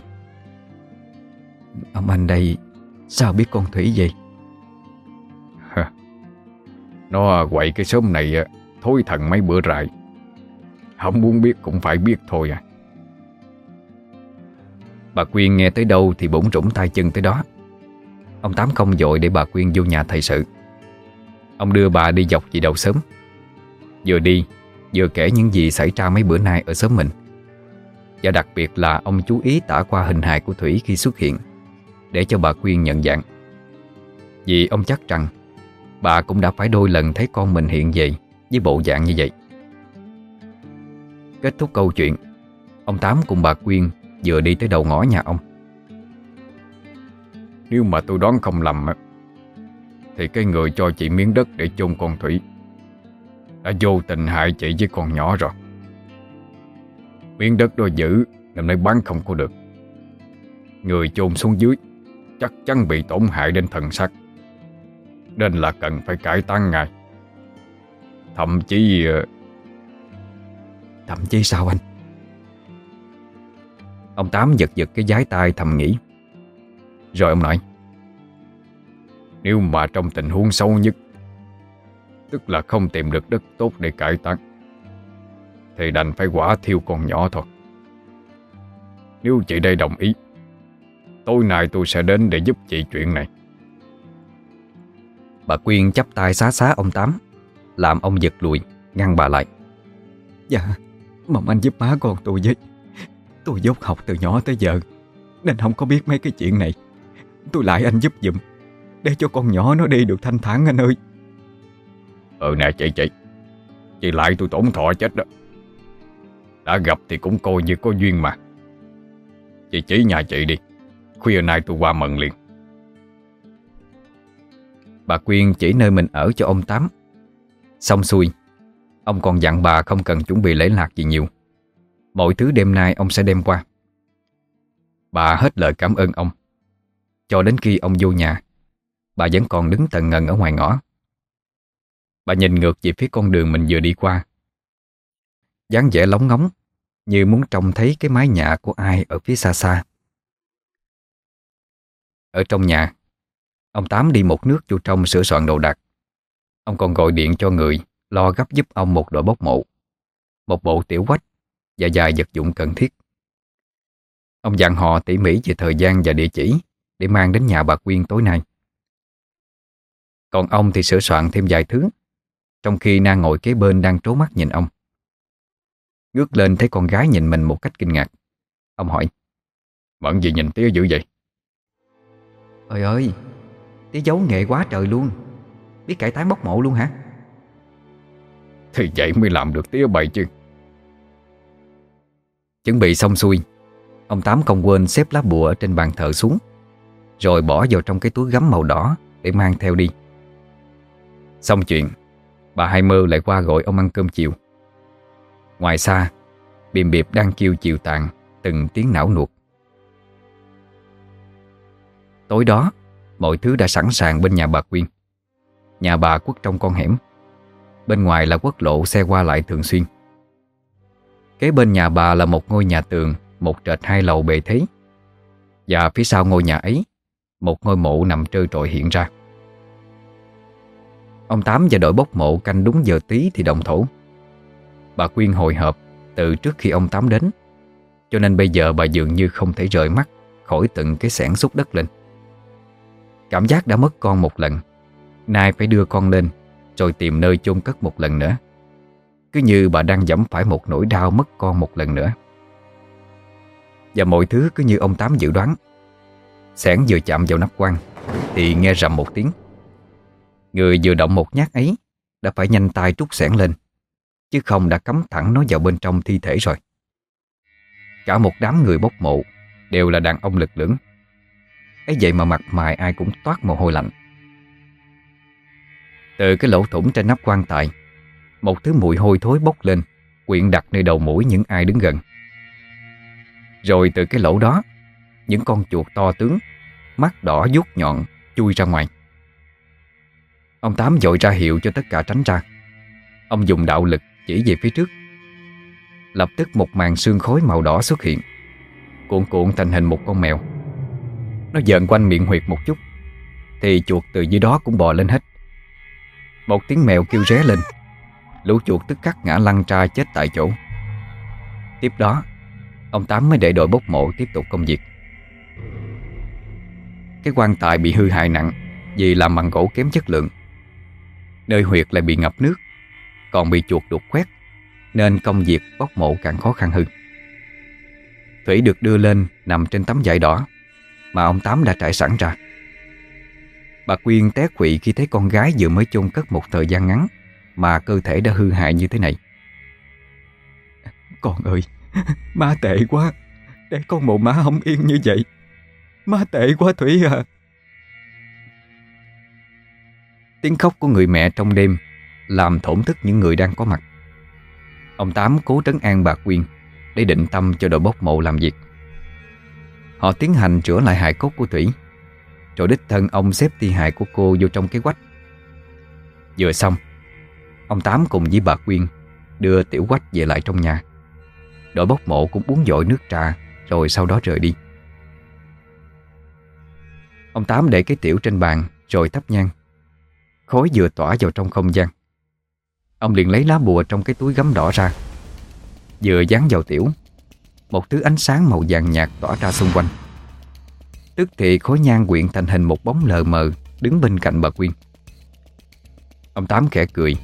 Ông anh đây, Sao biết con Thủy vậy?
Nó quậy cái xóm này Thối thần mấy bữa rài Không muốn biết cũng phải biết thôi à.
Bà Quyên nghe tới đâu thì bỗng rủng tay chân tới đó. Ông Tám không dội để bà Quyên vô nhà thầy sự. Ông đưa bà đi dọc về đầu sớm Vừa đi, Vừa kể những gì xảy ra mấy bữa nay ở xóm mình. Và đặc biệt là ông chú ý tả qua hình hài của Thủy khi xuất hiện, Để cho bà Quyên nhận dạng. Vì ông chắc rằng, Bà cũng đã phải đôi lần thấy con mình hiện về Với bộ dạng như vậy. Kết thúc câu chuyện, Ông Tám cùng bà Quyên Vừa đi tới đầu ngõ nhà ông.
Nếu mà tôi đoán không lầm Thì cái người cho chị miếng đất để chôn con Thủy Đã vô tình hại chị với con nhỏ rồi. Miếng đất đôi giữ, Năm nay bán không có được. Người chôn xuống dưới Chắc chắn bị tổn hại đến thần sắc Nên là cần phải cải tăng ngài. Thậm chí ờ,
Thậm chí sao anh?
Ông Tám giật giật cái giái tay thầm nghĩ. Rồi ông nói
Nếu mà trong tình huống xấu nhất Tức là không tìm được đất tốt để cải tăng, Thì đành phải quả thiêu con nhỏ thôi. Nếu chị đây đồng ý Tối nay tôi sẽ đến để giúp chị chuyện này.
Bà Quyên chắp tay xá xá ông Tám Làm ông giật lùi Ngăn bà lại.
Dạ Mong anh giúp má con tôi với. Tôi dốc học từ nhỏ tới giờ Nên không có biết mấy cái chuyện này. Tôi lại anh giúp giùm Để cho con nhỏ nó đi được thanh thản anh ơi.
Ừ nè chị chị. Chị lại tôi tổn thọ chết đó. Đã gặp thì cũng coi như có duyên mà. Chị chỉ nhà chị đi. Khuya nay tôi qua mận liền.
Bà Quyên chỉ nơi mình ở cho ông Tám. Xong xuôi Ông còn dặn bà không cần chuẩn bị lễ lạc gì nhiều Mọi thứ đêm nay ông sẽ đem qua. Bà hết lời cảm ơn ông. Cho đến khi ông vô nhà, Bà vẫn còn đứng tần ngần ở ngoài ngõ. Bà nhìn ngược về phía con đường mình vừa đi qua. dáng vẻ lóng ngóng, Như muốn trông thấy cái mái nhà của ai ở phía xa xa. Ở trong nhà, Ông Tám đi một nước vô trong sửa soạn đồ đạc. Ông còn gọi điện cho người Lo gấp giúp ông một đội bốc mộ. Một bộ tiểu quách và vài vật dụng cần thiết. Ông dặn họ tỉ mỉ về thời gian và địa chỉ Để mang đến nhà bà Quyên tối nay. Còn ông thì sửa soạn thêm vài thứ Trong khi Na ngồi kế bên đang trố mắt nhìn ông. Ngước lên thấy con gái nhìn mình một cách kinh ngạc. Ông hỏi
Bận gì nhìn tía dữ vậy?
Ơi ơi Tí giấu nghệ quá trời luôn. Biết cải tán bốc mộ luôn hả?
Thì vậy mới làm được tía bậy chứ
Chuẩn bị xong xuôi. Ông Tám không quên xếp lá bùa ở trên bàn thờ xuống, Rồi bỏ vào trong cái túi gấm màu đỏ Để mang theo đi. Xong chuyện, Bà Hai Mơ lại qua gọi ông ăn cơm chiều. Ngoài xa, Biềm biệp đang kêu chiều tàn Từng tiếng não nuột. Tối đó, Mọi thứ đã sẵn sàng bên nhà bà Quyên. Nhà bà quất trong con hẻm, Bên ngoài là quốc lộ xe qua lại thường xuyên. Kế bên nhà bà là một ngôi nhà tường, Một trệt hai lầu bề thế. Và phía sau ngôi nhà ấy, Một ngôi mộ nằm trơ trội hiện ra. Ông Tám và đội bốc mộ canh đúng giờ tí thì đồng thổ. Bà Quyên hồi hộp từ trước khi ông Tám đến, Cho nên bây giờ bà dường như không thể rời mắt Khỏi từng cái sẻn xúc đất lên. Cảm giác đã mất con một lần, Nay phải đưa con lên, Rồi tìm nơi chôn cất một lần nữa. Cứ như bà đang dẫm phải một nỗi đau mất con một lần nữa. Và mọi thứ cứ như ông Tám dự đoán. Sẻn vừa chạm vào nắp quan Thì nghe rầm một tiếng. Người vừa động một nhát ấy Đã phải nhanh tay trút sẻn lên, Chứ không đã cắm thẳng nó vào bên trong thi thể rồi. Cả một đám người bốc mộ Đều là đàn ông lực lưỡng. Ấy vậy mà mặt mày ai cũng toát mồ hôi lạnh. Từ cái lỗ thủng trên nắp quan tài một thứ mùi hôi thối bốc lên, Quyện đặt nơi đầu mũi những ai đứng gần. Rồi từ cái lỗ đó, Những con chuột to tướng, Mắt đỏ vuốt nhọn, Chui ra ngoài. Ông Tám dội ra hiệu cho tất cả tránh ra. Ông dùng đạo lực chỉ về phía trước. Lập tức một màn xương khối màu đỏ xuất hiện, Cuộn cuộn thành hình một con mèo. Nó dợn quanh miệng huyệt một chút, Thì chuột từ dưới đó cũng bò lên hết. Một tiếng mèo kêu ré lên. Lũ chuột tức khắc ngã lăn ra chết tại chỗ. Tiếp đó Ông Tám mới để đội bốc mộ tiếp tục công việc. Cái quan tài bị hư hại nặng Vì làm bằng gỗ kém chất lượng. Nơi huyệt lại bị ngập nước Còn bị chuột đục khoét, Nên công việc bốc mộ càng khó khăn hơn. Thủy được đưa lên nằm trên tấm vải đỏ Mà ông Tám đã trải sẵn ra. Bà Quyên té quỵ khi thấy con gái vừa mới chôn cất một thời gian ngắn. Mà cơ thể đã hư hại như thế này.
Con ơi, Má tệ quá. Để con mộ má không yên như vậy. Má tệ quá Thủy à.
Tiếng khóc của người mẹ trong đêm Làm thổn thức những người đang có mặt. Ông Tám cố trấn an bà Quyên Để định tâm cho đội bốc mộ làm việc. Họ tiến hành chữa lại hài cốt của Thủy, Rồi đích thân ông xếp thi hài của cô vô trong cái quách Vừa xong Ông Tám cùng với bà Quyên Đưa tiểu quách về lại trong nhà. Đội bốc mộ cũng uống dội nước trà, Rồi sau đó rời đi. Ông Tám để cái tiểu trên bàn, Rồi thắp nhang. Khói vừa tỏa vào trong không gian. Ông liền lấy lá bùa trong cái túi gấm đỏ ra. Vừa dán vào tiểu, Một thứ ánh sáng màu vàng nhạt tỏa ra xung quanh. Tức thì khối nhang quyện thành hình một bóng lờ mờ Đứng bên cạnh bà Quyên. Ông Tám khẽ cười.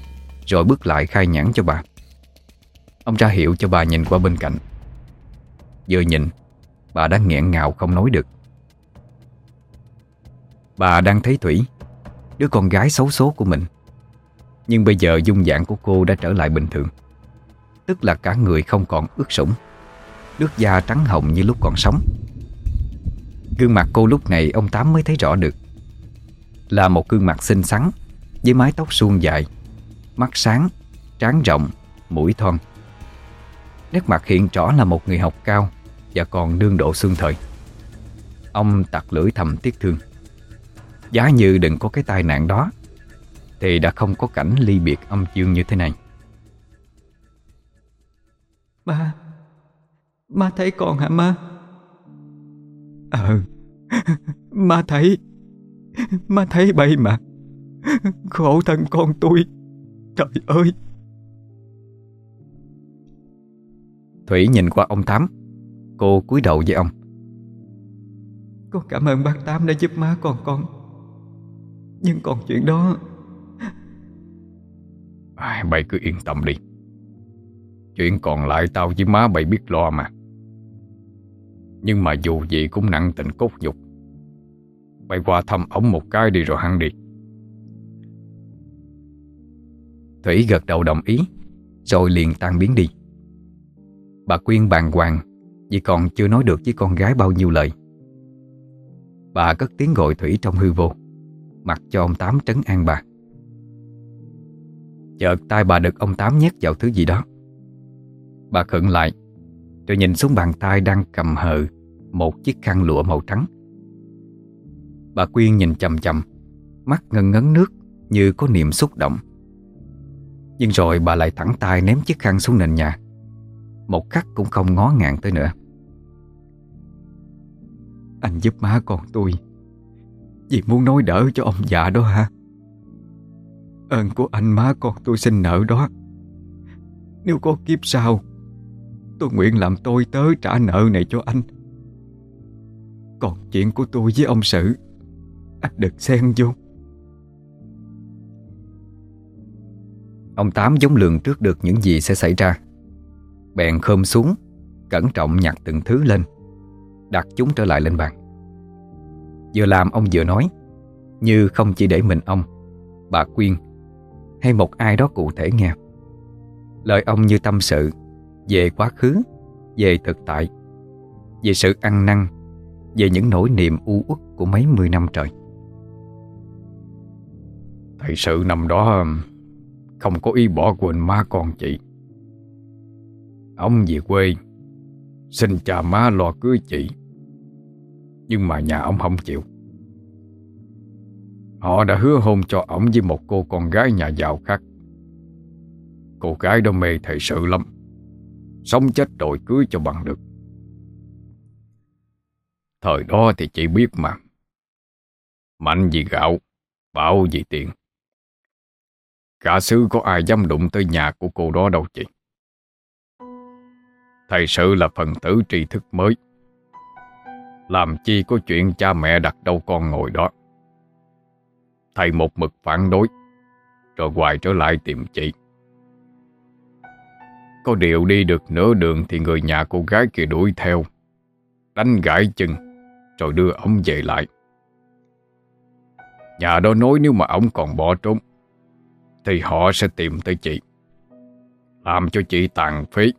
Rồi bước lại khai nhãn cho bà. Ông ra hiệu cho bà nhìn qua bên cạnh. Vừa nhìn, Bà đã nghẹn ngào không nói được. Bà đang thấy Thủy, Đứa con gái xấu số của mình. Nhưng bây giờ dung dạng của cô đã trở lại bình thường. Tức là cả người không còn ướt sũng. Nước da trắng hồng như lúc còn sống. Gương mặt cô lúc này ông Tám mới thấy rõ được. Là một gương mặt xinh xắn, Với mái tóc suông dài Mắt sáng, trán rộng, mũi thon. Nét mặt hiện rõ là một người học cao Và còn đương độ xương thời. Ông tặc lưỡi thầm tiếc thương. Giá như đừng có cái tai nạn đó Thì đã không có cảnh ly biệt âm dương như thế này.
Ma, ma thấy con hả ma? Ờ ma thấy ma thấy bay mà. Khổ thân con tôi. Trời ơi.
Thủy nhìn qua ông Tám. Cô cúi đầu với ông.
Con cảm ơn bác Tám đã giúp má con con. Nhưng còn chuyện đó.
À, Bay cứ yên tâm đi. Chuyện còn lại tao với má bay biết lo mà. Nhưng mà dù gì cũng nặng tình cốt nhục. Bay qua thăm ổng một cái đi rồi hăng đi
Thủy gật đầu đồng ý, Rồi liền tan biến đi. Bà Quyên bàng hoàng, Vì còn chưa nói được với con gái bao nhiêu lời. Bà cất tiếng gọi Thủy trong hư vô, Mặc cho ông Tám trấn an bà. Chợt tay bà được ông Tám nhét vào thứ gì đó. Bà khựng lại, Rồi nhìn xuống bàn tay đang cầm hờ Một chiếc khăn lụa màu trắng. Bà Quyên nhìn chầm chầm Mắt ngân ngấn nước Như có niềm xúc động. Nhưng rồi bà lại thẳng tay ném chiếc khăn xuống nền nhà. Một khắc cũng không ngó ngàng tới nữa.
Anh giúp má con tôi. Vì muốn nói đỡ cho ông già đó hả? Ơn của anh má con tôi xin nợ đó. Nếu có kiếp sau, Tôi nguyện làm tôi tớ trả nợ này cho anh. Còn chuyện của tôi với ông sử, Anh đừng xen vô.
Ông Tám giống lường trước được những gì sẽ xảy ra. Bèn khom xuống, Cẩn trọng nhặt từng thứ lên, Đặt chúng trở lại lên bàn. Vừa làm ông vừa nói, Như không chỉ để mình ông, Bà Quyên, Hay một ai đó cụ thể nghe. Lời ông như tâm sự Về quá khứ, Về thực tại, Về sự ăn năn, Về những nỗi niềm u uất của mấy mươi năm trời.
Thật sự năm đó không có ý bỏ quên má con chị. Ông về quê, Xin cha má lo cưới chị. Nhưng mà nhà ông không chịu. Họ đã hứa hôn cho ông với một cô con gái nhà giàu khác. Cô gái đó mê thầy sự lắm. Sống chết rồi cưới cho bằng được. Thời đó thì chị biết mà. Mạnh vì gạo Bạo vì tiền. Cả sư có ai dám đụng tới nhà của cô đó đâu chị? Thầy sự là phần tử tri thức mới. Làm chi có chuyện cha mẹ đặt đâu con ngồi đó. Thầy một mực phản đối, Rồi hoài trở lại tìm chị. Có điều đi được nửa đường Thì người nhà cô gái kia đuổi theo, Đánh gãi chân, Rồi đưa ông về lại. Nhà đó nói nếu mà ông còn bỏ trốn thì họ sẽ tìm tới chị. Làm cho chị tàn phế.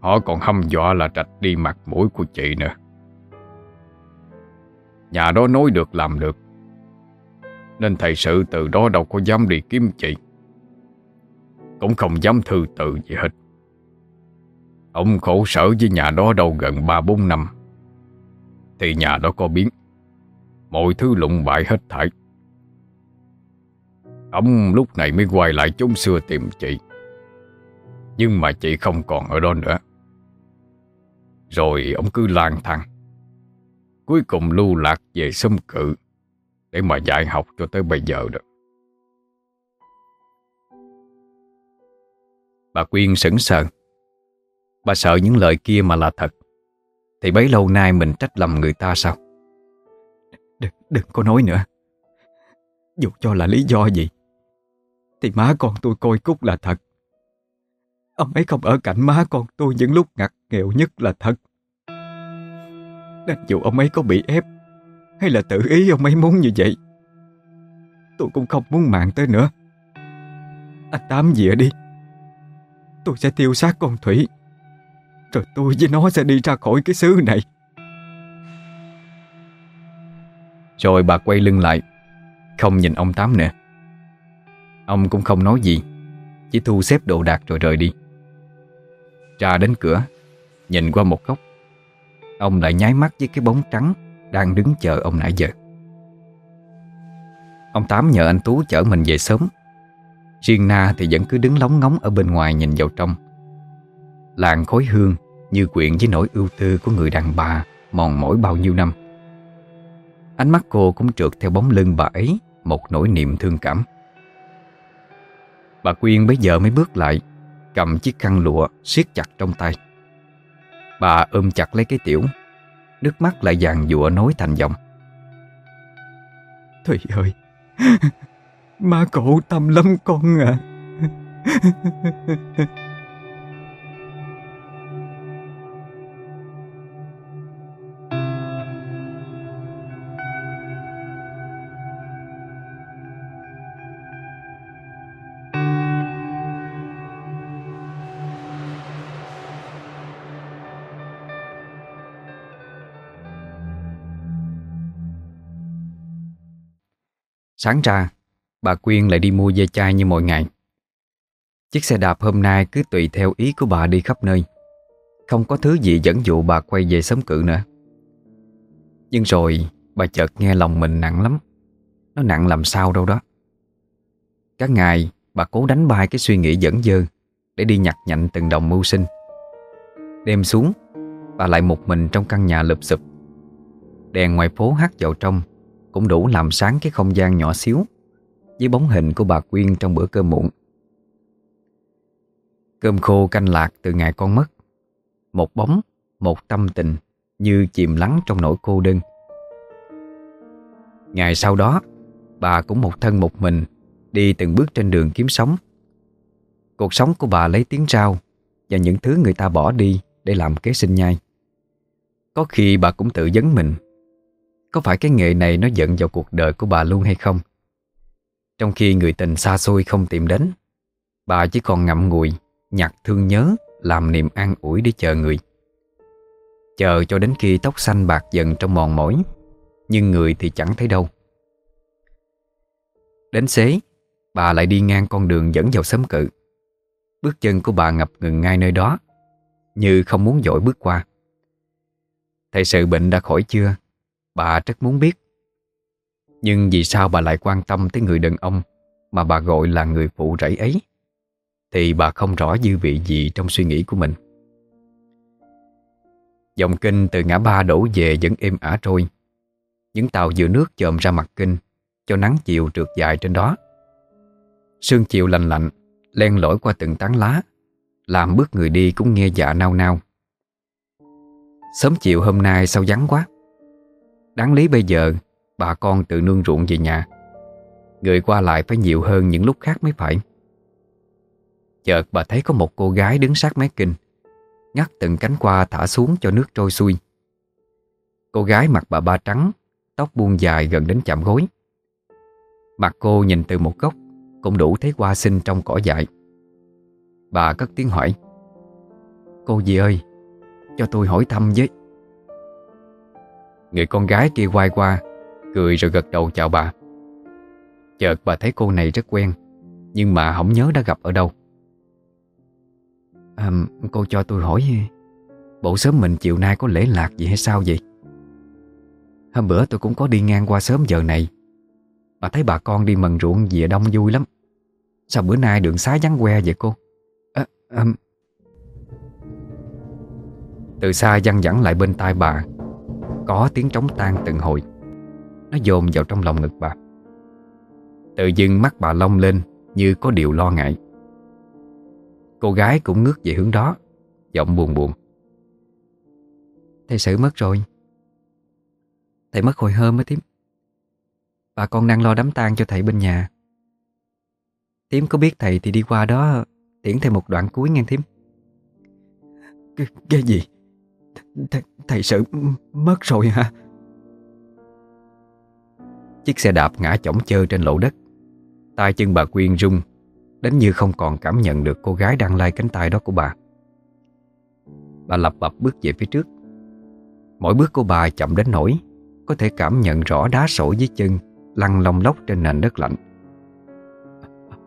Họ còn hâm dọa là trạch đi mặt mũi của chị nữa. Nhà đó nói được làm được. Nên thầy sự từ đó đâu có dám đi kiếm chị. Cũng không dám thư từ gì hết. Ông khổ sở với nhà đó đâu gần 3-4 năm. Thì nhà đó có biến. Mọi thứ lụng bại hết thảy. Ông lúc này mới quay lại chốn xưa tìm chị. Nhưng mà chị không còn ở đó nữa. Rồi ông cứ lang thang. Cuối cùng lưu lạc về xâm cự Để mà dạy học cho tới bây giờ được
Bà Quyên sững sờ. Bà sợ những lời kia mà là thật. Thì bấy lâu nay mình trách lầm người ta sao?
Đừng, đừng có nói nữa. Dù cho là lý do gì thì má con tôi coi cúc là thật Ông ấy không ở cạnh má con tôi những lúc ngặt nghèo nhất là thật. Nên dù ông ấy có bị ép hay là tự ý ông ấy muốn như vậy, tôi cũng không muốn mạng tới nữa. Anh Tám dịa đi. Tôi sẽ tiêu xác con Thủy. Rồi tôi với nó sẽ đi ra khỏi cái xứ này.
Rồi bà quay lưng lại Không nhìn ông Tám nữa Ông cũng không nói gì. Chỉ thu xếp đồ đạc rồi rời đi. Ra đến cửa, Nhìn qua một góc. Ông lại nháy mắt với cái bóng trắng Đang đứng chờ ông nãy giờ. Ông Tám nhờ anh Tú chở mình về sớm. Riêng Na thì vẫn cứ đứng lóng ngóng Ở bên ngoài nhìn vào trong. Làng khối hương Như quyện với nỗi ưu tư của người đàn bà Mòn mỏi bao nhiêu năm. Ánh mắt cô cũng trượt theo bóng lưng bà ấy, Một nỗi niềm thương cảm. Bà Quyên bây giờ mới bước lại, Cầm chiếc khăn lụa siết chặt trong tay Bà ôm chặt lấy cái tiểu, Nước mắt lại vàng dụa nối thành dòng.
Thùy ơi Má cổ tâm lắm con à
Sáng ra, Bà Quyên lại đi mua dây chai như mọi ngày. Chiếc xe đạp hôm nay cứ tùy theo ý của bà đi khắp nơi. Không có thứ gì dẫn dụ bà quay về sớm cự nữa. Nhưng rồi, bà chợt nghe lòng mình nặng lắm. Nó nặng làm sao đâu đó. Các ngày, Bà cố đánh bay cái suy nghĩ dẫn dơ Để đi nhặt nhạnh từng đồng mưu sinh. Đêm xuống, Bà lại một mình trong căn nhà lụp xụp Đèn ngoài phố hắt vào trong cũng đủ làm sáng cái không gian nhỏ xíu Với bóng hình của bà Quyên trong bữa cơm muộn. Cơm khô canh lạc từ ngày con mất Một bóng, một tâm tình Như chìm lắng trong nỗi cô đơn. Ngày sau đó Bà cũng một thân một mình Đi từng bước trên đường kiếm sống. Cuộc sống của bà lấy tiếng rao Và những thứ người ta bỏ đi Để làm kế sinh nhai. Có khi bà cũng tự vấn mình có phải cái nghề này nó giận vào cuộc đời của bà luôn hay không? Trong khi người tình xa xôi không tìm đến, Bà chỉ còn ngậm ngùi, Nhặt thương nhớ, Làm niềm an ủi để chờ người. Chờ cho đến khi tóc xanh bạc dần trong mòn mỏi, Nhưng người thì chẳng thấy đâu. Đến xế, Bà lại đi ngang con đường dẫn vào xóm cự. Bước chân của bà ngập ngừng ngay nơi đó, Như không muốn dội bước qua. Thầy sự bệnh đã khỏi chưa? Bà rất muốn biết. Nhưng vì sao bà lại quan tâm tới người đàn ông Mà bà gọi là người phụ rẫy ấy? Thì bà không rõ dư vị gì trong suy nghĩ của mình. Dòng kinh từ ngã ba đổ về vẫn êm ả trôi. Những tàu dừa nước chồm ra mặt kinh, Cho nắng chiều trượt dài trên đó. Sương chiều lạnh lạnh, Len lỏi qua từng tán lá, Làm bước người đi cũng nghe dạ nao nao. Sớm chiều hôm nay sao vắng quá? Đáng lý bây giờ, Bà con tự nương ruộng về nhà. Người qua lại phải nhiều hơn những lúc khác mới phải. Chợt bà thấy có một cô gái đứng sát mé kinh, Ngắt từng cánh qua thả xuống cho nước trôi xuôi. Cô gái mặc bà ba trắng, Tóc buông dài gần đến chạm gối. Mặt cô nhìn từ một góc, Cũng đủ thấy hoa sinh trong cỏ dại. Bà cất tiếng hỏi, Cô gì ơi, Cho tôi hỏi thăm với. Người con gái kia quay qua Cười rồi gật đầu chào bà. Chợt bà thấy cô này rất quen Nhưng mà không nhớ đã gặp ở đâu. À, Cô cho tôi hỏi Bộ sớm mình chiều nay có lễ lạc gì hay sao vậy? Hôm bữa tôi cũng có đi ngang qua sớm giờ này. Mà thấy bà con đi mần ruộng về đông vui lắm. Sao bữa nay đường xá vắng que vậy cô? À, à... Từ xa văng vẳng lại bên tai bà. Có tiếng trống tan từng hồi. Nó dồn vào trong lòng ngực bà. Tự dưng mắt bà long lên Như có điều lo ngại. Cô gái cũng ngước về hướng đó Giọng buồn buồn. Thầy xử mất rồi. Thầy mất hồi hôm mới Tím. Bà con đang lo đám tang cho thầy bên nhà. Tím có biết thầy thì đi qua đó Tiễn thầy một đoạn cuối nghe Tím.
Cái, cái gì? Th Thầy sự mất rồi hả?
Chiếc xe đạp ngã chỏng chơ trên lộ đất. Tay chân bà Quyên rung Đến như không còn cảm nhận được cô gái đang lai cánh tay đó của bà. Bà lập bập bước về phía trước. Mỗi bước của bà chậm đến nỗi Có thể cảm nhận rõ đá sỏi dưới chân Lăn lông lóc trên nền đất lạnh.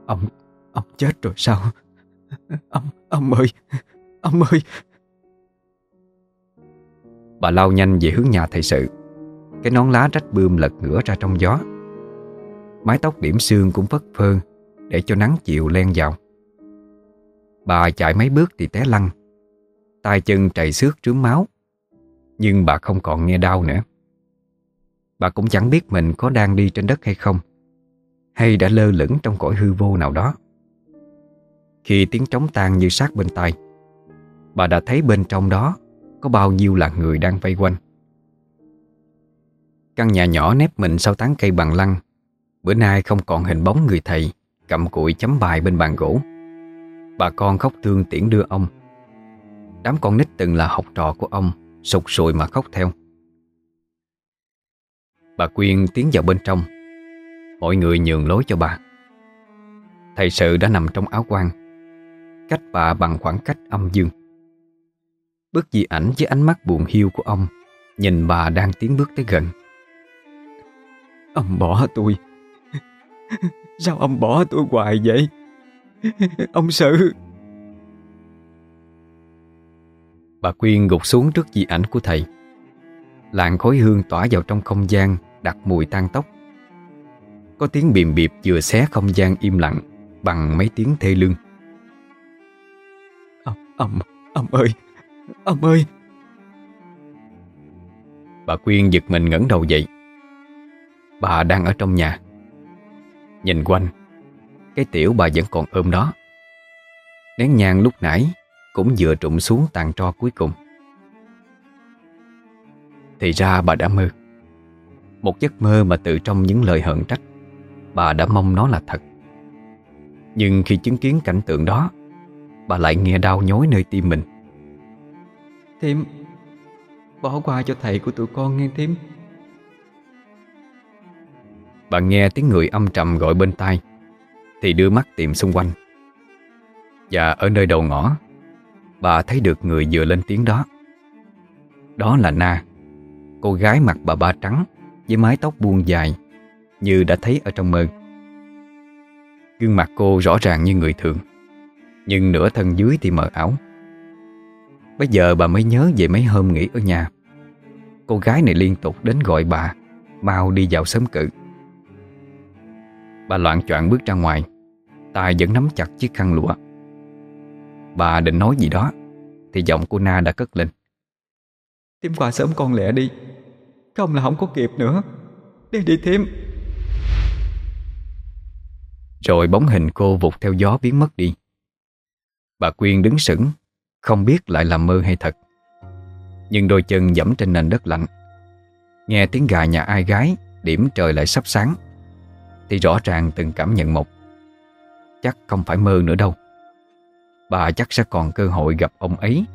Ông, ông chết rồi sao? Ông, ông ơi Ông ơi
Bà lao nhanh về hướng nhà thầy sự. Cái nón lá rách bươm lật ngửa ra trong gió. Mái tóc điểm xương cũng phất phơ Để cho nắng chiều len vào. Bà chạy mấy bước thì té lăn, tay chân chảy xước trướng máu, Nhưng bà không còn nghe đau nữa. Bà cũng chẳng biết mình có đang đi trên đất hay không, Hay đã lơ lửng trong cõi hư vô nào đó. Khi tiếng trống tan như sát bên tai, Bà đã thấy bên trong đó có bao nhiêu là người đang vây quanh? Căn nhà nhỏ nép mình sau tán cây bằng lăng. Bữa nay không còn hình bóng người thầy, Cầm cụi chấm bài bên bàn gỗ. Bà con khóc thương tiễn đưa ông. Đám con nít từng là học trò của ông, Sụt sùi mà khóc theo. Bà Quyên tiến vào bên trong. Mọi người nhường lối cho bà. Thầy sự đã nằm trong áo quan. Cách bà bằng khoảng cách âm dương. Bức di ảnh với ánh mắt buồn hiu của ông Nhìn bà đang tiến bước tới gần.
Ông bỏ tôi. Sao ông bỏ tôi hoài vậy? Ông sự
Bà Quyên gục xuống trước di ảnh của thầy. Làn khói hương tỏa vào trong không gian Đặt mùi tan tóc. Có tiếng bìm biệp vừa xé không gian im lặng Bằng mấy tiếng thê lương.
Ông, ông, ông ơi Ông ơi!
Bà Quyên giật mình ngẩng đầu dậy. Bà đang ở trong nhà. Nhìn quanh, Cái tiểu bà vẫn còn ôm đó. Nén nhang lúc nãy Cũng vừa trụng xuống tàn tro cuối cùng. Thì ra bà đã mơ. Một giấc mơ mà tự trong những lời hận trách, Bà đã mong nó là thật. Nhưng khi chứng kiến cảnh tượng đó, Bà lại nghe đau nhói nơi tim mình.
Thím, Bỏ qua cho thầy của tụi con nghe thím.
Bà nghe tiếng người âm trầm gọi bên tai, Thì đưa mắt tìm xung quanh. Và ở nơi đầu ngõ, Bà thấy được người vừa lên tiếng đó. Đó là Na, Cô gái mặc bà ba trắng, Với mái tóc buông dài, Như đã thấy ở trong mơ. Gương mặt cô rõ ràng như người thường, Nhưng nửa thân dưới thì mờ ảo. Bây giờ bà mới nhớ về mấy hôm nghỉ ở nhà. Cô gái này liên tục đến gọi bà Mau đi vào sớm cự. Bà loạn choạng bước ra ngoài tay vẫn nắm chặt chiếc khăn lụa. Bà định nói gì đó Thì giọng cô Na đã cất lên.
Thím qua sớm con lẹ đi Không là không có kịp nữa. Đi đi thím
Rồi bóng hình cô vụt theo gió biến mất đi. Bà Quyên đứng sững không biết lại là mơ hay thật. Nhưng đôi chân dẫm trên nền đất lạnh. Nghe tiếng gà nhà ai gái, Điểm trời lại sắp sáng. Thì rõ ràng từng cảm nhận một. Chắc không phải mơ nữa đâu. Bà chắc sẽ còn cơ hội gặp ông ấy,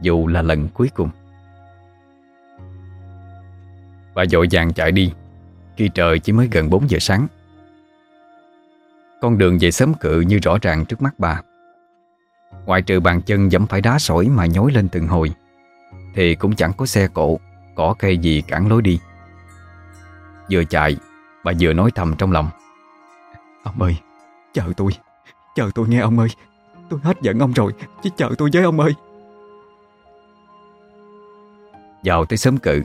Dù là lần cuối cùng. Bà dội vàng chạy đi. Khi trời chỉ mới gần 4 giờ sáng. Con đường về sớm cự như rõ ràng trước mắt bà. Ngoại trừ bàn chân dẫm phải đá sỏi mà nhối lên từng hồi Thì cũng chẳng có xe cộ Cỏ cây gì cản lối đi. Vừa chạy Bà vừa nói thầm trong lòng.
Ông ơi Chờ tôi Chờ tôi nghe ông ơi. Tôi hết giận ông rồi Chỉ chờ tôi với ông ơi.
Vào tới sớm cự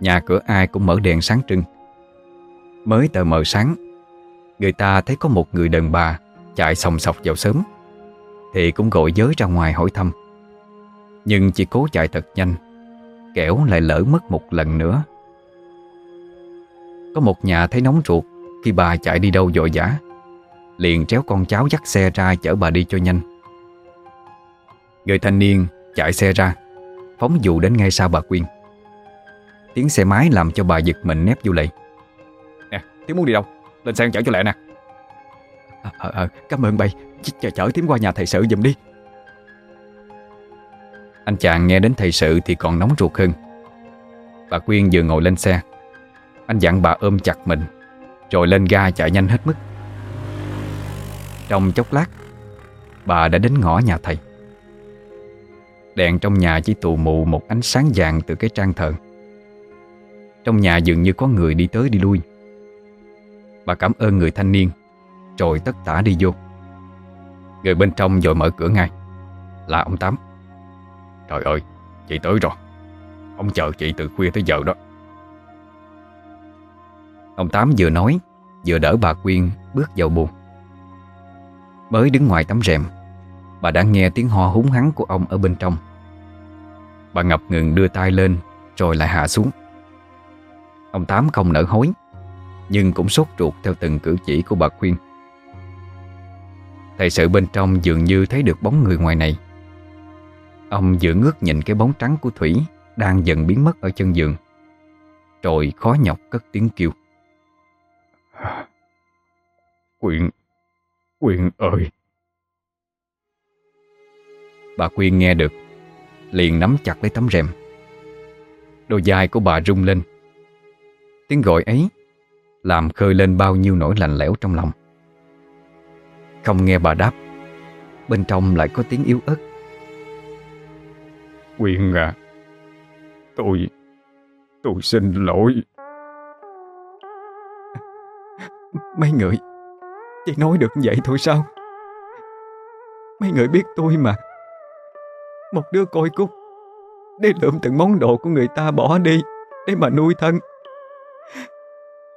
Nhà cửa ai cũng mở đèn sáng trưng. Mới tờ mờ sáng Người ta thấy có một người đàn bà Chạy sòng sọc vào sớm thì cũng gọi giới ra ngoài hỏi thăm. Nhưng chỉ cố chạy thật nhanh Kẻo lại lỡ mất một lần nữa. Có một nhà thấy nóng ruột Khi bà chạy đi đâu vội vã Liền tréo con cháu dắt xe ra chở bà đi cho nhanh. Người thanh niên chạy xe ra Phóng dù đến ngay sau bà Quyên. Tiếng xe máy làm cho bà giật mình nép vô lệ.
Nè, tiếng muốn đi đâu? Lên xe chở cho lẹ nè
à, à, à, Cảm ơn bầy. Chờ chở tím qua nhà thầy sự giùm đi.
Anh chàng nghe đến thầy sự thì còn nóng ruột hơn. Bà Quyên vừa ngồi lên xe. Anh dặn bà ôm chặt mình Rồi lên ga chạy nhanh hết mức. Trong chốc lát Bà đã đến ngõ nhà thầy. Đèn trong nhà chỉ tù mù một ánh sáng vàng từ cái trang thờ. Trong nhà dường như có người đi tới đi lui. Bà cảm ơn người thanh niên. Rồi tất tả đi vô. Người bên trong vội mở cửa ngay. Là ông Tám.
Trời ơi, chị tới rồi. Ông chờ chị từ khuya tới giờ đó.
Ông Tám vừa nói Vừa đỡ bà Quyên bước vào buồng. Mới đứng ngoài tấm rèm Bà đã nghe tiếng ho húng hắn của ông ở bên trong. Bà ngập ngừng đưa tay lên Rồi lại hạ xuống. Ông Tám không nở hối Nhưng cũng sốt ruột theo từng cử chỉ của bà Quyên. Thầy sự bên trong dường như thấy được bóng người ngoài này. Ông vừa ngước nhìn cái bóng trắng của Thủy Đang dần biến mất ở chân giường. Rồi khó nhọc cất tiếng kêu.
Quyện, Quyện ơi.
Bà Quyên nghe được Liền nắm chặt lấy tấm rèm. Đôi vai của bà rung lên. Tiếng gọi ấy Làm khơi lên bao nhiêu nỗi lạnh lẽo trong lòng Không nghe bà đáp. Bên trong lại có tiếng yếu ớt.
Quyện à Tôi Tôi xin lỗi.
Mấy người Chỉ nói được vậy thôi sao? Mấy người biết tôi mà. Một đứa coi cúc Để lượm từng món đồ của người ta bỏ đi Để mà nuôi thân.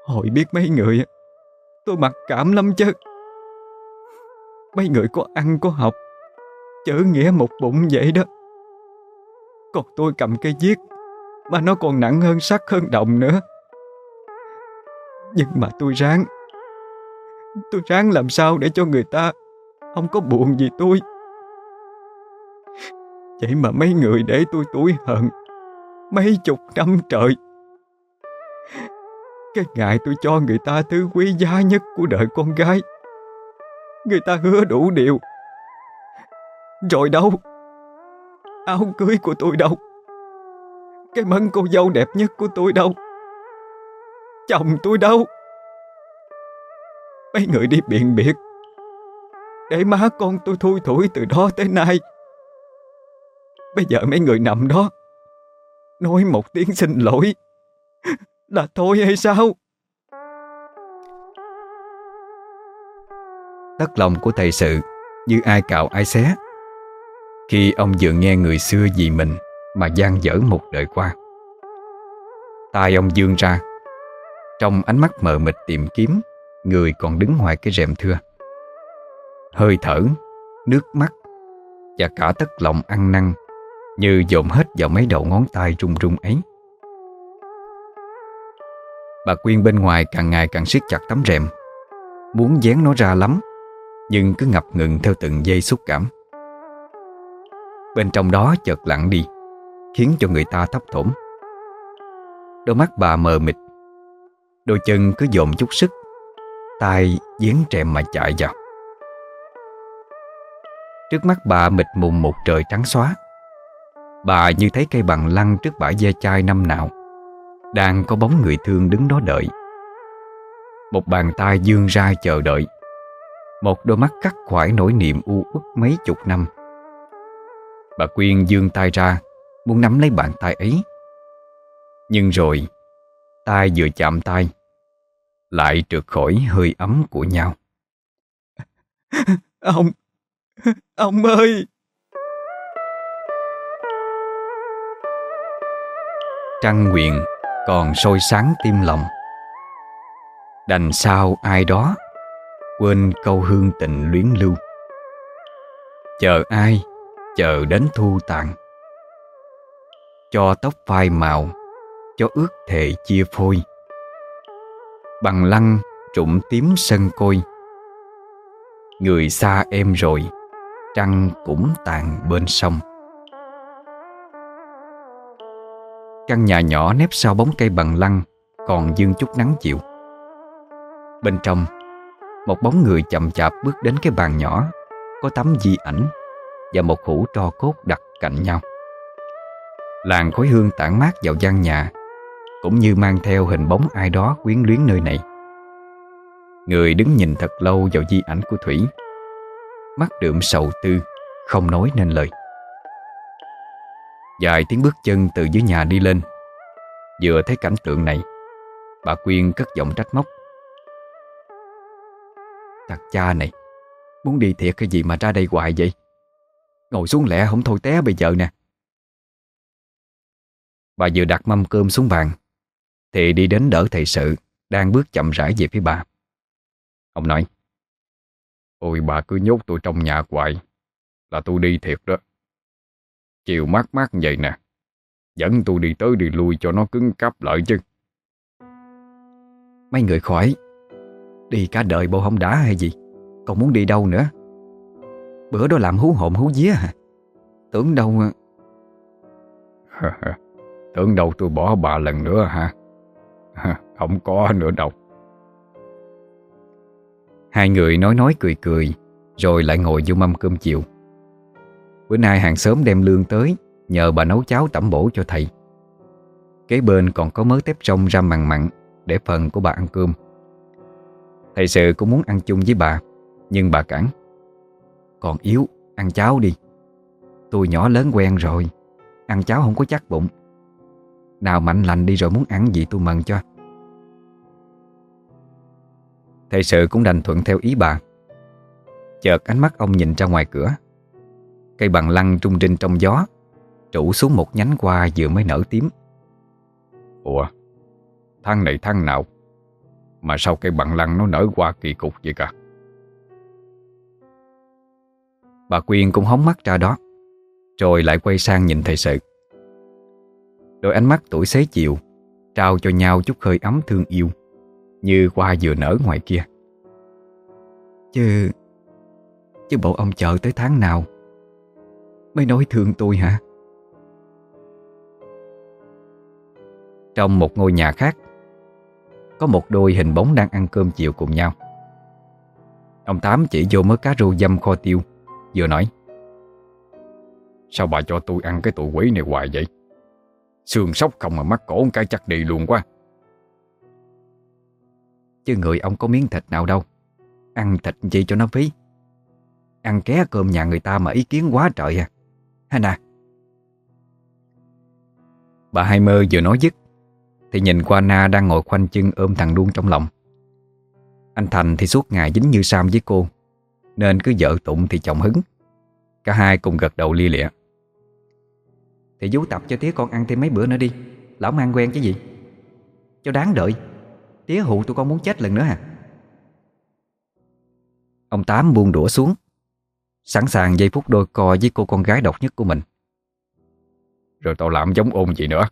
Hồi biết mấy người Tôi mặc cảm lắm chứ Mấy người có ăn, có học. Chữ nghĩa một bụng vậy đó. Còn tôi cầm cây viết Mà nó còn nặng hơn sắt hơn đồng nữa. Nhưng mà tôi ráng. Tôi ráng làm sao để cho người ta Không có buồn gì tôi. Vậy mà mấy người để tôi tuổi hận, Mấy chục năm trời. Cái ngày tôi cho người ta thứ quý giá nhất của đời con gái. Người ta hứa đủ điều. Rồi đâu? Áo cưới của tôi đâu? Cái mân cô dâu đẹp nhất của tôi đâu? Chồng tôi đâu? Mấy người đi biện biệt. Để má con tôi thui thủi từ đó tới nay. Bây giờ mấy người nằm đó. Nói một tiếng xin lỗi. Là thôi hay sao?
Tất lòng của thầy sự, Như ai cạo ai xé. Khi ông vừa nghe người xưa vì mình Mà gian dở một đời qua. Tai ông dương ra. Trong ánh mắt mờ mịt tìm kiếm, Người còn đứng ngoài cái rèm thưa. Hơi thở, Nước mắt Và cả tất lòng ăn năn Như dồn hết vào mấy đầu ngón tay run run ấy. Bà Quyên bên ngoài càng ngày càng siết chặt tấm rèm. Muốn dán nó ra lắm nhưng cứ ngập ngừng theo từng giây xúc cảm. Bên trong đó chợt lặng đi, Khiến cho người ta thấp thổm Đôi mắt bà mờ mịt, Đôi chân cứ dồn chút sức tay dán trèm mà chạy vào. Trước mắt bà mịt mùng một trời trắng xóa, Bà như thấy cây bằng lăng trước bãi ve chai năm nào, Đang có bóng người thương đứng đó đợi. Một bàn tay dương ra chờ đợi. Một đôi mắt cắt khoải nỗi niềm u uất mấy chục năm. Bà Quyên dương tay ra Muốn nắm lấy bàn tay ấy. Nhưng rồi tay vừa chạm tay Lại trượt khỏi hơi ấm của nhau.
Ông Ông ơi!
Trăng nguyện còn soi sáng tim lòng. Đành sao ai đó Quên câu hương tình luyến lưu. Chờ ai Chờ đến thu tàn. Cho tóc phai màu Cho ước thệ chia phôi. Bằng lăng trụng tím sân côi. Người xa em rồi Trăng cũng tàn bên sông. Căn nhà nhỏ nép sau bóng cây bằng lăng Còn dương chút nắng chịu, Bên trong một bóng người chậm chạp bước đến cái bàn nhỏ, Có tấm di ảnh Và một hũ tro cốt đặt cạnh nhau. Làn khói hương tản mát vào gian nhà, Cũng như mang theo hình bóng ai đó quyến luyến nơi này. Người đứng nhìn thật lâu vào di ảnh của Thủy. Mắt đượm sầu tư, Không nói nên lời. Dài tiếng bước chân từ dưới nhà đi lên. Vừa thấy cảnh tượng này, Bà Quyên cất giọng trách móc. Thằng cha này. Muốn đi thiệt cái gì mà ra đây hoài vậy? Ngồi xuống lẹ không thôi té bây giờ nè. Bà vừa đặt mâm cơm xuống bàn, Thì đi đến đỡ thầy sự, Đang bước chậm rãi về phía bà. Ông nói, Ôi, bà cứ nhốt tôi trong nhà hoài, Là tôi đi thiệt đó. Chiều mát mát vậy nè, Dẫn tôi đi tới đi lui cho nó cứng cắp lại chứ. Mấy người khỏi Đi cả đời bộ không đã hay gì? Còn muốn đi đâu nữa? Bữa đó làm hú hồn hú vía hả? Tưởng đâu
Tưởng đâu tôi bỏ bà lần nữa hả? Không có nữa đâu.
Hai người nói nói cười cười Rồi lại ngồi vô mâm cơm chiều. Bữa nay hàng xóm đem lương tới Nhờ bà nấu cháo tẩm bổ cho thầy. Kế bên còn có mớ tép rong ra mặn mặn Để phần của bà ăn cơm Thầy sự cũng muốn ăn chung với bà Nhưng bà cản. Còn yếu, ăn cháo đi. Tôi nhỏ lớn quen rồi Ăn cháo không có chắc bụng. Nào mạnh lành đi rồi muốn ăn gì tôi mừng cho. Thầy sự cũng đành thuận theo ý bà. Chợt ánh mắt ông nhìn ra ngoài cửa. Cây bằng lăng trung trinh trong gió Trụ xuống một nhánh hoa vừa mới nở tím.
Ủa? Thang này thang nào? Mà sao cây bằng lăng nó nở qua kỳ cục vậy cả?
Bà Quyên cũng hóng mắt ra đó, Rồi lại quay sang nhìn thầy sự. Đôi ánh mắt tuổi xế chiều, Trao cho nhau chút hơi ấm thương yêu, Như hoa vừa nở ngoài kia. Chứ Chứ bộ ông chờ tới tháng nào Mới nói thương tôi hả? Trong một ngôi nhà khác có một đôi hình bóng đang ăn cơm chiều cùng nhau. Ông Tám chỉ vô mớ cá rô dâm kho tiêu, Vừa nói,
Sao bà cho tôi ăn cái tụi quỷ này hoài vậy? Xương sóc không mà mắc cổ cái chắc đi luôn quá.
Chứ người ông có miếng thịt nào đâu, Ăn thịt gì cho nó phí? Ăn ké cơm nhà người ta mà ý kiến quá trời à. Ha nè Bà Hai Mơ vừa nói dứt thì nhìn qua Na đang ngồi khoanh chân ôm thằng Đuông trong lòng. Anh Thành thì suốt ngày dính như Sam với cô, Nên cứ vợ tụng thì chồng hứng. Cả hai cùng gật đầu lia lịa. Thì vú tập cho tía con ăn thêm mấy bữa nữa đi, Lão mang quen chứ gì? Cho đáng đợi, Tía hụ tụi con muốn chết lần nữa hả? Ông Tám buông đũa xuống, Sẵn sàng giây phút đôi co với cô con gái độc nhất của mình.
Rồi tao làm giống ôn gì nữa.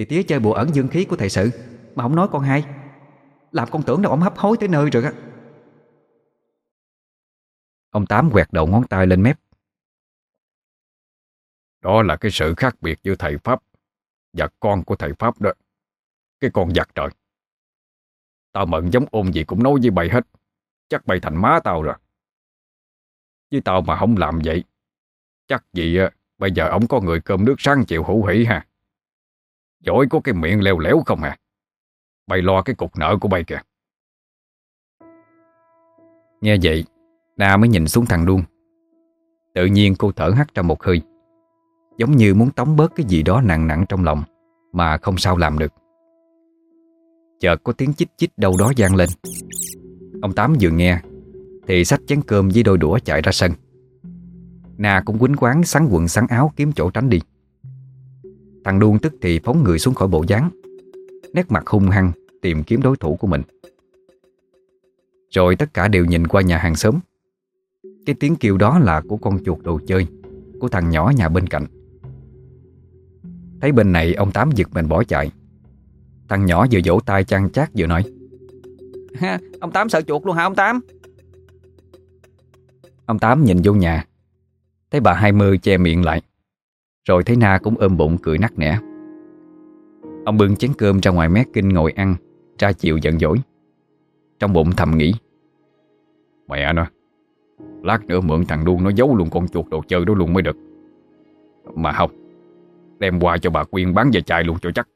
Thì tía chơi bộ ẩn dương khí của thầy sự. Mà không nói con hay Làm con tưởng đâu ông hấp hối tới nơi rồi á.
Ông Tám quẹt đầu ngón tay lên mép.
Đó là cái sự khác biệt giữa thầy Pháp Và con của thầy Pháp đó. Cái con giặc trời. Tao mận giống ôn gì cũng nói với bày hết. Chắc bày thành má tao rồi. Với tao mà không làm vậy, Chắc gì bây giờ ông có người cơm nước sáng chịu hữu hỷ ha. Giỏi có cái miệng leo lẻo không à Bày lo cái cục nợ của bay kìa.
Nghe vậy, Na mới nhìn xuống thằng Đuông Tự nhiên cô thở hắt ra một hơi, Giống như muốn tống bớt cái gì đó nặng nặng trong lòng Mà không sao làm được. Chợt có tiếng chích chích đâu đó vang lên. Ông Tám vừa nghe, Thì xách chén cơm với đôi đũa chạy ra sân. Na cũng quýnh quán sắn quần sắn áo kiếm chỗ tránh đi. Thằng Đuông tức thì phóng người xuống khỏi bộ dáng Nét mặt hung hăng Tìm kiếm đối thủ của mình. Rồi tất cả đều nhìn qua nhà hàng xóm. Cái tiếng kêu đó là của con chuột đồ chơi Của thằng nhỏ nhà bên cạnh. Thấy bên này ông Tám giật mình bỏ chạy. Thằng nhỏ vừa vỗ tay chăn chát vừa nói
ha, Ông Tám sợ chuột luôn hả ông Tám?
Ông Tám nhìn vô nhà. Thấy bà hai mươi che miệng lại rồi thấy Na cũng ôm bụng cười nắc nẻ. Ông bưng chén cơm ra ngoài mé kinh ngồi ăn tra chịu giận dỗi. Trong bụng thầm nghĩ,
Mẹ nó, Lát nữa mượn thằng đuông nó giấu luôn con chuột đồ chơi đó luôn mới được. Mà không, Đem qua cho bà Quyên bán về chai luôn cho chắc.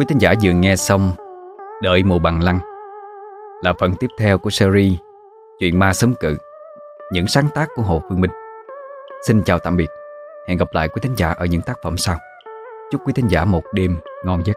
Quý thính giả vừa nghe xong Đợi mùa bằng lăng Là phần tiếp theo của series Chuyện ma sớm cự, Những sáng tác của Hồ Phương Minh. Xin chào tạm biệt. Hẹn gặp lại quý thính giả ở những tác phẩm sau. Chúc quý thính giả một đêm ngon giấc.